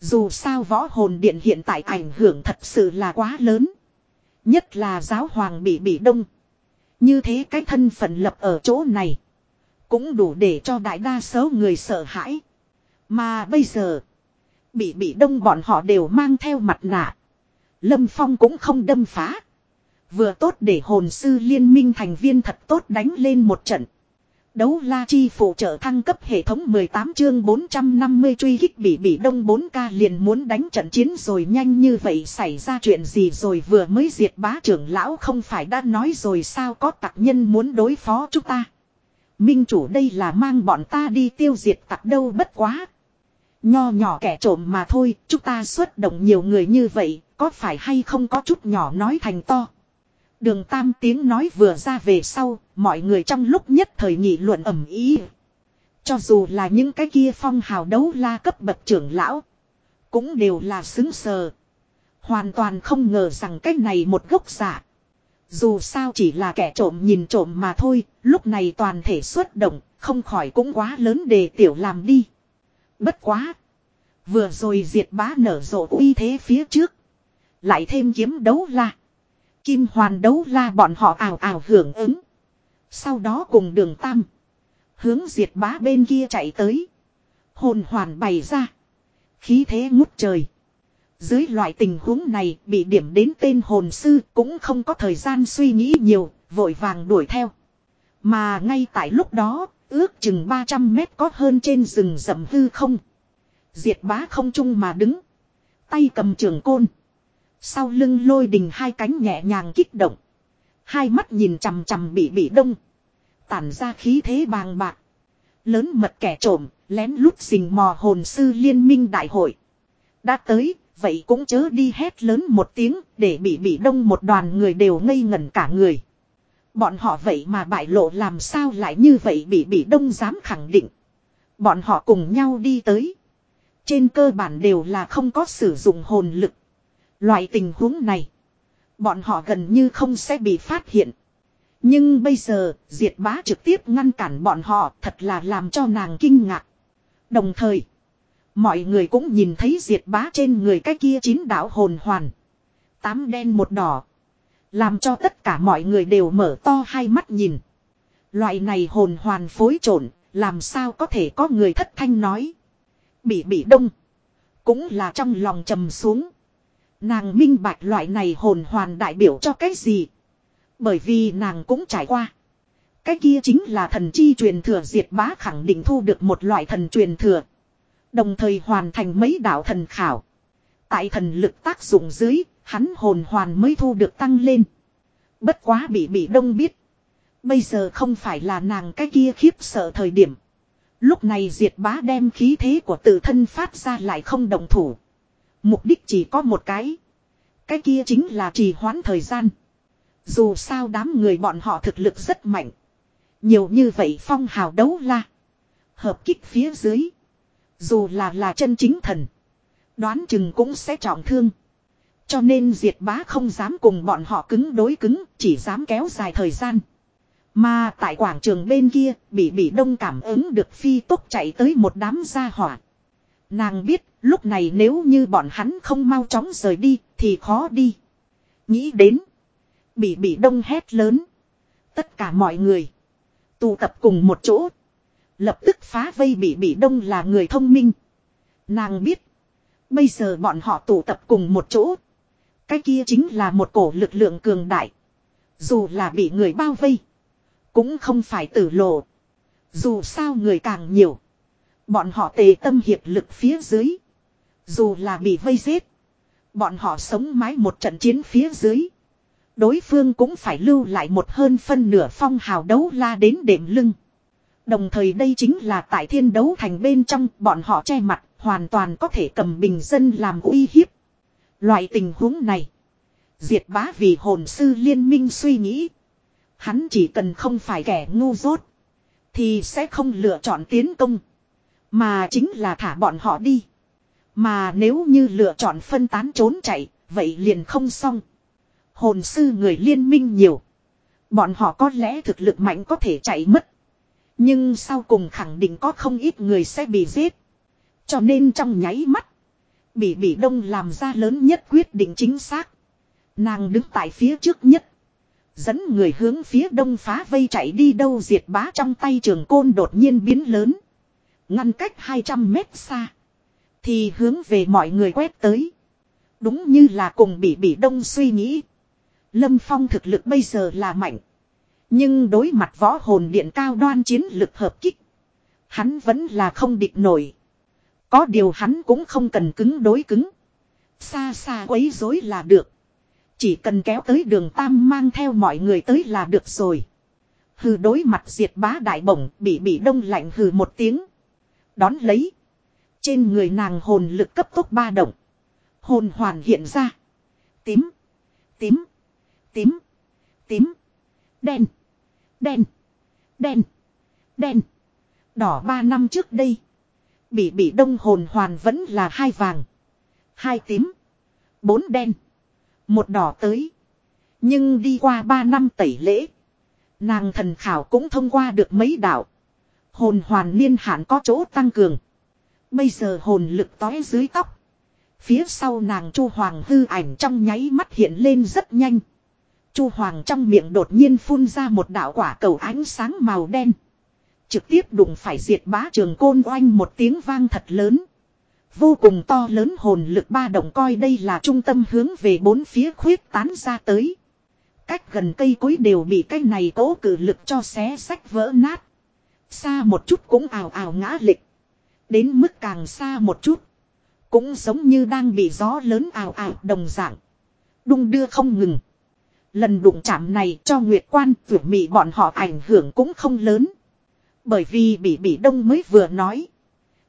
[SPEAKER 1] Dù sao võ hồn điện hiện tại ảnh hưởng thật sự là quá lớn. Nhất là giáo hoàng bị bị đông. Như thế cái thân phận lập ở chỗ này. Cũng đủ để cho đại đa số người sợ hãi. Mà bây giờ. Bị bị đông bọn họ đều mang theo mặt nạ. Lâm Phong cũng không đâm phá. Vừa tốt để hồn sư liên minh thành viên thật tốt đánh lên một trận. Đấu la chi phụ trợ thăng cấp hệ thống 18 chương 450 truy kích bị bị đông 4K liền muốn đánh trận chiến rồi nhanh như vậy xảy ra chuyện gì rồi vừa mới diệt bá trưởng lão không phải đã nói rồi sao có tặc nhân muốn đối phó chúng ta. Minh chủ đây là mang bọn ta đi tiêu diệt tặc đâu bất quá. Nho nhỏ kẻ trộm mà thôi, chúng ta xuất động nhiều người như vậy, có phải hay không có chút nhỏ nói thành to. Đường tam tiếng nói vừa ra về sau, mọi người trong lúc nhất thời nghị luận ẩm ý. Cho dù là những cái kia phong hào đấu la cấp bậc trưởng lão, cũng đều là xứng sờ. Hoàn toàn không ngờ rằng cái này một gốc giả. Dù sao chỉ là kẻ trộm nhìn trộm mà thôi, lúc này toàn thể xuất động, không khỏi cũng quá lớn để tiểu làm đi. Bất quá. Vừa rồi diệt bá nở rộ uy thế phía trước. Lại thêm kiếm đấu la. Kim hoàn đấu la bọn họ ảo ảo hưởng ứng. Sau đó cùng đường tam. Hướng diệt bá bên kia chạy tới. Hồn hoàn bày ra. Khí thế ngút trời. Dưới loại tình huống này bị điểm đến tên hồn sư cũng không có thời gian suy nghĩ nhiều, vội vàng đuổi theo. Mà ngay tại lúc đó, ước chừng 300 mét có hơn trên rừng rậm hư không. Diệt bá không trung mà đứng. Tay cầm trường côn. Sau lưng lôi đình hai cánh nhẹ nhàng kích động. Hai mắt nhìn chằm chằm bị bị đông. Tản ra khí thế bàng bạc. Lớn mật kẻ trộm, lén lút rình mò hồn sư liên minh đại hội. Đã tới, vậy cũng chớ đi hét lớn một tiếng, để bị bị đông một đoàn người đều ngây ngẩn cả người. Bọn họ vậy mà bại lộ làm sao lại như vậy bị bị đông dám khẳng định. Bọn họ cùng nhau đi tới. Trên cơ bản đều là không có sử dụng hồn lực. Loại tình huống này. Bọn họ gần như không sẽ bị phát hiện. Nhưng bây giờ, diệt bá trực tiếp ngăn cản bọn họ thật là làm cho nàng kinh ngạc. Đồng thời, mọi người cũng nhìn thấy diệt bá trên người cái kia chín đạo hồn hoàn. Tám đen một đỏ. Làm cho tất cả mọi người đều mở to hai mắt nhìn. Loại này hồn hoàn phối trộn, làm sao có thể có người thất thanh nói. Bị bị đông. Cũng là trong lòng trầm xuống. Nàng minh bạch loại này hồn hoàn đại biểu cho cái gì. Bởi vì nàng cũng trải qua. Cái kia chính là thần chi truyền thừa diệt bá khẳng định thu được một loại thần truyền thừa. Đồng thời hoàn thành mấy đạo thần khảo. Tại thần lực tác dụng dưới, hắn hồn hoàn mới thu được tăng lên. Bất quá bị bị đông biết. Bây giờ không phải là nàng cái kia khiếp sợ thời điểm. Lúc này diệt bá đem khí thế của tự thân phát ra lại không đồng thủ. Mục đích chỉ có một cái. Cái kia chính là trì hoãn thời gian. Dù sao đám người bọn họ thực lực rất mạnh. Nhiều như vậy phong hào đấu la. Hợp kích phía dưới. Dù là là chân chính thần. Đoán chừng cũng sẽ trọng thương. Cho nên diệt bá không dám cùng bọn họ cứng đối cứng. Chỉ dám kéo dài thời gian. Mà tại quảng trường bên kia, bị bị đông cảm ứng được phi tốc chạy tới một đám gia hỏa. Nàng biết, lúc này nếu như bọn hắn không mau chóng rời đi, thì khó đi. Nghĩ đến. Bị bị đông hét lớn. Tất cả mọi người. Tụ tập cùng một chỗ. Lập tức phá vây bị bị đông là người thông minh. Nàng biết. Bây giờ bọn họ tụ tập cùng một chỗ. Cái kia chính là một cổ lực lượng cường đại. Dù là bị người bao vây. Cũng không phải tử lộ. Dù sao người càng nhiều. Bọn họ tề tâm hiệp lực phía dưới. Dù là bị vây giết. Bọn họ sống mái một trận chiến phía dưới. Đối phương cũng phải lưu lại một hơn phân nửa phong hào đấu la đến đệm lưng. Đồng thời đây chính là tại thiên đấu thành bên trong, bọn họ che mặt, hoàn toàn có thể cầm bình dân làm uy hiếp. Loại tình huống này. Diệt bá vì hồn sư liên minh suy nghĩ. Hắn chỉ cần không phải kẻ ngu dốt. Thì sẽ không lựa chọn tiến công. Mà chính là thả bọn họ đi. Mà nếu như lựa chọn phân tán trốn chạy. Vậy liền không xong. Hồn sư người liên minh nhiều. Bọn họ có lẽ thực lực mạnh có thể chạy mất. Nhưng sau cùng khẳng định có không ít người sẽ bị giết. Cho nên trong nháy mắt. Bị bị đông làm ra lớn nhất quyết định chính xác. Nàng đứng tại phía trước nhất. Dẫn người hướng phía đông phá vây chạy đi đâu diệt bá trong tay trường côn đột nhiên biến lớn. Ngăn cách 200 mét xa. Thì hướng về mọi người quét tới. Đúng như là cùng bị bị đông suy nghĩ. Lâm Phong thực lực bây giờ là mạnh. Nhưng đối mặt võ hồn điện cao đoan chiến lực hợp kích. Hắn vẫn là không địch nổi. Có điều hắn cũng không cần cứng đối cứng. Xa xa quấy rối là được. Chỉ cần kéo tới đường Tam mang theo mọi người tới là được rồi. Hừ đối mặt diệt bá đại bổng bị bị đông lạnh hừ một tiếng. Đón lấy. Trên người nàng hồn lực cấp tốc ba động. Hồn hoàn hiện ra. Tím. Tím. Tím. Tím. Đen. Đen. Đen. Đen. Đỏ ba năm trước đây. Bị bị đông hồn hoàn vẫn là hai vàng. Hai tím. Bốn đen. Một đỏ tới. Nhưng đi qua ba năm tẩy lễ. Nàng thần khảo cũng thông qua được mấy đạo. Hồn hoàn niên hạn có chỗ tăng cường. Bây giờ hồn lực tói dưới tóc. Phía sau nàng chu hoàng hư ảnh trong nháy mắt hiện lên rất nhanh chu hoàng trong miệng đột nhiên phun ra một đạo quả cầu ánh sáng màu đen. Trực tiếp đụng phải diệt bá trường côn oanh một tiếng vang thật lớn. Vô cùng to lớn hồn lực ba động coi đây là trung tâm hướng về bốn phía khuyết tán ra tới. Cách gần cây cối đều bị cái này cố cử lực cho xé sách vỡ nát. Xa một chút cũng ào ào ngã lịch. Đến mức càng xa một chút. Cũng giống như đang bị gió lớn ào ào đồng dạng. Đung đưa không ngừng. Lần đụng chạm này cho Nguyệt Quan vừa mị bọn họ ảnh hưởng cũng không lớn. Bởi vì bị bị đông mới vừa nói.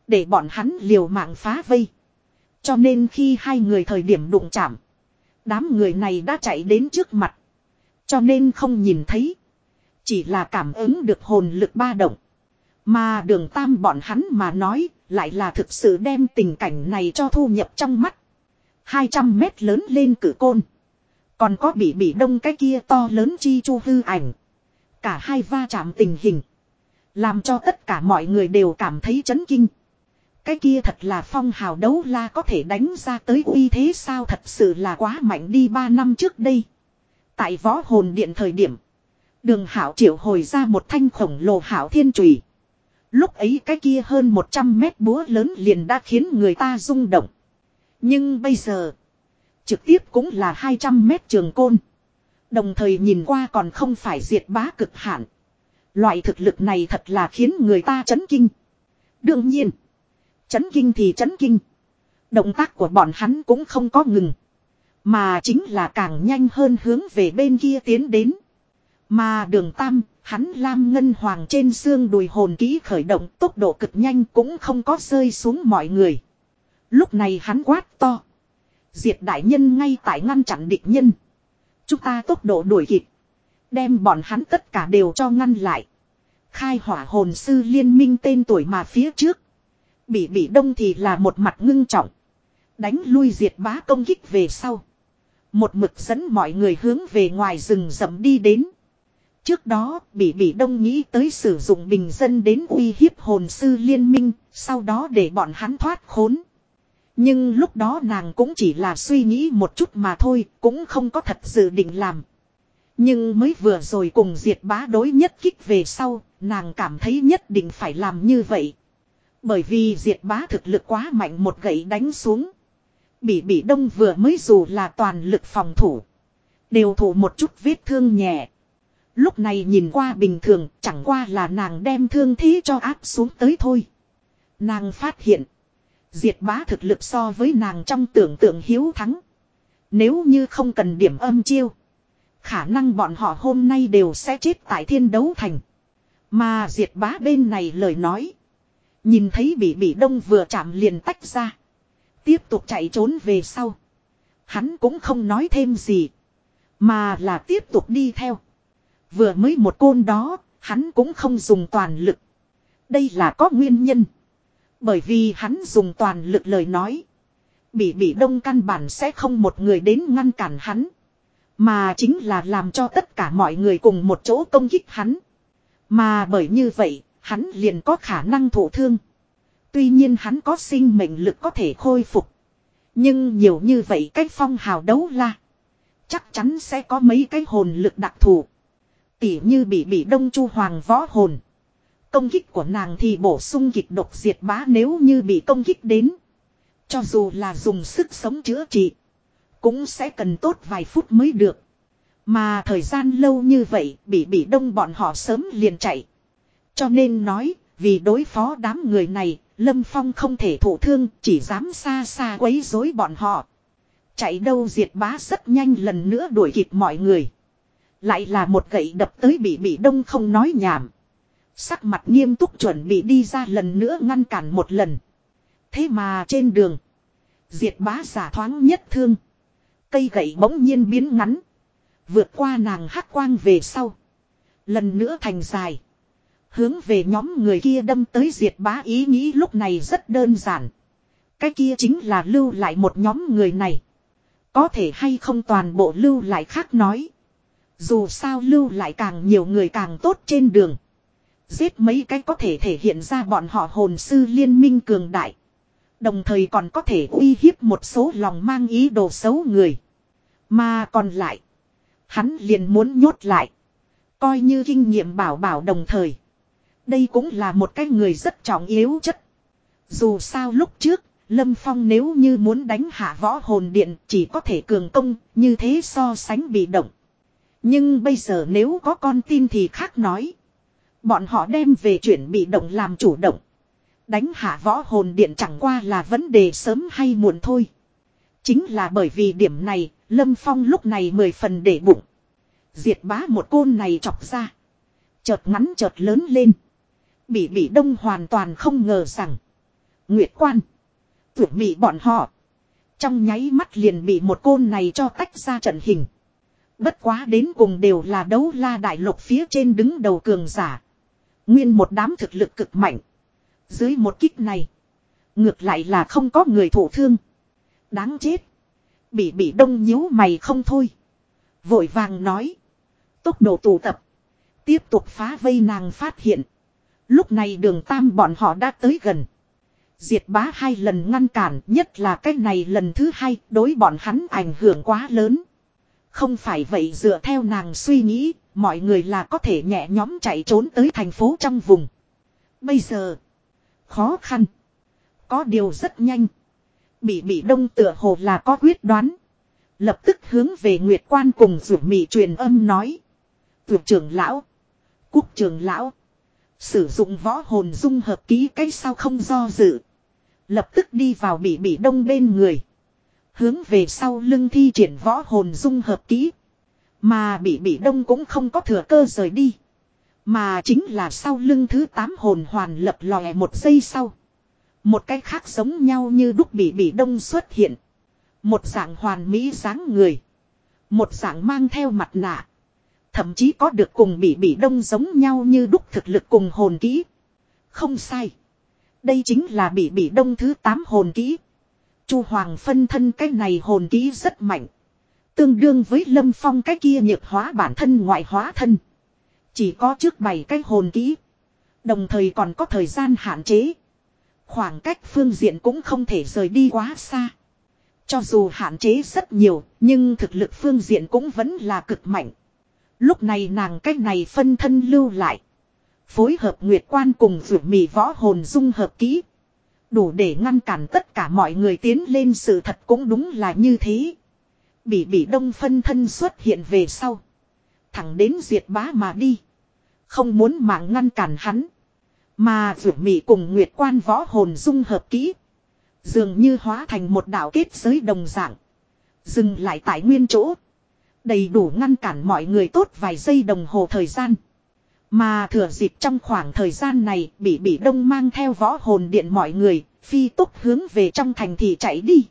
[SPEAKER 1] Để bọn hắn liều mạng phá vây. Cho nên khi hai người thời điểm đụng chạm. Đám người này đã chạy đến trước mặt. Cho nên không nhìn thấy. Chỉ là cảm ứng được hồn lực ba động. Mà đường tam bọn hắn mà nói, lại là thực sự đem tình cảnh này cho thu nhập trong mắt. 200 mét lớn lên cử côn. Còn có bị bị đông cái kia to lớn chi chu hư ảnh. Cả hai va chạm tình hình. Làm cho tất cả mọi người đều cảm thấy chấn kinh. Cái kia thật là phong hào đấu la có thể đánh ra tới uy thế sao thật sự là quá mạnh đi 3 năm trước đây. Tại võ hồn điện thời điểm. Đường hảo triệu hồi ra một thanh khổng lồ hảo thiên trùy. Lúc ấy cái kia hơn 100 mét búa lớn liền đã khiến người ta rung động. Nhưng bây giờ. Trực tiếp cũng là 200 mét trường côn. Đồng thời nhìn qua còn không phải diệt bá cực hạn. Loại thực lực này thật là khiến người ta chấn kinh. Đương nhiên. Chấn kinh thì chấn kinh. Động tác của bọn hắn cũng không có ngừng. Mà chính là càng nhanh hơn hướng về bên kia tiến đến. Mà đường tam, hắn lam ngân hoàng trên xương đùi hồn ký khởi động tốc độ cực nhanh cũng không có rơi xuống mọi người. Lúc này hắn quát to. Diệt đại nhân ngay tại ngăn chặn địch nhân. Chúng ta tốc độ đuổi kịp. Đem bọn hắn tất cả đều cho ngăn lại. Khai hỏa hồn sư liên minh tên tuổi mà phía trước. Bị bị đông thì là một mặt ngưng trọng. Đánh lui diệt bá công kích về sau. Một mực dẫn mọi người hướng về ngoài rừng rậm đi đến. Trước đó, bị bị đông nghĩ tới sử dụng bình dân đến uy hiếp hồn sư liên minh, sau đó để bọn hắn thoát khốn. Nhưng lúc đó nàng cũng chỉ là suy nghĩ một chút mà thôi, cũng không có thật dự định làm. Nhưng mới vừa rồi cùng diệt bá đối nhất kích về sau, nàng cảm thấy nhất định phải làm như vậy. Bởi vì diệt bá thực lực quá mạnh một gậy đánh xuống. Bỉ bỉ đông vừa mới dù là toàn lực phòng thủ. Đều thủ một chút vết thương nhẹ. Lúc này nhìn qua bình thường chẳng qua là nàng đem thương thế cho áp xuống tới thôi. Nàng phát hiện. Diệt bá thực lực so với nàng trong tưởng tượng hiếu thắng. Nếu như không cần điểm âm chiêu. Khả năng bọn họ hôm nay đều sẽ chết tại thiên đấu thành. Mà diệt bá bên này lời nói. Nhìn thấy bị bị đông vừa chạm liền tách ra. Tiếp tục chạy trốn về sau. Hắn cũng không nói thêm gì. Mà là tiếp tục đi theo. Vừa mới một côn đó, hắn cũng không dùng toàn lực. Đây là có nguyên nhân. Bởi vì hắn dùng toàn lực lời nói. Bị Bỉ đông căn bản sẽ không một người đến ngăn cản hắn. Mà chính là làm cho tất cả mọi người cùng một chỗ công kích hắn. Mà bởi như vậy, hắn liền có khả năng thổ thương. Tuy nhiên hắn có sinh mệnh lực có thể khôi phục. Nhưng nhiều như vậy cách phong hào đấu la. Chắc chắn sẽ có mấy cái hồn lực đặc thù. Tỉ như bị bị đông chu hoàng võ hồn. Công kích của nàng thì bổ sung kịch độc diệt bá nếu như bị công kích đến. Cho dù là dùng sức sống chữa trị. Cũng sẽ cần tốt vài phút mới được. Mà thời gian lâu như vậy bị bị đông bọn họ sớm liền chạy. Cho nên nói, vì đối phó đám người này, Lâm Phong không thể thụ thương, chỉ dám xa xa quấy rối bọn họ. Chạy đâu diệt bá rất nhanh lần nữa đuổi kịp mọi người. Lại là một gậy đập tới bị bị đông không nói nhảm. Sắc mặt nghiêm túc chuẩn bị đi ra lần nữa ngăn cản một lần. Thế mà trên đường. Diệt bá giả thoáng nhất thương. Cây gậy bỗng nhiên biến ngắn. Vượt qua nàng hắc quang về sau. Lần nữa thành dài. Hướng về nhóm người kia đâm tới diệt bá ý nghĩ lúc này rất đơn giản. Cái kia chính là lưu lại một nhóm người này. Có thể hay không toàn bộ lưu lại khác nói. Dù sao lưu lại càng nhiều người càng tốt trên đường. Giết mấy cái có thể thể hiện ra bọn họ hồn sư liên minh cường đại. Đồng thời còn có thể uy hiếp một số lòng mang ý đồ xấu người. Mà còn lại. Hắn liền muốn nhốt lại. Coi như kinh nghiệm bảo bảo đồng thời. Đây cũng là một cái người rất trọng yếu chất. Dù sao lúc trước, Lâm Phong nếu như muốn đánh hạ võ hồn điện chỉ có thể cường công, như thế so sánh bị động. Nhưng bây giờ nếu có con tin thì khác nói. Bọn họ đem về chuyển bị động làm chủ động. Đánh hạ võ hồn điện chẳng qua là vấn đề sớm hay muộn thôi. Chính là bởi vì điểm này, Lâm Phong lúc này mười phần để bụng. Diệt bá một côn này chọc ra. Chợt ngắn chợt lớn lên. Bị bị đông hoàn toàn không ngờ rằng. Nguyệt quan. Tuyệt bị bọn họ. Trong nháy mắt liền bị một côn này cho tách ra trận hình. Bất quá đến cùng đều là đấu la đại lục phía trên đứng đầu cường giả. Nguyên một đám thực lực cực mạnh. Dưới một kích này. Ngược lại là không có người thổ thương. Đáng chết. Bị bị đông nhíu mày không thôi. Vội vàng nói. Tốc độ tụ tập. Tiếp tục phá vây nàng phát hiện. Lúc này đường tam bọn họ đã tới gần. Diệt bá hai lần ngăn cản, nhất là cái này lần thứ hai, đối bọn hắn ảnh hưởng quá lớn. Không phải vậy dựa theo nàng suy nghĩ, mọi người là có thể nhẹ nhóm chạy trốn tới thành phố trong vùng. Bây giờ, khó khăn. Có điều rất nhanh. Bị bị đông tựa hồ là có quyết đoán. Lập tức hướng về Nguyệt Quan cùng rủ mị truyền âm nói. Tuyệt trưởng lão. Quốc trưởng lão. Sử dụng võ hồn dung hợp ký cách sao không do dự. Lập tức đi vào bị bị đông bên người. Hướng về sau lưng thi triển võ hồn dung hợp ký. Mà bị bị đông cũng không có thừa cơ rời đi. Mà chính là sau lưng thứ tám hồn hoàn lập lòe một giây sau. Một cái khác giống nhau như đúc bị bị đông xuất hiện. Một dạng hoàn mỹ dáng người. Một dạng mang theo mặt nạ. Thậm chí có được cùng bị bị đông giống nhau như đúc thực lực cùng hồn kỹ. Không sai. Đây chính là bị bị đông thứ 8 hồn kỹ. Chu Hoàng phân thân cái này hồn ký rất mạnh. Tương đương với lâm phong cái kia nhược hóa bản thân ngoại hóa thân. Chỉ có trước bảy cái hồn ký. Đồng thời còn có thời gian hạn chế. Khoảng cách phương diện cũng không thể rời đi quá xa. Cho dù hạn chế rất nhiều, nhưng thực lực phương diện cũng vẫn là cực mạnh. Lúc này nàng cách này phân thân lưu lại. Phối hợp nguyệt quan cùng vượt mì võ hồn dung hợp kỹ. Đủ để ngăn cản tất cả mọi người tiến lên sự thật cũng đúng là như thế. Bị bị đông phân thân xuất hiện về sau. Thẳng đến diệt bá mà đi. Không muốn mạng ngăn cản hắn. Mà vượt Mị cùng nguyệt quan võ hồn dung hợp kỹ. Dường như hóa thành một đạo kết giới đồng dạng. Dừng lại tại nguyên chỗ. Đầy đủ ngăn cản mọi người tốt vài giây đồng hồ thời gian. Mà thừa dịp trong khoảng thời gian này bị bị đông mang theo võ hồn điện mọi người, phi tốc hướng về trong thành thị chạy đi.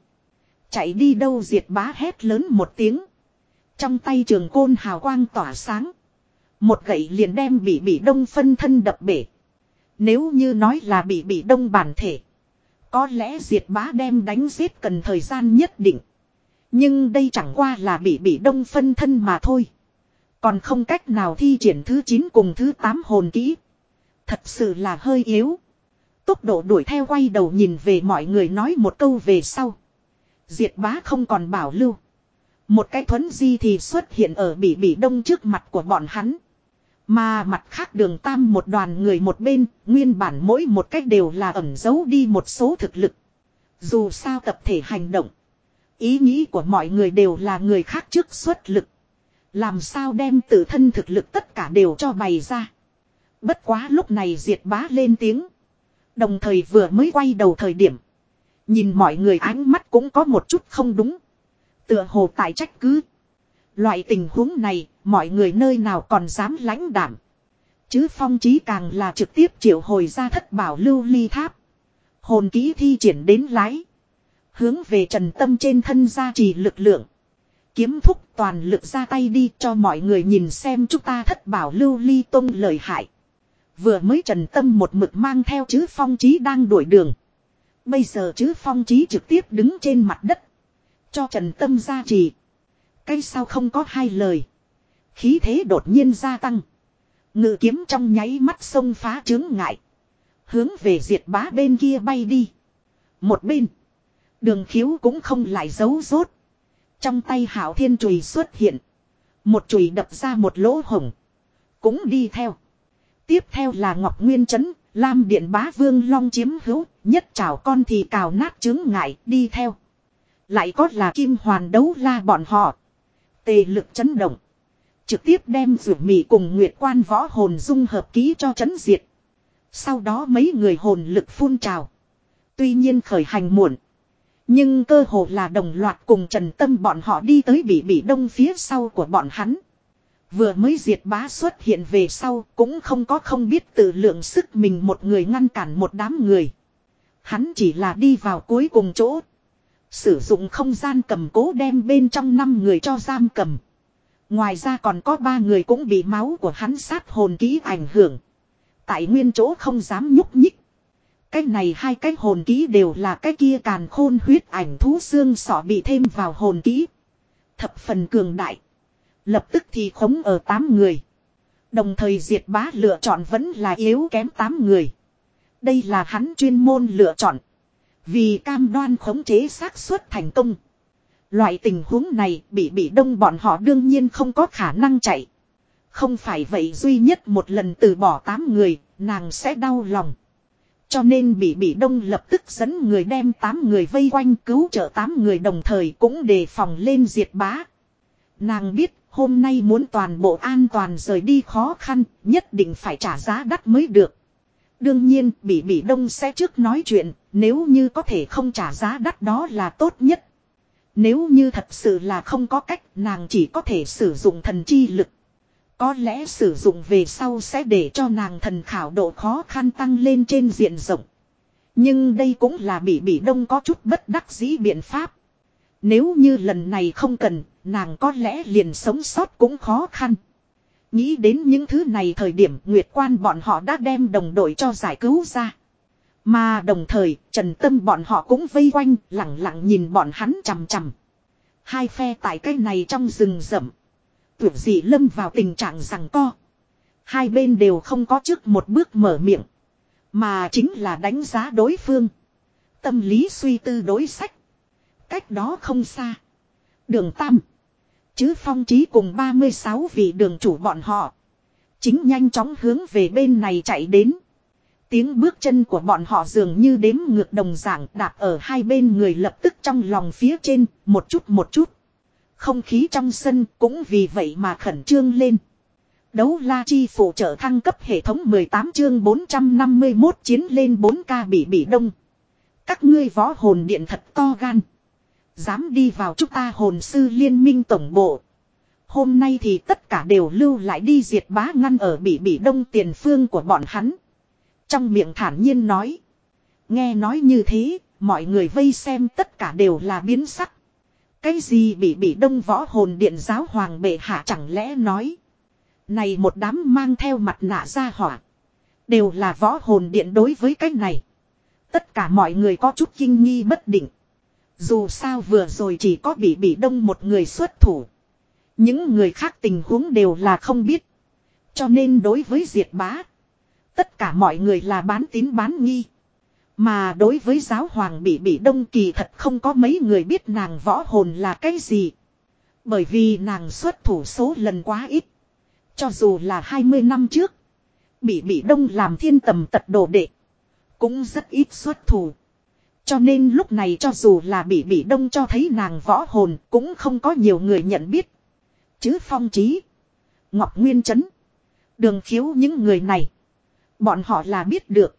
[SPEAKER 1] Chạy đi đâu diệt bá hét lớn một tiếng. Trong tay trường côn hào quang tỏa sáng. Một gậy liền đem bị bị đông phân thân đập bể. Nếu như nói là bị bị đông bản thể. Có lẽ diệt bá đem đánh giết cần thời gian nhất định. Nhưng đây chẳng qua là bị bị đông phân thân mà thôi. Còn không cách nào thi triển thứ 9 cùng thứ 8 hồn kỹ. Thật sự là hơi yếu. Tốc độ đuổi theo quay đầu nhìn về mọi người nói một câu về sau. Diệt bá không còn bảo lưu. Một cái thuấn di thì xuất hiện ở bỉ bỉ đông trước mặt của bọn hắn. Mà mặt khác đường tam một đoàn người một bên, nguyên bản mỗi một cách đều là ẩn giấu đi một số thực lực. Dù sao tập thể hành động. Ý nghĩ của mọi người đều là người khác trước xuất lực. Làm sao đem tự thân thực lực tất cả đều cho bày ra. Bất quá lúc này diệt bá lên tiếng. Đồng thời vừa mới quay đầu thời điểm. Nhìn mọi người ánh mắt cũng có một chút không đúng. Tựa hồ tại trách cứ. Loại tình huống này, mọi người nơi nào còn dám lãnh đảm. Chứ phong trí càng là trực tiếp triệu hồi ra thất bảo lưu ly tháp. Hồn ký thi triển đến lái. Hướng về trần tâm trên thân gia trì lực lượng. Kiếm thúc toàn lực ra tay đi cho mọi người nhìn xem chúng ta thất bảo lưu ly tông lời hại. Vừa mới trần tâm một mực mang theo chứ phong trí đang đuổi đường. Bây giờ chứ phong trí trực tiếp đứng trên mặt đất. Cho trần tâm ra trì. Cây sao không có hai lời. Khí thế đột nhiên gia tăng. Ngự kiếm trong nháy mắt sông phá chướng ngại. Hướng về diệt bá bên kia bay đi. Một bên. Đường khiếu cũng không lại giấu rốt. Trong tay hảo thiên chùy xuất hiện. Một chùy đập ra một lỗ hổng. Cũng đi theo. Tiếp theo là Ngọc Nguyên Trấn, Lam Điện Bá Vương Long chiếm hữu, nhất chào con thì cào nát chứng ngại, đi theo. Lại có là Kim Hoàn đấu la bọn họ. Tề lực chấn động. Trực tiếp đem rượu mì cùng Nguyệt Quan võ hồn dung hợp ký cho chấn diệt. Sau đó mấy người hồn lực phun trào. Tuy nhiên khởi hành muộn. Nhưng cơ hồ là đồng loạt cùng Trần Tâm bọn họ đi tới bị bị đông phía sau của bọn hắn. Vừa mới diệt bá xuất hiện về sau cũng không có không biết tự lượng sức mình một người ngăn cản một đám người. Hắn chỉ là đi vào cuối cùng chỗ. Sử dụng không gian cầm cố đem bên trong năm người cho giam cầm. Ngoài ra còn có ba người cũng bị máu của hắn sát hồn ký ảnh hưởng. Tại nguyên chỗ không dám nhúc. Cái này hai cái hồn ký đều là cái kia càn khôn huyết ảnh thú xương sọ bị thêm vào hồn ký Thập phần cường đại. Lập tức thì khống ở 8 người. Đồng thời diệt bá lựa chọn vẫn là yếu kém 8 người. Đây là hắn chuyên môn lựa chọn. Vì cam đoan khống chế xác suất thành công. Loại tình huống này bị bị đông bọn họ đương nhiên không có khả năng chạy. Không phải vậy duy nhất một lần từ bỏ 8 người, nàng sẽ đau lòng. Cho nên bị bị đông lập tức dẫn người đem 8 người vây quanh cứu trợ 8 người đồng thời cũng đề phòng lên diệt bá. Nàng biết hôm nay muốn toàn bộ an toàn rời đi khó khăn, nhất định phải trả giá đắt mới được. Đương nhiên, bị bị đông sẽ trước nói chuyện, nếu như có thể không trả giá đắt đó là tốt nhất. Nếu như thật sự là không có cách, nàng chỉ có thể sử dụng thần chi lực. Có lẽ sử dụng về sau sẽ để cho nàng thần khảo độ khó khăn tăng lên trên diện rộng. Nhưng đây cũng là bị bị đông có chút bất đắc dĩ biện pháp. Nếu như lần này không cần, nàng có lẽ liền sống sót cũng khó khăn. Nghĩ đến những thứ này thời điểm Nguyệt Quan bọn họ đã đem đồng đội cho giải cứu ra. Mà đồng thời, Trần Tâm bọn họ cũng vây quanh, lặng lặng nhìn bọn hắn chằm chằm. Hai phe tại cái này trong rừng rậm. Tuyệt dị lâm vào tình trạng rằng co. Hai bên đều không có trước một bước mở miệng. Mà chính là đánh giá đối phương. Tâm lý suy tư đối sách. Cách đó không xa. Đường Tam. Chứ phong trí cùng 36 vị đường chủ bọn họ. Chính nhanh chóng hướng về bên này chạy đến. Tiếng bước chân của bọn họ dường như đếm ngược đồng dạng đạp ở hai bên người lập tức trong lòng phía trên, một chút một chút. Không khí trong sân cũng vì vậy mà khẩn trương lên. Đấu la chi phụ trợ thăng cấp hệ thống 18 chương 451 chiến lên 4K bị bị đông. Các ngươi võ hồn điện thật to gan. Dám đi vào chúng ta hồn sư liên minh tổng bộ. Hôm nay thì tất cả đều lưu lại đi diệt bá ngăn ở bị bị đông tiền phương của bọn hắn. Trong miệng thản nhiên nói. Nghe nói như thế, mọi người vây xem tất cả đều là biến sắc. Cái gì bị bị đông võ hồn điện giáo hoàng bệ hạ chẳng lẽ nói. Này một đám mang theo mặt nạ ra hỏa. Đều là võ hồn điện đối với cái này. Tất cả mọi người có chút kinh nghi bất định. Dù sao vừa rồi chỉ có bị bị đông một người xuất thủ. Những người khác tình huống đều là không biết. Cho nên đối với diệt bá. Tất cả mọi người là bán tín bán nghi. Mà đối với giáo hoàng bị bị đông kỳ thật không có mấy người biết nàng võ hồn là cái gì. Bởi vì nàng xuất thủ số lần quá ít. Cho dù là 20 năm trước. Bị bị đông làm thiên tầm tật đồ đệ. Cũng rất ít xuất thủ. Cho nên lúc này cho dù là bị bị đông cho thấy nàng võ hồn cũng không có nhiều người nhận biết. Chứ phong trí. Ngọc Nguyên Trấn. Đường khiếu những người này. Bọn họ là biết được.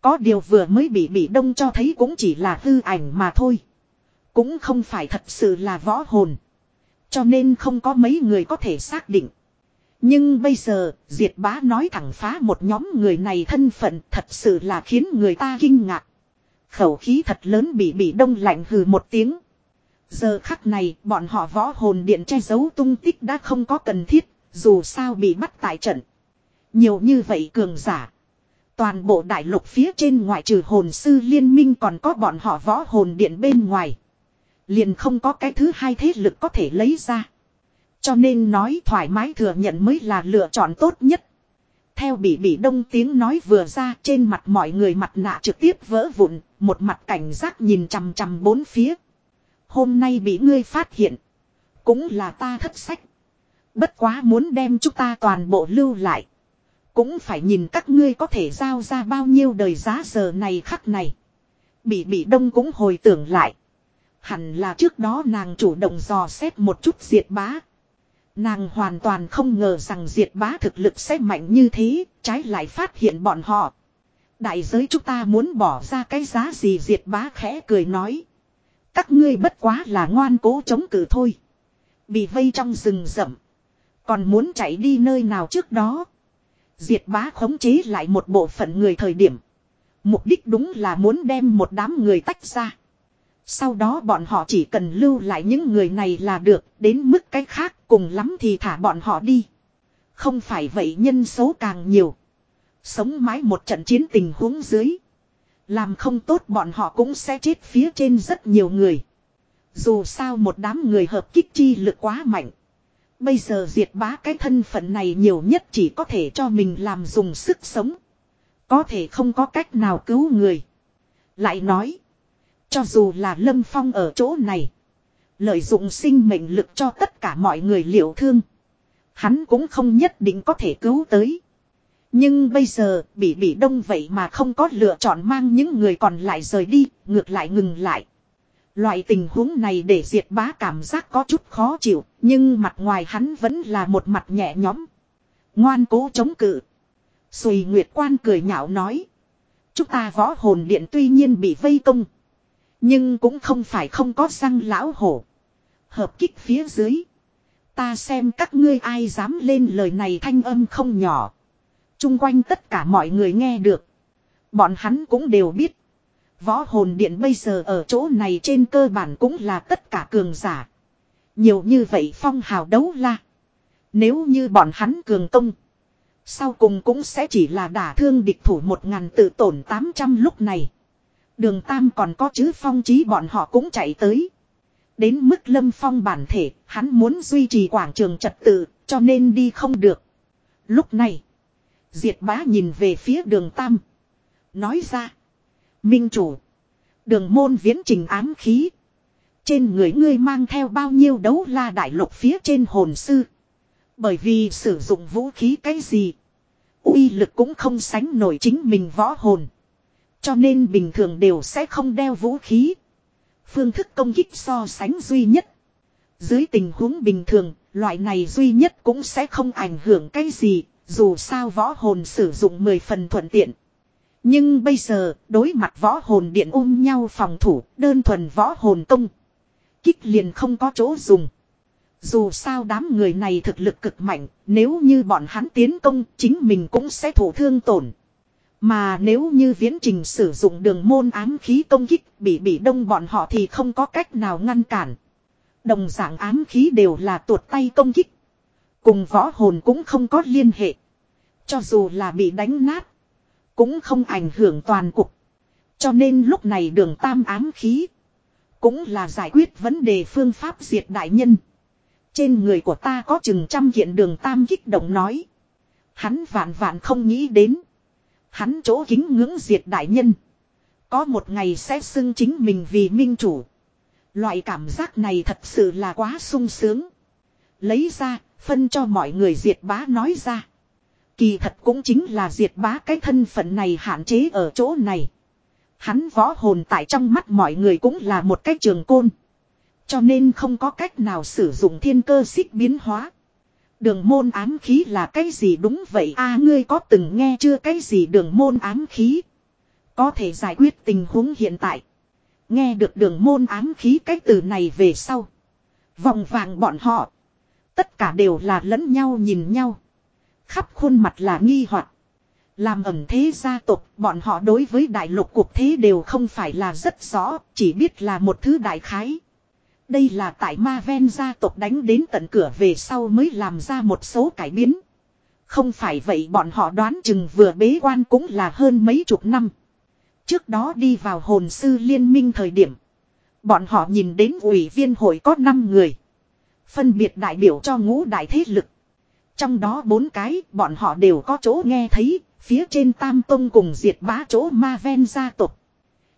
[SPEAKER 1] Có điều vừa mới bị bị đông cho thấy cũng chỉ là hư ảnh mà thôi. Cũng không phải thật sự là võ hồn. Cho nên không có mấy người có thể xác định. Nhưng bây giờ, Diệt Bá nói thẳng phá một nhóm người này thân phận thật sự là khiến người ta kinh ngạc. Khẩu khí thật lớn bị bị đông lạnh hừ một tiếng. Giờ khắc này, bọn họ võ hồn điện che giấu tung tích đã không có cần thiết, dù sao bị bắt tại trận. Nhiều như vậy cường giả. Toàn bộ đại lục phía trên ngoại trừ hồn sư liên minh còn có bọn họ võ hồn điện bên ngoài. Liền không có cái thứ hai thế lực có thể lấy ra. Cho nên nói thoải mái thừa nhận mới là lựa chọn tốt nhất. Theo bị bị đông tiếng nói vừa ra trên mặt mọi người mặt nạ trực tiếp vỡ vụn, một mặt cảnh giác nhìn chằm chằm bốn phía. Hôm nay bị ngươi phát hiện. Cũng là ta thất sách. Bất quá muốn đem chúng ta toàn bộ lưu lại. Cũng phải nhìn các ngươi có thể giao ra bao nhiêu đời giá giờ này khắc này. Bị bị đông cũng hồi tưởng lại. Hẳn là trước đó nàng chủ động dò xét một chút diệt bá. Nàng hoàn toàn không ngờ rằng diệt bá thực lực sẽ mạnh như thế, trái lại phát hiện bọn họ. Đại giới chúng ta muốn bỏ ra cái giá gì diệt bá khẽ cười nói. Các ngươi bất quá là ngoan cố chống cự thôi. Bị vây trong rừng rậm. Còn muốn chạy đi nơi nào trước đó. Diệt bá khống chế lại một bộ phận người thời điểm. Mục đích đúng là muốn đem một đám người tách ra. Sau đó bọn họ chỉ cần lưu lại những người này là được, đến mức cái khác cùng lắm thì thả bọn họ đi. Không phải vậy nhân số càng nhiều. Sống mãi một trận chiến tình huống dưới. Làm không tốt bọn họ cũng sẽ chết phía trên rất nhiều người. Dù sao một đám người hợp kích chi lực quá mạnh. Bây giờ diệt bá cái thân phận này nhiều nhất chỉ có thể cho mình làm dùng sức sống. Có thể không có cách nào cứu người. Lại nói. Cho dù là Lâm Phong ở chỗ này. Lợi dụng sinh mệnh lực cho tất cả mọi người liệu thương. Hắn cũng không nhất định có thể cứu tới. Nhưng bây giờ bị bị đông vậy mà không có lựa chọn mang những người còn lại rời đi, ngược lại ngừng lại. Loại tình huống này để diệt bá cảm giác có chút khó chịu, nhưng mặt ngoài hắn vẫn là một mặt nhẹ nhõm. Ngoan cố chống cự. Xùy Nguyệt Quan cười nhạo nói. Chúng ta võ hồn điện tuy nhiên bị vây công. Nhưng cũng không phải không có răng lão hổ. Hợp kích phía dưới. Ta xem các ngươi ai dám lên lời này thanh âm không nhỏ. Trung quanh tất cả mọi người nghe được. Bọn hắn cũng đều biết. Võ hồn điện bây giờ ở chỗ này trên cơ bản cũng là tất cả cường giả. Nhiều như vậy phong hào đấu la. Nếu như bọn hắn cường công. Sau cùng cũng sẽ chỉ là đả thương địch thủ một ngàn tự tổn 800 lúc này. Đường Tam còn có chứ phong trí bọn họ cũng chạy tới. Đến mức lâm phong bản thể, hắn muốn duy trì quảng trường trật tự, cho nên đi không được. Lúc này, Diệt bá nhìn về phía đường Tam. Nói ra. Minh chủ. Đường môn viễn trình ám khí. Trên người ngươi mang theo bao nhiêu đấu la đại lục phía trên hồn sư. Bởi vì sử dụng vũ khí cái gì. uy lực cũng không sánh nổi chính mình võ hồn. Cho nên bình thường đều sẽ không đeo vũ khí. Phương thức công kích so sánh duy nhất. Dưới tình huống bình thường, loại này duy nhất cũng sẽ không ảnh hưởng cái gì, dù sao võ hồn sử dụng 10 phần thuận tiện. Nhưng bây giờ, đối mặt võ hồn điện ôm nhau phòng thủ, đơn thuần võ hồn công. Kích liền không có chỗ dùng. Dù sao đám người này thực lực cực mạnh, nếu như bọn hắn tiến công, chính mình cũng sẽ thủ thương tổn. Mà nếu như viễn trình sử dụng đường môn ám khí công kích bị bị đông bọn họ thì không có cách nào ngăn cản. Đồng dạng ám khí đều là tuột tay công kích. Cùng võ hồn cũng không có liên hệ. Cho dù là bị đánh nát. Cũng không ảnh hưởng toàn cục. Cho nên lúc này đường tam ám khí. Cũng là giải quyết vấn đề phương pháp diệt đại nhân. Trên người của ta có chừng trăm kiện đường tam kích động nói. Hắn vạn vạn không nghĩ đến. Hắn chỗ kính ngưỡng diệt đại nhân. Có một ngày sẽ xưng chính mình vì minh chủ. Loại cảm giác này thật sự là quá sung sướng. Lấy ra, phân cho mọi người diệt bá nói ra. Kỳ thật cũng chính là diệt bá cái thân phận này hạn chế ở chỗ này. Hắn võ hồn tại trong mắt mọi người cũng là một cái trường côn. Cho nên không có cách nào sử dụng thiên cơ xích biến hóa. Đường môn ám khí là cái gì đúng vậy a, ngươi có từng nghe chưa cái gì đường môn ám khí. Có thể giải quyết tình huống hiện tại. Nghe được đường môn ám khí cái từ này về sau. Vòng vàng bọn họ. Tất cả đều là lẫn nhau nhìn nhau. Khắp khuôn mặt là nghi hoặc Làm ẩm thế gia tộc, bọn họ đối với đại lục cuộc thế đều không phải là rất rõ, chỉ biết là một thứ đại khái. Đây là tại ma ven gia tộc đánh đến tận cửa về sau mới làm ra một số cải biến. Không phải vậy bọn họ đoán chừng vừa bế quan cũng là hơn mấy chục năm. Trước đó đi vào hồn sư liên minh thời điểm. Bọn họ nhìn đến ủy viên hội có 5 người. Phân biệt đại biểu cho ngũ đại thế lực. Trong đó bốn cái bọn họ đều có chỗ nghe thấy, phía trên Tam Tông cùng diệt bá chỗ ma ven gia tộc.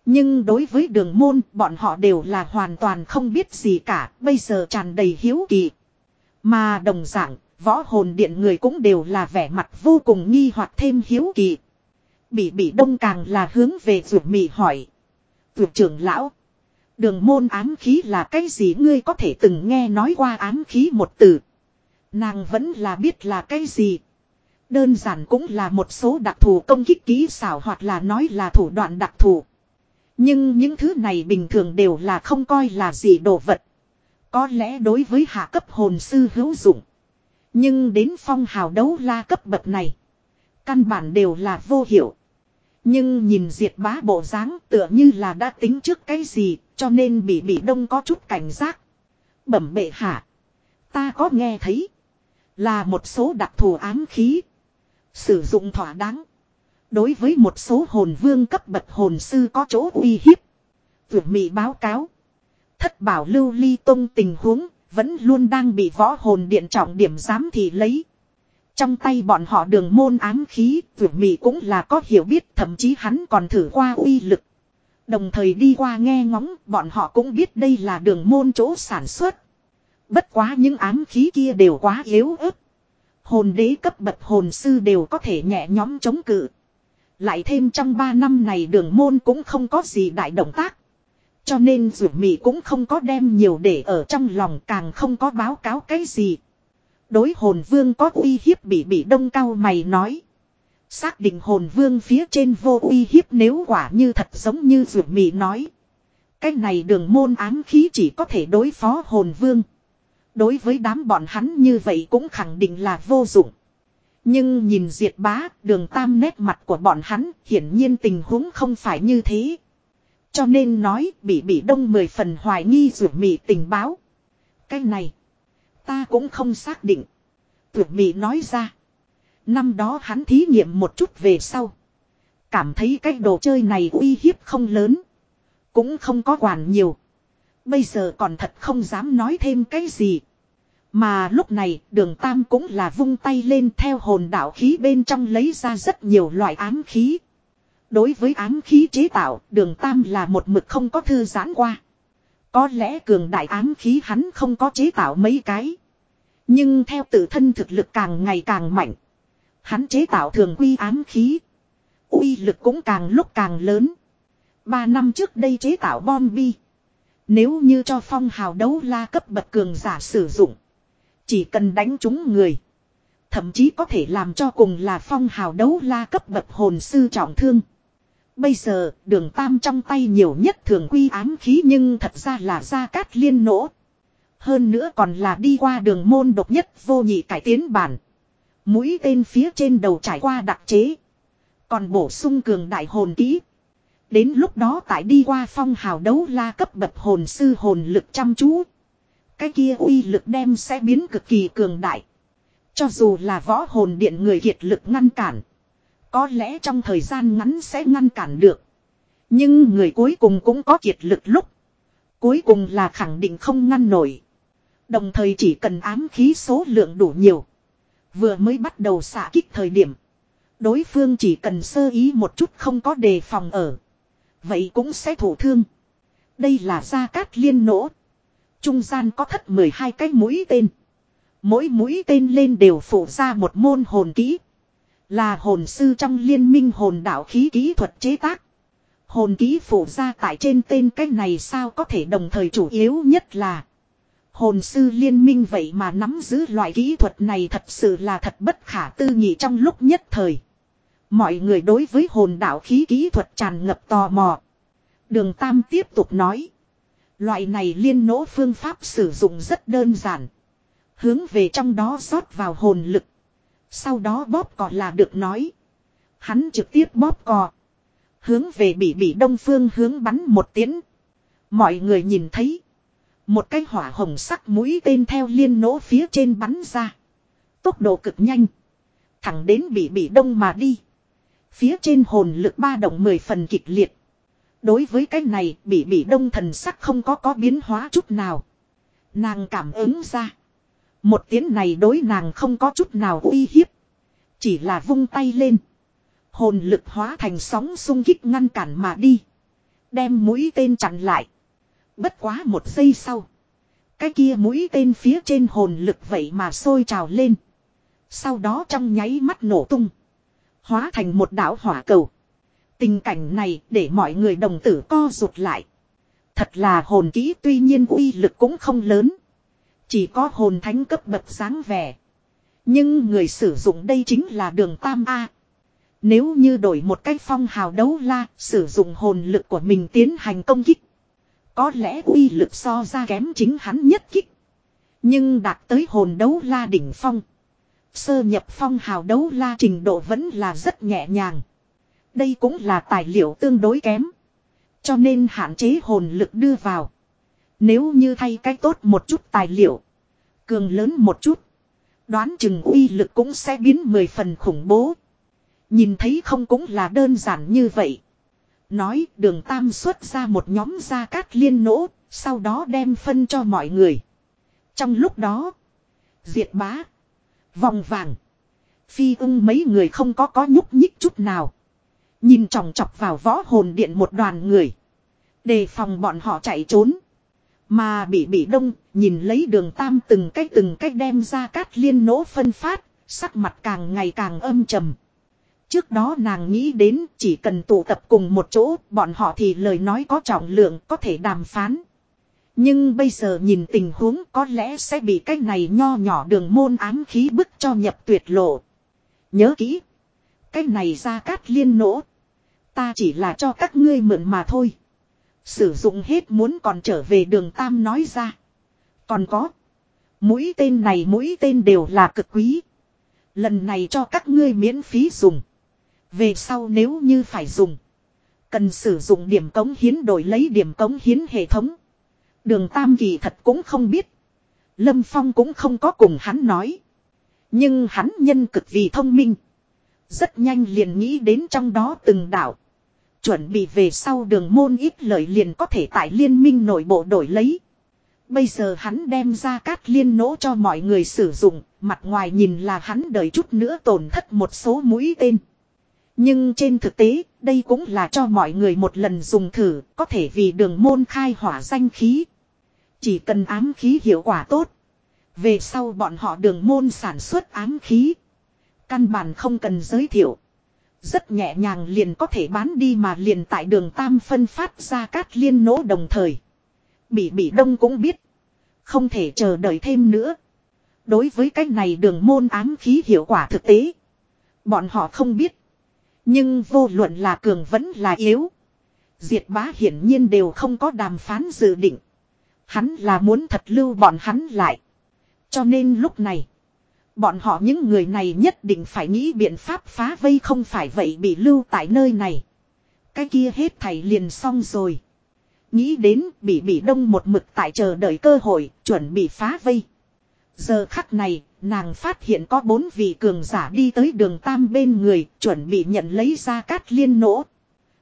[SPEAKER 1] Nhưng đối với đường môn bọn họ đều là hoàn toàn không biết gì cả, bây giờ tràn đầy hiếu kỳ. Mà đồng dạng, võ hồn điện người cũng đều là vẻ mặt vô cùng nghi hoặc thêm hiếu kỳ. Bị bị đông càng là hướng về rượu mì hỏi. Vượt trưởng lão. Đường môn ám khí là cái gì ngươi có thể từng nghe nói qua ám khí một từ. Nàng vẫn là biết là cái gì. Đơn giản cũng là một số đặc thù công kích kỹ xảo hoặc là nói là thủ đoạn đặc thù. Nhưng những thứ này bình thường đều là không coi là gì đồ vật. Có lẽ đối với hạ cấp hồn sư hữu dụng. Nhưng đến phong hào đấu la cấp bậc này. Căn bản đều là vô hiệu. Nhưng nhìn diệt bá bộ dáng tựa như là đã tính trước cái gì, cho nên bị bị đông có chút cảnh giác. Bẩm bệ hạ. Ta có nghe thấy. Là một số đặc thù ám khí. Sử dụng thỏa đáng. Đối với một số hồn vương cấp bậc hồn sư có chỗ uy hiếp. Vượt mị báo cáo. Thất bảo lưu ly tông tình huống vẫn luôn đang bị võ hồn điện trọng điểm giám thị lấy. Trong tay bọn họ đường môn ám khí, vượt mị cũng là có hiểu biết thậm chí hắn còn thử qua uy lực. Đồng thời đi qua nghe ngóng, bọn họ cũng biết đây là đường môn chỗ sản xuất. Bất quá những ám khí kia đều quá yếu ớt. Hồn đế cấp bậc hồn sư đều có thể nhẹ nhóm chống cự. Lại thêm trong 3 năm này đường môn cũng không có gì đại động tác. Cho nên dù mị cũng không có đem nhiều để ở trong lòng càng không có báo cáo cái gì. Đối hồn vương có uy hiếp bị bị đông cao mày nói. Xác định hồn vương phía trên vô uy hiếp nếu quả như thật giống như dù mị nói. Cái này đường môn ám khí chỉ có thể đối phó hồn vương. Đối với đám bọn hắn như vậy cũng khẳng định là vô dụng. Nhưng nhìn diệt bá, đường tam nét mặt của bọn hắn, hiển nhiên tình huống không phải như thế. Cho nên nói, bị bị đông mười phần hoài nghi rủ mị tình báo. Cái này, ta cũng không xác định. Rủ mị nói ra. Năm đó hắn thí nghiệm một chút về sau. Cảm thấy cái đồ chơi này uy hiếp không lớn. Cũng không có quản nhiều. Bây giờ còn thật không dám nói thêm cái gì. Mà lúc này, đường Tam cũng là vung tay lên theo hồn đạo khí bên trong lấy ra rất nhiều loại ám khí. Đối với ám khí chế tạo, đường Tam là một mực không có thư giãn qua. Có lẽ cường đại ám khí hắn không có chế tạo mấy cái. Nhưng theo tự thân thực lực càng ngày càng mạnh. Hắn chế tạo thường quy ám khí. uy lực cũng càng lúc càng lớn. Ba năm trước đây chế tạo bom bi. Nếu như cho phong hào đấu la cấp bậc cường giả sử dụng. Chỉ cần đánh trúng người. Thậm chí có thể làm cho cùng là phong hào đấu la cấp bậc hồn sư trọng thương. Bây giờ, đường tam trong tay nhiều nhất thường quy ám khí nhưng thật ra là ra cát liên nỗ. Hơn nữa còn là đi qua đường môn độc nhất vô nhị cải tiến bản. Mũi tên phía trên đầu trải qua đặc chế. Còn bổ sung cường đại hồn kỹ. Đến lúc đó tại đi qua phong hào đấu la cấp bậc hồn sư hồn lực chăm chú. Cái kia uy lực đem sẽ biến cực kỳ cường đại. Cho dù là võ hồn điện người kiệt lực ngăn cản. Có lẽ trong thời gian ngắn sẽ ngăn cản được. Nhưng người cuối cùng cũng có kiệt lực lúc. Cuối cùng là khẳng định không ngăn nổi. Đồng thời chỉ cần ám khí số lượng đủ nhiều. Vừa mới bắt đầu xạ kích thời điểm. Đối phương chỉ cần sơ ý một chút không có đề phòng ở. Vậy cũng sẽ thổ thương. Đây là gia cát liên nỗ. Trung gian có thất 12 cái mũi tên. Mỗi mũi tên lên đều phụ ra một môn hồn kỹ. Là hồn sư trong liên minh hồn đạo khí kỹ thuật chế tác. Hồn kỹ phụ ra tại trên tên cái này sao có thể đồng thời chủ yếu nhất là. Hồn sư liên minh vậy mà nắm giữ loại kỹ thuật này thật sự là thật bất khả tư nghị trong lúc nhất thời. Mọi người đối với hồn đạo khí kỹ thuật tràn ngập tò mò. Đường Tam tiếp tục nói. Loại này liên nỗ phương pháp sử dụng rất đơn giản. Hướng về trong đó rót vào hồn lực. Sau đó bóp cò là được nói. Hắn trực tiếp bóp cò. Hướng về bị bị đông phương hướng bắn một tiếng. Mọi người nhìn thấy. Một cái hỏa hồng sắc mũi tên theo liên nỗ phía trên bắn ra. Tốc độ cực nhanh. Thẳng đến bị bị đông mà đi. Phía trên hồn lực ba động mười phần kịch liệt. Đối với cái này, bị bị đông thần sắc không có có biến hóa chút nào. Nàng cảm ứng ra. Một tiếng này đối nàng không có chút nào uy hiếp. Chỉ là vung tay lên. Hồn lực hóa thành sóng sung kích ngăn cản mà đi. Đem mũi tên chặn lại. Bất quá một giây sau. Cái kia mũi tên phía trên hồn lực vậy mà sôi trào lên. Sau đó trong nháy mắt nổ tung. Hóa thành một đảo hỏa cầu. Tình cảnh này để mọi người đồng tử co rụt lại. Thật là hồn kỹ tuy nhiên uy lực cũng không lớn. Chỉ có hồn thánh cấp bậc sáng vẻ. Nhưng người sử dụng đây chính là đường tam A. Nếu như đổi một cách phong hào đấu la, sử dụng hồn lực của mình tiến hành công kích. Có lẽ uy lực so ra kém chính hắn nhất kích. Nhưng đạt tới hồn đấu la đỉnh phong. Sơ nhập phong hào đấu la trình độ vẫn là rất nhẹ nhàng. Đây cũng là tài liệu tương đối kém. Cho nên hạn chế hồn lực đưa vào. Nếu như thay cách tốt một chút tài liệu. Cường lớn một chút. Đoán chừng uy lực cũng sẽ biến mười phần khủng bố. Nhìn thấy không cũng là đơn giản như vậy. Nói đường tam xuất ra một nhóm gia cát liên nỗ, sau đó đem phân cho mọi người. Trong lúc đó, diệt bá, vòng vàng, phi ưng mấy người không có có nhúc nhích chút nào. Nhìn chòng chọc vào võ hồn điện một đoàn người. Đề phòng bọn họ chạy trốn. Mà bị bị đông, nhìn lấy đường tam từng cách từng cách đem ra cát liên nỗ phân phát, sắc mặt càng ngày càng âm trầm. Trước đó nàng nghĩ đến chỉ cần tụ tập cùng một chỗ, bọn họ thì lời nói có trọng lượng có thể đàm phán. Nhưng bây giờ nhìn tình huống có lẽ sẽ bị cái này nho nhỏ đường môn ám khí bức cho nhập tuyệt lộ. Nhớ kỹ. Cái này ra cát liên nỗ. Ta chỉ là cho các ngươi mượn mà thôi. Sử dụng hết muốn còn trở về đường Tam nói ra. Còn có. Mũi tên này mũi tên đều là cực quý. Lần này cho các ngươi miễn phí dùng. Về sau nếu như phải dùng. Cần sử dụng điểm cống hiến đổi lấy điểm cống hiến hệ thống. Đường Tam kỳ thật cũng không biết. Lâm Phong cũng không có cùng hắn nói. Nhưng hắn nhân cực vì thông minh. Rất nhanh liền nghĩ đến trong đó từng đạo. Chuẩn bị về sau đường môn ít lợi liền có thể tại liên minh nội bộ đổi lấy. Bây giờ hắn đem ra cát liên nỗ cho mọi người sử dụng, mặt ngoài nhìn là hắn đợi chút nữa tổn thất một số mũi tên. Nhưng trên thực tế, đây cũng là cho mọi người một lần dùng thử, có thể vì đường môn khai hỏa danh khí. Chỉ cần ám khí hiệu quả tốt. Về sau bọn họ đường môn sản xuất ám khí. Căn bản không cần giới thiệu. Rất nhẹ nhàng liền có thể bán đi mà liền tại đường Tam phân phát ra cát liên nỗ đồng thời. Bị bị đông cũng biết. Không thể chờ đợi thêm nữa. Đối với cách này đường môn ám khí hiệu quả thực tế. Bọn họ không biết. Nhưng vô luận là cường vẫn là yếu. Diệt bá hiển nhiên đều không có đàm phán dự định. Hắn là muốn thật lưu bọn hắn lại. Cho nên lúc này. Bọn họ những người này nhất định phải nghĩ biện pháp phá vây không phải vậy bị lưu tại nơi này. Cái kia hết thảy liền xong rồi. Nghĩ đến bị bị đông một mực tại chờ đợi cơ hội, chuẩn bị phá vây. Giờ khắc này, nàng phát hiện có bốn vị cường giả đi tới đường tam bên người, chuẩn bị nhận lấy ra cát liên nỗ.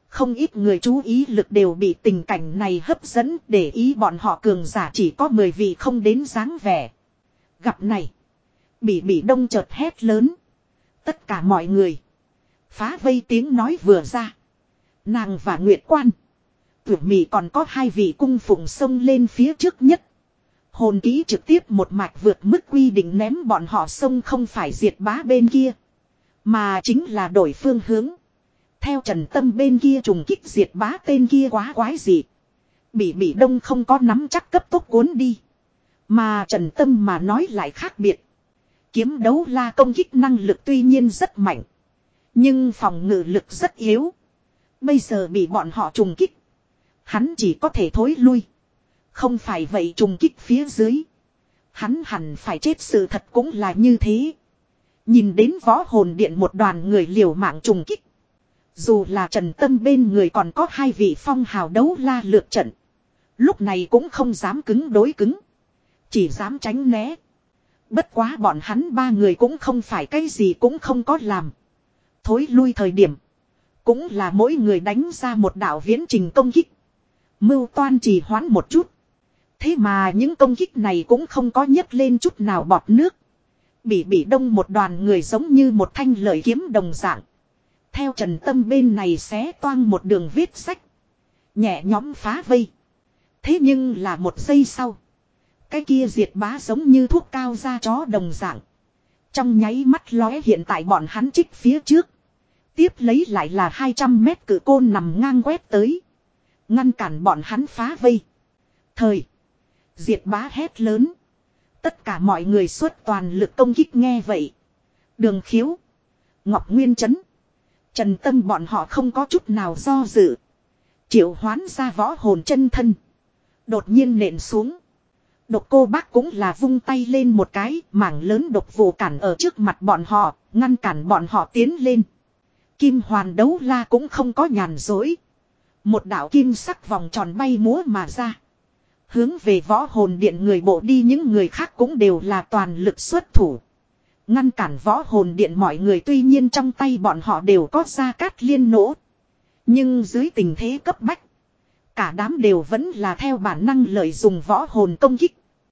[SPEAKER 1] Không ít người chú ý lực đều bị tình cảnh này hấp dẫn để ý bọn họ cường giả chỉ có 10 vị không đến dáng vẻ. Gặp này. Bị bị đông chợt hét lớn. Tất cả mọi người. Phá vây tiếng nói vừa ra. Nàng và Nguyệt Quan. Tuyển mị còn có hai vị cung phụng sông lên phía trước nhất. Hồn ký trực tiếp một mạch vượt mức quy định ném bọn họ sông không phải diệt bá bên kia. Mà chính là đổi phương hướng. Theo trần tâm bên kia trùng kích diệt bá tên kia quá quái gì. Bị bị đông không có nắm chắc cấp tốc cuốn đi. Mà trần tâm mà nói lại khác biệt. Kiếm đấu la công kích năng lực tuy nhiên rất mạnh. Nhưng phòng ngự lực rất yếu. Bây giờ bị bọn họ trùng kích. Hắn chỉ có thể thối lui. Không phải vậy trùng kích phía dưới. Hắn hẳn phải chết sự thật cũng là như thế. Nhìn đến võ hồn điện một đoàn người liều mạng trùng kích. Dù là trần tâm bên người còn có hai vị phong hào đấu la lượt trận. Lúc này cũng không dám cứng đối cứng. Chỉ dám tránh né. Bất quá bọn hắn ba người cũng không phải cái gì cũng không có làm. Thối lui thời điểm. Cũng là mỗi người đánh ra một đạo viễn trình công kích. Mưu toan trì hoãn một chút. Thế mà những công kích này cũng không có nhấc lên chút nào bọt nước. Bị bị đông một đoàn người giống như một thanh lợi kiếm đồng dạng. Theo trần tâm bên này xé toang một đường viết sách. Nhẹ nhóm phá vây. Thế nhưng là một giây sau. Cái kia diệt bá giống như thuốc cao ra chó đồng dạng. Trong nháy mắt lóe hiện tại bọn hắn trích phía trước. Tiếp lấy lại là 200 mét cử côn nằm ngang quét tới. Ngăn cản bọn hắn phá vây. Thời. Diệt bá hét lớn. Tất cả mọi người xuất toàn lực công kích nghe vậy. Đường khiếu. Ngọc Nguyên Trấn. Trần Tâm bọn họ không có chút nào do dự. Triệu hoán ra võ hồn chân thân. Đột nhiên nện xuống. Độc cô bác cũng là vung tay lên một cái, mảng lớn độc vụ cản ở trước mặt bọn họ, ngăn cản bọn họ tiến lên. Kim hoàn đấu la cũng không có nhàn dối. Một đạo kim sắc vòng tròn bay múa mà ra. Hướng về võ hồn điện người bộ đi những người khác cũng đều là toàn lực xuất thủ. Ngăn cản võ hồn điện mọi người tuy nhiên trong tay bọn họ đều có ra cát liên nỗ. Nhưng dưới tình thế cấp bách. Cả đám đều vẫn là theo bản năng lợi dùng võ hồn công kích.